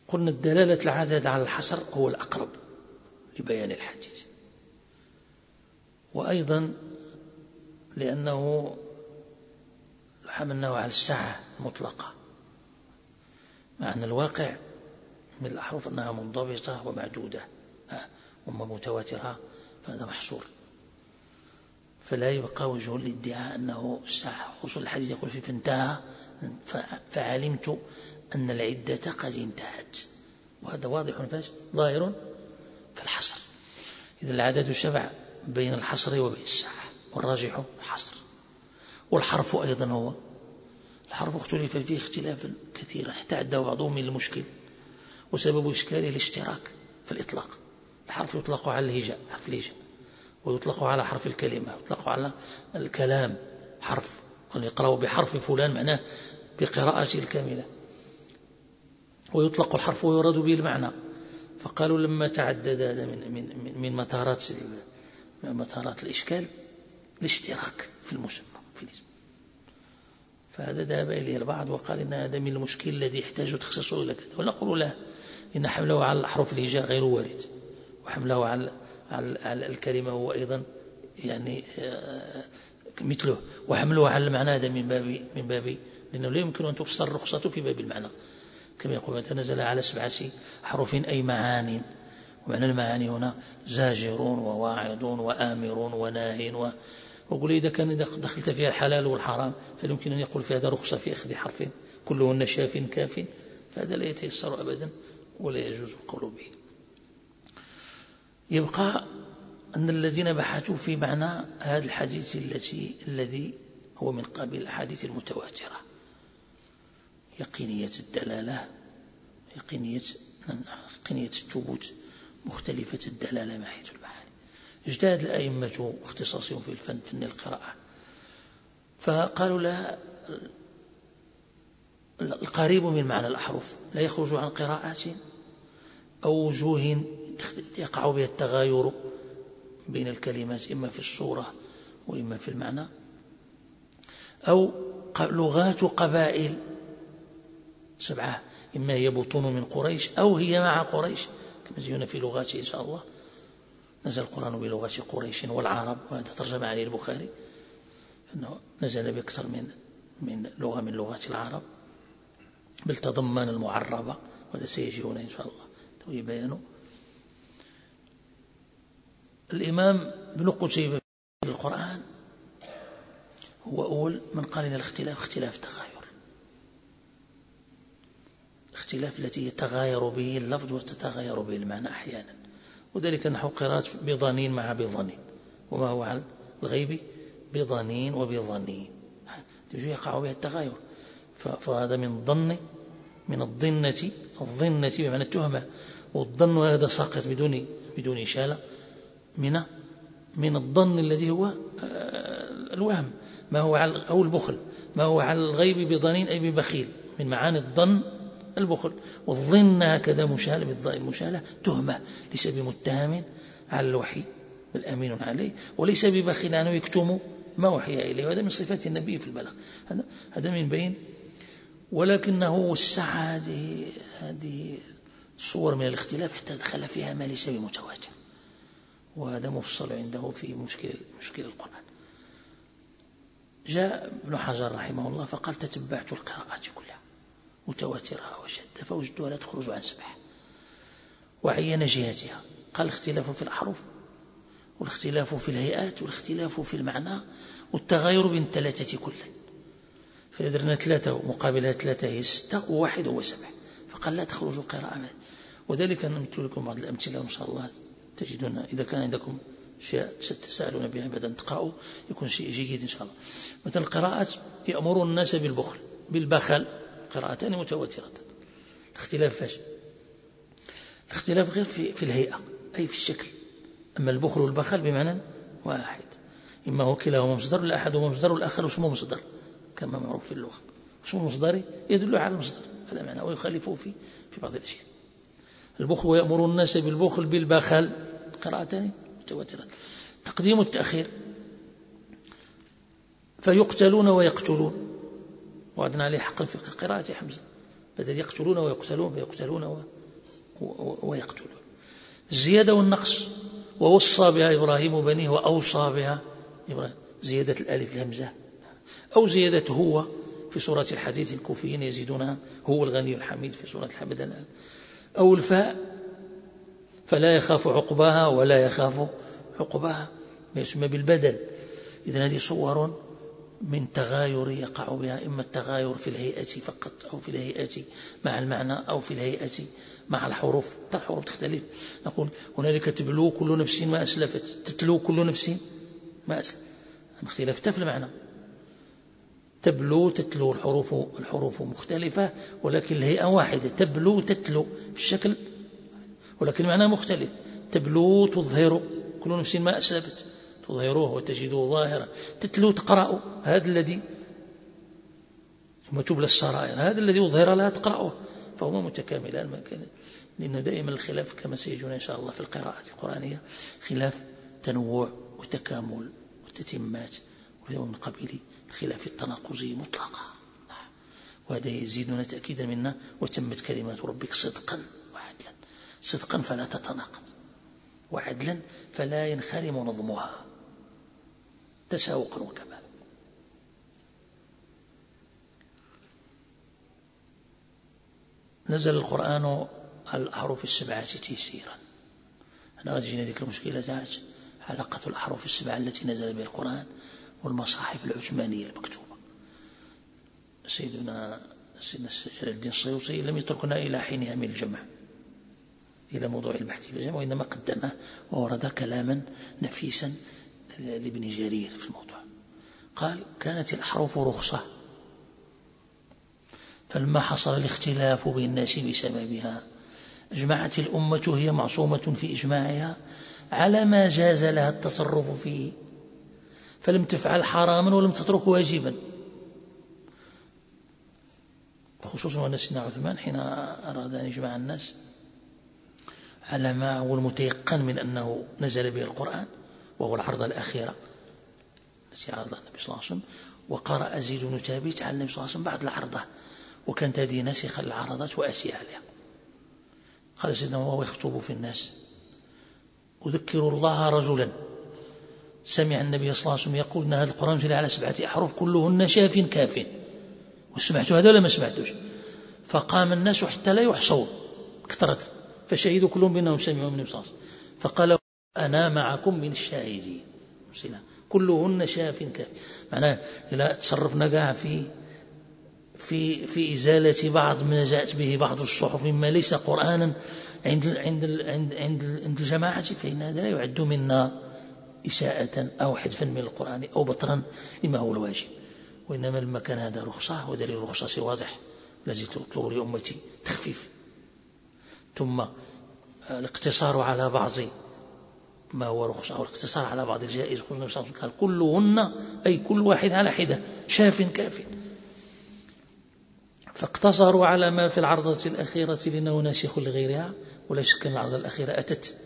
قلنا الدلالة العدد على الحصر هو الأقرب لبيان الحديث وأيضا لأنه حملناه على الساعة المطلقة مع أن الواقع من الأحرف أنها منضبطة ومعدودة وما متواترة فهذا محصور. فلا يبقى وجه للادعاء أنه الساعة خصوصا الحديث يقول في فانتهى فعلمت أن العدة قد انتهت. وهذا واضح فاش؟ ظاهر في الحصر. إذا العدد سبع بين الحصر وبين الساعة والراجح الحصر. والحرف أيضا هو. الحرف اختلف فيه اختلافا كثيرا حتى عده بعضهم من المشكل وسبب إشكاله الاشتراك في الإطلاق. الحرف يطلق على الهجاء حرف الهجاء. ويطلق على حرف الكلمة يطلق على الكلام حرف. يقرأ بحرف فلان معناه بقراءته الكاملة ويطلق الحرف ويراد به المعنى. فقالوا لما تعدد هذا من من من مسارات مسارات الإشكال الاشتراك في المسمى في الاسم. فهذا ذهب إليه البعض وقال إن هذا من المشكل الذي يحتاج تخصصه إلى كذا. ونقول له إن حمله على الأحرف الهجاء غير وارد. وحمله على على الكلمة هو أيضا يعني آه، مثله. وحمله على المعنى هذا من باب من باب لأنه لا يمكن أن تفسر الرخصة في باب المعنى. كما يقول تنزل على سبعة حروف أي معان ومعنى المعاني هنا زاجرون وواعظون وآمرون وناه و... وقل إذا كان دخلت فيها الحلال والحرام فيمكن أن يقول في هذا رخصة في أخذ حرف. كلهن شاف كاف. فهذا لا يتيسر أبدا ولا يجوز القول به. يبقى أن الذين بحثوا في معنى هذا الحديث التي الذي هو من قبيل الأحاديث المتواترة. يقينية الدلالة يقينية يقينية الثبوت مختلفة الدلالة من حيث المعاني. اجتهد الأئمة اختصاصهم في الفن فن القراءة. فقالوا لا القريب من معنى الأحرف. لا يخرج عن قراءات أو وجوه يقع بها التغاير بين الكلمات إما في الصورة وإما في المعنى. أو لغات قبائل سبعة إما هي بطون من قريش أو هي مع قريش. كما زينا في لغاته إن شاء الله. نزل القرآن بلغة قريش والعرب وهذا ترجم عليه البخاري. أنه نزل بأكثر من من لغة من لغات العرب. بل تضمن المعربة وهذا سيجي هنا إن شاء الله. تو يبينه الإمام ابن قتيبة في القرآن هو أول من قال إن الاختلاف اختلاف تغاير الاختلاف التي يتغاير به اللفظ وتتغير به المعنى أحيانا. وذلك نحو قراءة بضنين مع بضنين وما هو على الغيب؟ بضنين وبضنين يقع بها التغاير. فهذا من الظن من الظنة الظنة بمعنى التهمة. والظن هذا ساقط بدون بدون إشالة من من الظن الذي هو آه، الوهم. ما هو على أو البخل. ما هو على الغيب بضنين أي ببخيل. من معاني الظن البخل. والظن هكذا مشالة بالضاء المشالة تهمة. ليس بمتهم على الوحي بل أمين عليه وليس ببخيل أنه يكتم ما وحي إليه. وهذا من صفات النبي في البلاغ. هذا هذا من بين. ولكنه وسع هذه هذه صور من الاختلاف حتى دخل فيها ما ليس بمتواتر. وهذا مفصل عنده في مشكل مشكل القرآن. جاء ابن حجر رحمه الله فقال تتبعت القراءات كلها. متواترة وشدة فوجدتها لا تخرج عن سبعة وعين جهتها قال الاختلاف في الأحرف والاختلاف في الهيئات والاختلاف في المعنى والتغاير بين الثلاثة كلا فإذا ثلاثة مقابلها ثلاثة هي ستة وواحد هو سبع. فقال لا تخرج قراءة. وذلك نمثل لكم بعض الأمثلة إن شاء الله. تجدون إذا كان عندكم أشياء ستسألون بها بعد أن تقرأوا يكون شيء جيد إن شاء الله. مثلا القراءة يأمرون الناس بالبخل بالبخل. قراءتان متواترة الاختلاف فاش الاختلاف غير في, في الهيئة أي في الشكل. أما البخل والبخل بمعنى واحد. إما هو كلاهما مصدر لا أحدهما مصدر والآخر اسمه مصدر؟ كما معروف في اللغة. اسم المصدر يدل على المصدر. هذا معنى. ويخالفه في في بعض الأشياء. البخل ويأمر الناس بالبخل بالبخل. قراءتان متواترة تقديم التأخير. فيقتلون ويقتلون. وعدنا عليه حقا في قراءة حمزة. بدل يقتلون ويقتلون فيقتلون و... و... ويقتلون. الزيادة والنقص. ووصى بها إبراهيم بنيه وأوصى بها إبراهيم. زيادة الألف الهمزة أو زيادة هو في سورة الحديث الكوفيين يزيدونها هو الغني الحميد في سورة الحمد. أو الفاء. فلا يخاف عقباها ولا يخاف عقباها. ما يسمى بالبدل. إذن هذه صور من تغاير يقع بها إما التغاير في الهيئة فقط أو في الهيئة مع المعنى أو في الهيئة مع الحروف. الحروف تختلف. نقول هنالك تبلو كل نفس ما أسلفت. تتلو كل نفس ما أسلفت اختلاف في المعنى. تبلو تتلو الحروف الحروف مختلفة ولكن الهيئة واحدة. تبلو تتلو في الشكل ولكن المعنى مختلف. تبلو تظهر كل نفس ما أسلفت. تظهروه وتجده ظاهرا. تتلو تقرأ هذا الذي ثم تبلى السرائر هذا الذي أظهر لها تقرأه. فهما متكاملان. لأن دائما الخلاف كما سيجون إن شاء الله في القراءة القرآنية خلاف تنوع وتكامل وتتمات. وهو من قبيل الخلاف التناقضي مطلقا. وهذا يزيدنا تأكيدا منا. وتمت كلمات ربك صدقا وعدلا. صدقا فلا تتناقض. وعدلا فلا ينخرم نظمها. تساوقا وكمالا نزل القرآن على الأحرف السبعة تيسيرا. أنا غادي تجينا ذيك المشكلة علاقة الأحرف السبعة التي نزل بها القرآن والمصاحف العثمانية المكتوبة. سيدنا سيدنا جلال الدين السيوطي لم يتركنا إلى حينها من الجمع إلى موضوع البحث في الجمع وإنما قدمه وورد كلاما نفيسا لابن جرير في الموضوع. قال كانت الأحرف رخصة. فلما حصل الاختلاف بين الناس بسببها أجمعت الأمة هي معصومة في إجماعها على ما جاز لها التصرف فيه فلم تفعل حراما ولم تترك واجبا. خصوصا أن سيدنا عثمان حين أراد أن يجمع الناس على ما هو المتيقن من أنه نزل به القرآن وهو العرضة الأخيرة التي عرضها النبي صلى الله عليه وسلم. وقرأ زيد بن ثابت على النبي صلى الله عليه وسلم بعد العرضة. وكانت هذه ناسخة للعرضات وأتي عليها. قال سيدنا وهو يخطب في الناس. أذكر الله رجلا. سمع النبي صلى الله عليه وسلم يقول أن هذا القرآن جل على سبعة أحرف كلهن شاف كاف. وسمعت هذا ولا ما سمعتوش؟ فقام الناس حتى لا يحصون. كثرة فشهدوا كلهم بأنهم سمعوا من النبي صلى الله عليه وسلم. فقال أنا معكم من الشاهدين. كلهن شاف كاف. معناه إذا تصرفنا قاع في في في إزالة بعض ما جاءت به بعض الصحف مما ليس قرآنا. عند عند عند عند, عند الجماعة فإن هذا لا يعد منا إساءة أو حذفا من القرآن أو بطرا لما هو الواجب. وإنما لما كان هذا رخصة ودليل الرخصة واضح. الذي تطلب لأمتي. تخفيف. ثم الاقتصار على بعض ما هو رخصة أو الاقتصار على بعض الجائز. خصوصا قال كلهن أي كل واحد على حدة شاف كاف. فاقتصروا على ما في العرضة الأخيرة لأنه ناسخ لغيرها ولا شك أن العرضة الأخيرة أتت.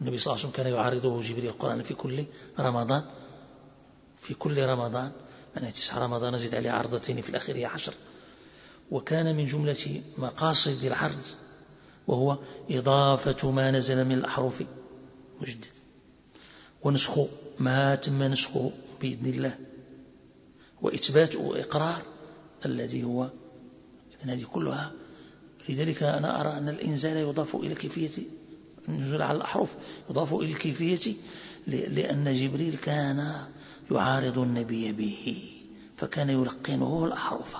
النبي صلى الله عليه وسلم كان يعارضه جبريل القرآن في كل رمضان. في كل رمضان. من تسع رمضان زد عليه عرضتين في الأخير عشر. وكان من جملة مقاصد العرض وهو إضافة ما نزل من الأحرف. مجدد ونسخ ما تم نسخه بإذن الله. وإثبات وإقرار الذي هو إذن هذه كلها. لذلك أنا أرى أن الإنزال يضاف إلى كيفية النزول على الأحرف يضاف إلى الكيفية لأن جبريل كان يعارض النبي به فكان يلقنه الأحرف.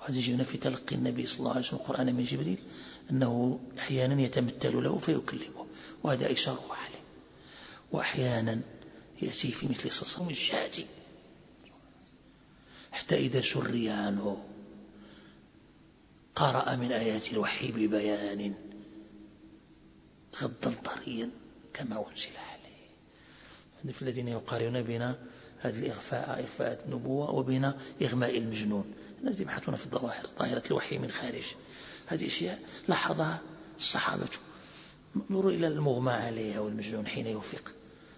وهذا يجينا في تلقي النبي صلى الله عليه وسلم القرآن من جبريل أنه أحيانا يتمثل له فيكلمه. وهذا إشارة عليه. وأحيانا يأتي في مثل صصم الشاة حتى إذا سري عنه قرأ من آيات الوحي ببيان غضا طريا كما أنزل عليه. في الذين يقارنون بين هذه الإغفاء إغفاء النبوة وبين إغماء المجنون. الناس يبحثون في الظواهر ظاهرة الوحي من خارج. هذه أشياء لاحظها الصحابة. انظروا إلى المغمى عليه والمجنون حين يوفق.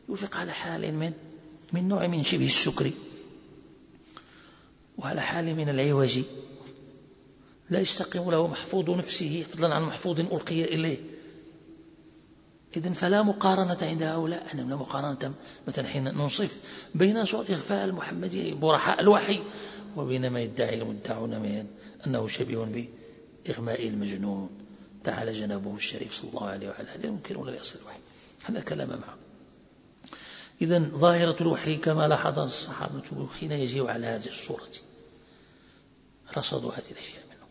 يوفق على حال من؟ من نوع من شبه السكر وعلى حال من العوج. لا يستقيم له محفوظ نفسه فضلا عن محفوظ ألقي إليه. إذن فلا مقارنة عند هؤلاء. أنا لا مقارنة. مثلا حين ننصف بين إغفاء المحمدي برحاء الوحي وبين ما يدعي المدعون من أنه شبيه بإغماء المجنون. تعالى جنابه الشريف صلى الله عليه وعلى آله. يمكنون لأصل الوحي. هذا كلام معه. إذا ظاهرة الوحي كما لاحظ الصحابة حين يجيء على هذه الصورة. رصدوا هذه الأشياء منه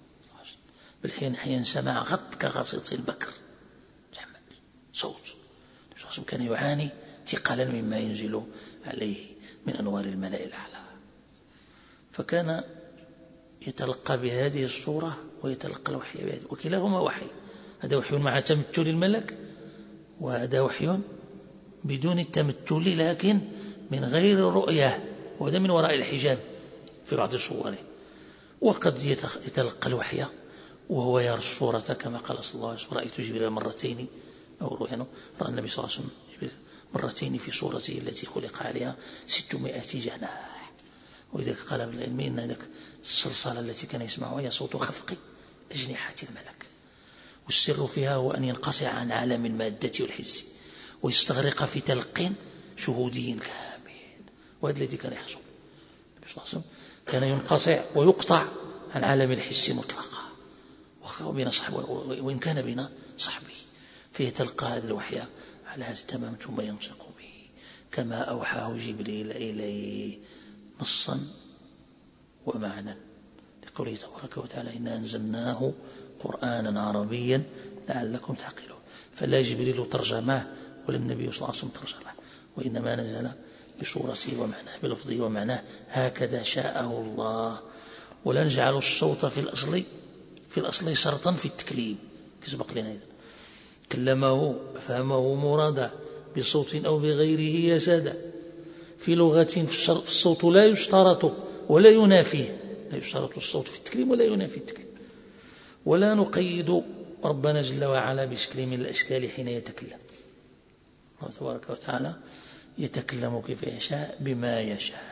بالحين حين سمع غط كغصيص البكر. صوت. كان يعاني ثقلا مما ينزل عليه من أنوار الملأ الأعلى. فكان يتلقى بهذه الصورة ويتلقى الوحي بهذه. وكلاهما وحي. هذا وحي مع تمثل الملك وهذا وحي بدون التمثل لكن من غير رؤية وهذا من وراء الحجاب في بعض صوره وقد يتلقى الوحي وهو يرى الصورة كما قال صلى الله عليه وسلم رأيت جبريل مرتين أو رؤيا. رأى النبي صلى الله عليه وسلم مرتين في صورته التي خلق عليها ستمائة جناح. ولذلك قال ابن العلم إن ذلك الصلصالة التي كان يسمعها هي صوت خفق أجنحة الملك. والسر فيها هو أن ينقصع عن عالم المادة والحس ويستغرق في تلق شهودي كامل. وهذا الذي كان يحصل. كان ينقطع ويقطع عن عالم الحس مطلقا. وإن كان بين صحبه فيتلقى هذا الوحي على هذا التمام ثم ينطق به. كما أوحاه جبريل إليه نصا ومعنى لقوله تبارك وتعالى إنا أنزلناه قرآنا عربيا لعلكم تعقلون. فلا جبريل ترجماه ولا النبي صلى الله عليه وسلم ترجمه وإنما نزل بصورته ومعناه بلفظه ومعناه هكذا شاءه الله. ولا نجعل الصوت في الأصل في الأصل شرطا في التكليم. كسبق لنا إذا كلمه فهمه مرادا بصوت أو بغيره يسادا في لغة الصوت لا يشترط ولا ينافيه. لا يشترط الصوت في التكليم ولا ينافي التكليم. ولا نقيد ربنا جل وعلا بشكل من الأشكال حين يتكلم. الله تبارك وتعالى يتكلم كيف يشاء بما يشاء.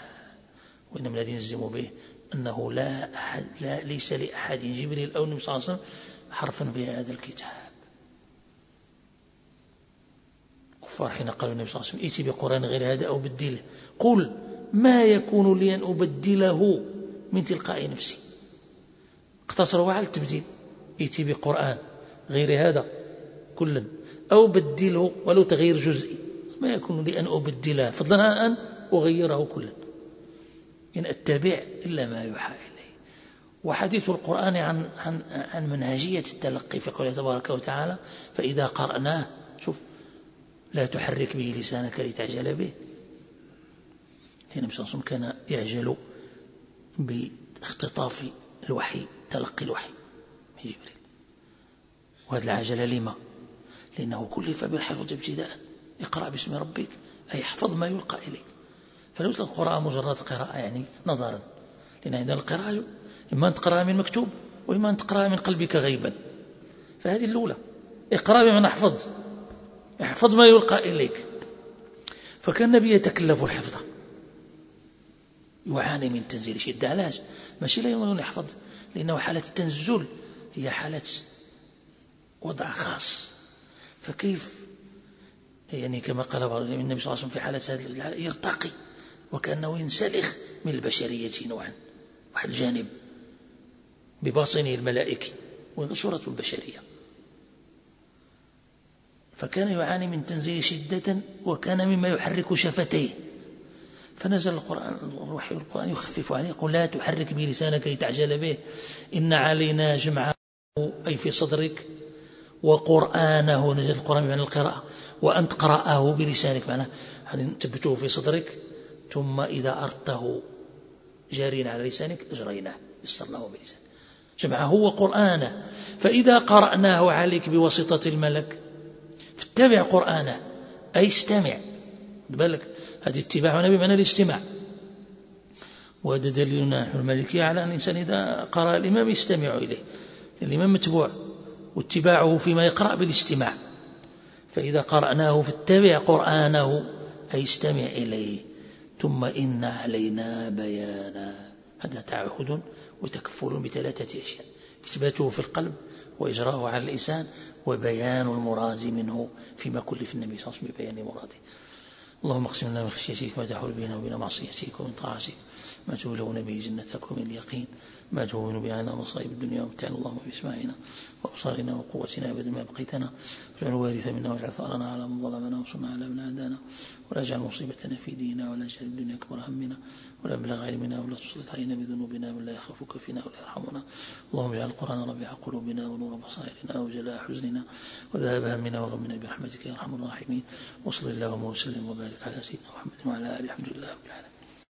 وإنما الذي نلزم به أنه لا أحد لا ليس لأحد جبريل أو النبي صلى الله عليه وسلم حرفا في هذا الكتاب. الكفار حين قالوا النبي صلى الله عليه وسلم ائتي بقرآن غير هذا أو بدله. قل ما يكون لي أن أبدله من تلقاء نفسي. اقتصروا على التبديل. ائتي بقرآن غير هذا كلا. أو بدله ولو تغيير جزئي. ما يكون لي أن أبدله. فضلا عن أن أغيره كلا. إن أتبع إلا ما يوحى إليه. وحديث القرآن عن, عن, عن منهجية التلقي في قوله تبارك وتعالى فإذا قرأناه شوف لا تحرك به لسانك لتعجل به. النبي صلى الله عليه وسلم كان يعجل باختطاف الوحي تلقي الوحي. جبريل وهذا العجل لما لأنه كلف بالحفظ ابتداء. اقرأ باسم ربك أي احفظ ما يلقى إليك. فليس القراءة مجرد قراءة يعني نظرا. لأن عندنا القراءة إما أن تقرأها من مكتوب وإما أن تقرأها من قلبك غيبا. فهذه الأولى. اقرأ بمن احفظ. احفظ ما يلقى إليك. فكان النبي يتكلف الحفظ. يعاني من تنزيل شدة. علاش؟ ماشي لا يحفظ لأنه حالة التنزل هي حالة وضع خاص. فكيف يعني كما قال النبي صلى الله عليه وسلم في حالة هذه الحالة يرتقي وكأنه ينسلخ من البشرية نوعا. واحد الجانب بباطنه الملائكي وصورة البشرية. فكان يعاني من تنزيل شدة وكان مما يحرك شفتيه. فنزل القرآن الوحي القرآن يخفف عليه يقول لا تحرك به لسانك لتعجل به. إن علينا جمعه أي في صدرك وقرآنه نزل القرآن بمعنى القراءة وأن تقرأه بلسانك معناه. تثبته في صدرك ثم إذا أردته جاريا على لسانك أجريناه يسرناه بلسانك جمعه هو قرآنه. فإذا قرأناه عليك بواسطة الملك فاتبع قرآنه. أي استمع. بالك هذه اتباع نبي من الاستماع. وهذا دليلنا المالكية على أن الإنسان إذا قرأ الإمام يستمع إليه. الإمام متبوع واتباعه فيما يقرأ بالاستماع فإذا قرأناه فاتبع قرآنه أي استمع إليه. ثم إن علينا بيانا. هذا تعهد وتكفل بثلاثة أشياء. إثباته في القلب وإجراءه على اللسان وبيان المراد منه فيما كلف النبي صلى الله عليه وسلم ببيان مراده. اللهم اقسم لنا من خشيتك ما تحول بيننا وبين معصيتك ومن طاعتك ما تولون به جنتك ومن اليقين. ما تهون به عنا مصائب الدنيا ومتعنا اللهم بإسماعنا وأبصارنا وقوتنا أبدا ما بقيتنا. واجعل الوارث منا واجعل ثأرنا على من ظلمنا وانصرنا على من عادانا. ولا اجعل مصيبتنا في ديننا ولا اجعل الدنيا أكبر همنا ولا بلغ علمنا ولا تسلط علينا بذنوبنا من لا يخافك فينا ولا يرحمنا. اللهم اجعل القرآن ربيع قلوبنا ونور بصائرنا وجلاء حزننا وذهاب همنا وغمنا برحمتك يا أرحم الراحمين. وصل اللهم وسلم وبارك على سيدنا محمد وعلى آله الحمد لله رب العالمين.